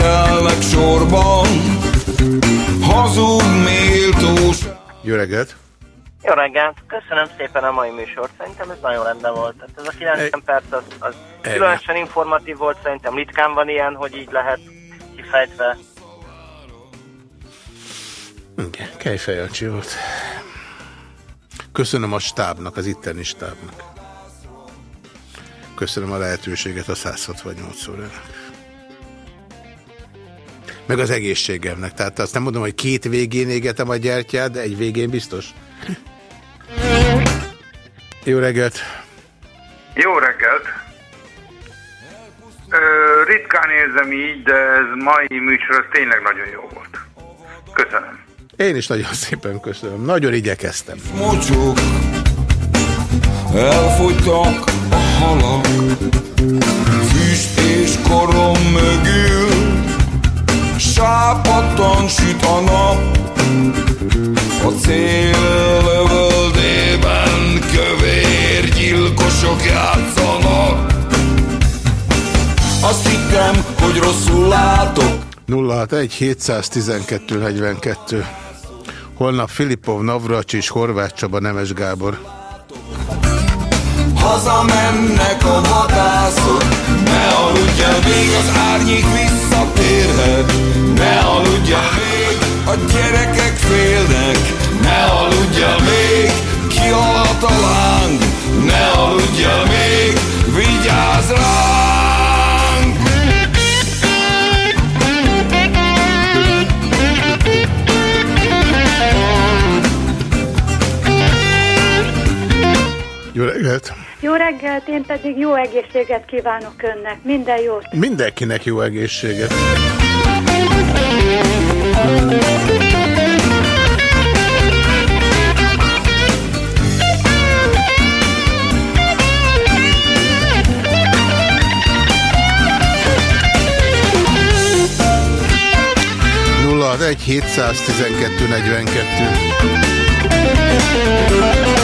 Menetelnek sorban Hazug méltós Jó reggelt! Jó reggelt! Köszönöm szépen a mai műsort. Szerintem ez nagyon rendben volt. Tehát ez a 90 perc az, az különösen informatív volt. Szerintem ritkán van ilyen, hogy így lehet kifejtve. Igen, Kejfejancsi volt. Köszönöm a stábnak, az itteni stábnak. Köszönöm a lehetőséget a 168 órának. Meg az egészségemnek. Tehát azt nem mondom, hogy két végén égetem a gyertyát, de egy végén biztos. Jó reggelt! Jó reggelt! Ö, ritkán érzem így, de ez mai műsor tényleg nagyon jó volt. Köszönöm. Én is nagyon szépen köszönöm. Nagyon igyekeztem. Mocsok Elfogytak a halak Füst és korom mögül Sápadtan süt a nap A cél lövöldében Kövér gyilkosok játszanak Azt hittem, hogy rosszul látok 061 712 42. Holnap Filipov, Navracs és Horváth Csaba, Nemes Gábor. Hazamennek a vadászok Ne aludjál még, az árnyék visszatérhet. Ne aludjál még, a gyerekek félnek. Ne aludjál még, kihalt a láng. Ne aludjál még, vigyázz ránk. Jó reggelt! Jó reggelt, én pedig jó egészséget kívánok önnek. Minden jót. Mindenkinek jó egészséget! nulla egy 712 42.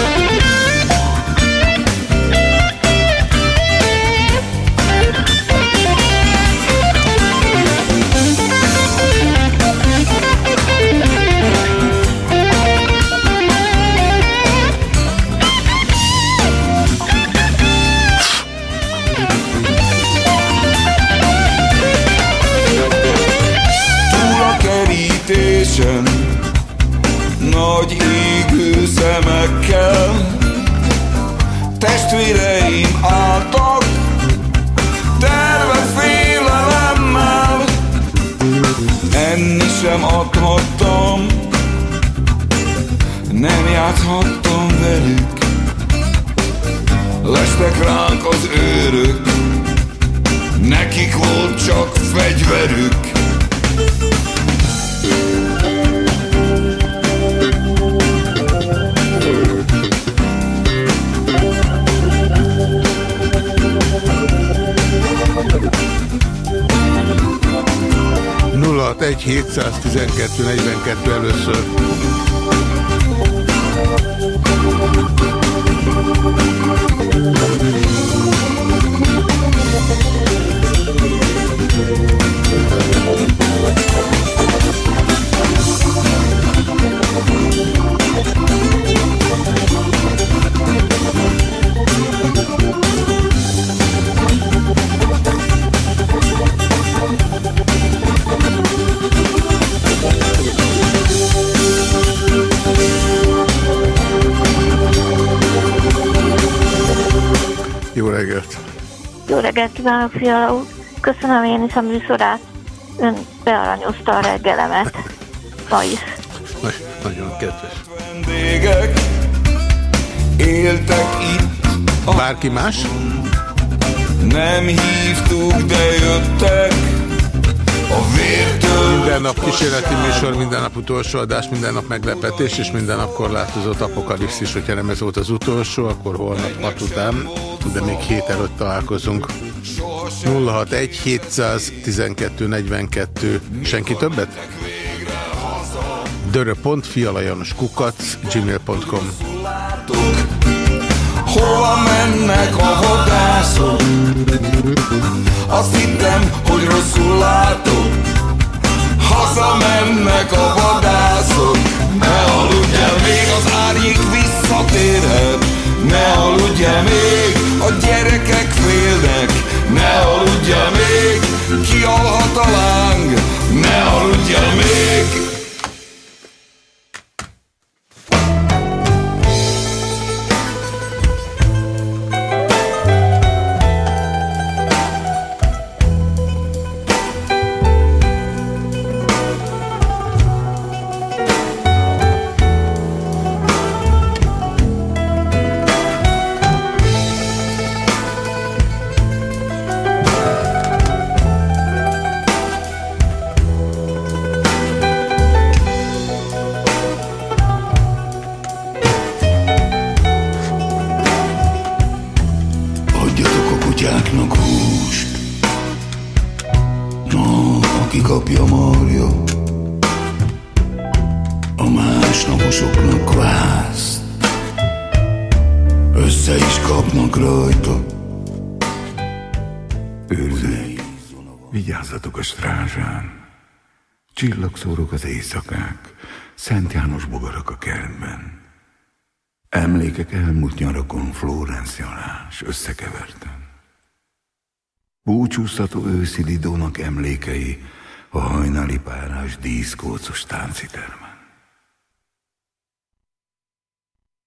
Lestek ránk az őrök Nekik volt csak fegyverük egy 712 42 először. Reggelt kívánok, Fiala úr! Köszönöm én is a műsorát. Ön bearanyozta a reggelemet. Ma is. Nagyon kedves. Vendégek éltek itt. Bárki más? Nem hívtuk, de jöttek. A vértől... Minden nap kísérleti műsor, minden nap utolsó adás, minden nap meglepetés, és minden nap korlátozott apokalipszis. Hogyha nem ez volt az utolsó, akkor holnap hat után, de még hét előtt találkozunk. 061 712 42 Senki többet? dörö.fialajanos kukac gmail.com Hova mennek a vadászok? Azt hittem, hogy rosszul látok Hazamennek a vadászok Ne aludjál még, az árnyék visszatérhet Ne aludjál még, a gyerekek félnek. Ne aludjál még, kialhat a láng. Ne aludjál még Emlékek elmúlt nyarakon Florence Jalás összekeverten. Búcsúztató őszi Lidónak emlékei a hajnali párás díszkócos táncitermen.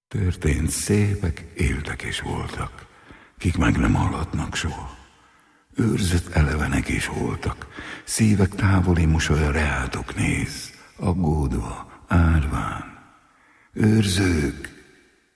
Történt szépek, éltek és voltak, kik meg nem hallhatnak soha. Őrzött elevenek is voltak, szívek távoli mosolya reátok néz, aggódva, árván. Őrzők,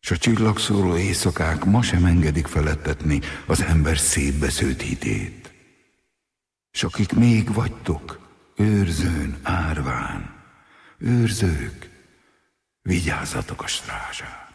s a csillagszóró éjszakák ma sem engedik felettetni az ember szétbesződt hitét. S akik még vagytok, őrzőn, árván, őrzők, vigyázzatok a strázsán.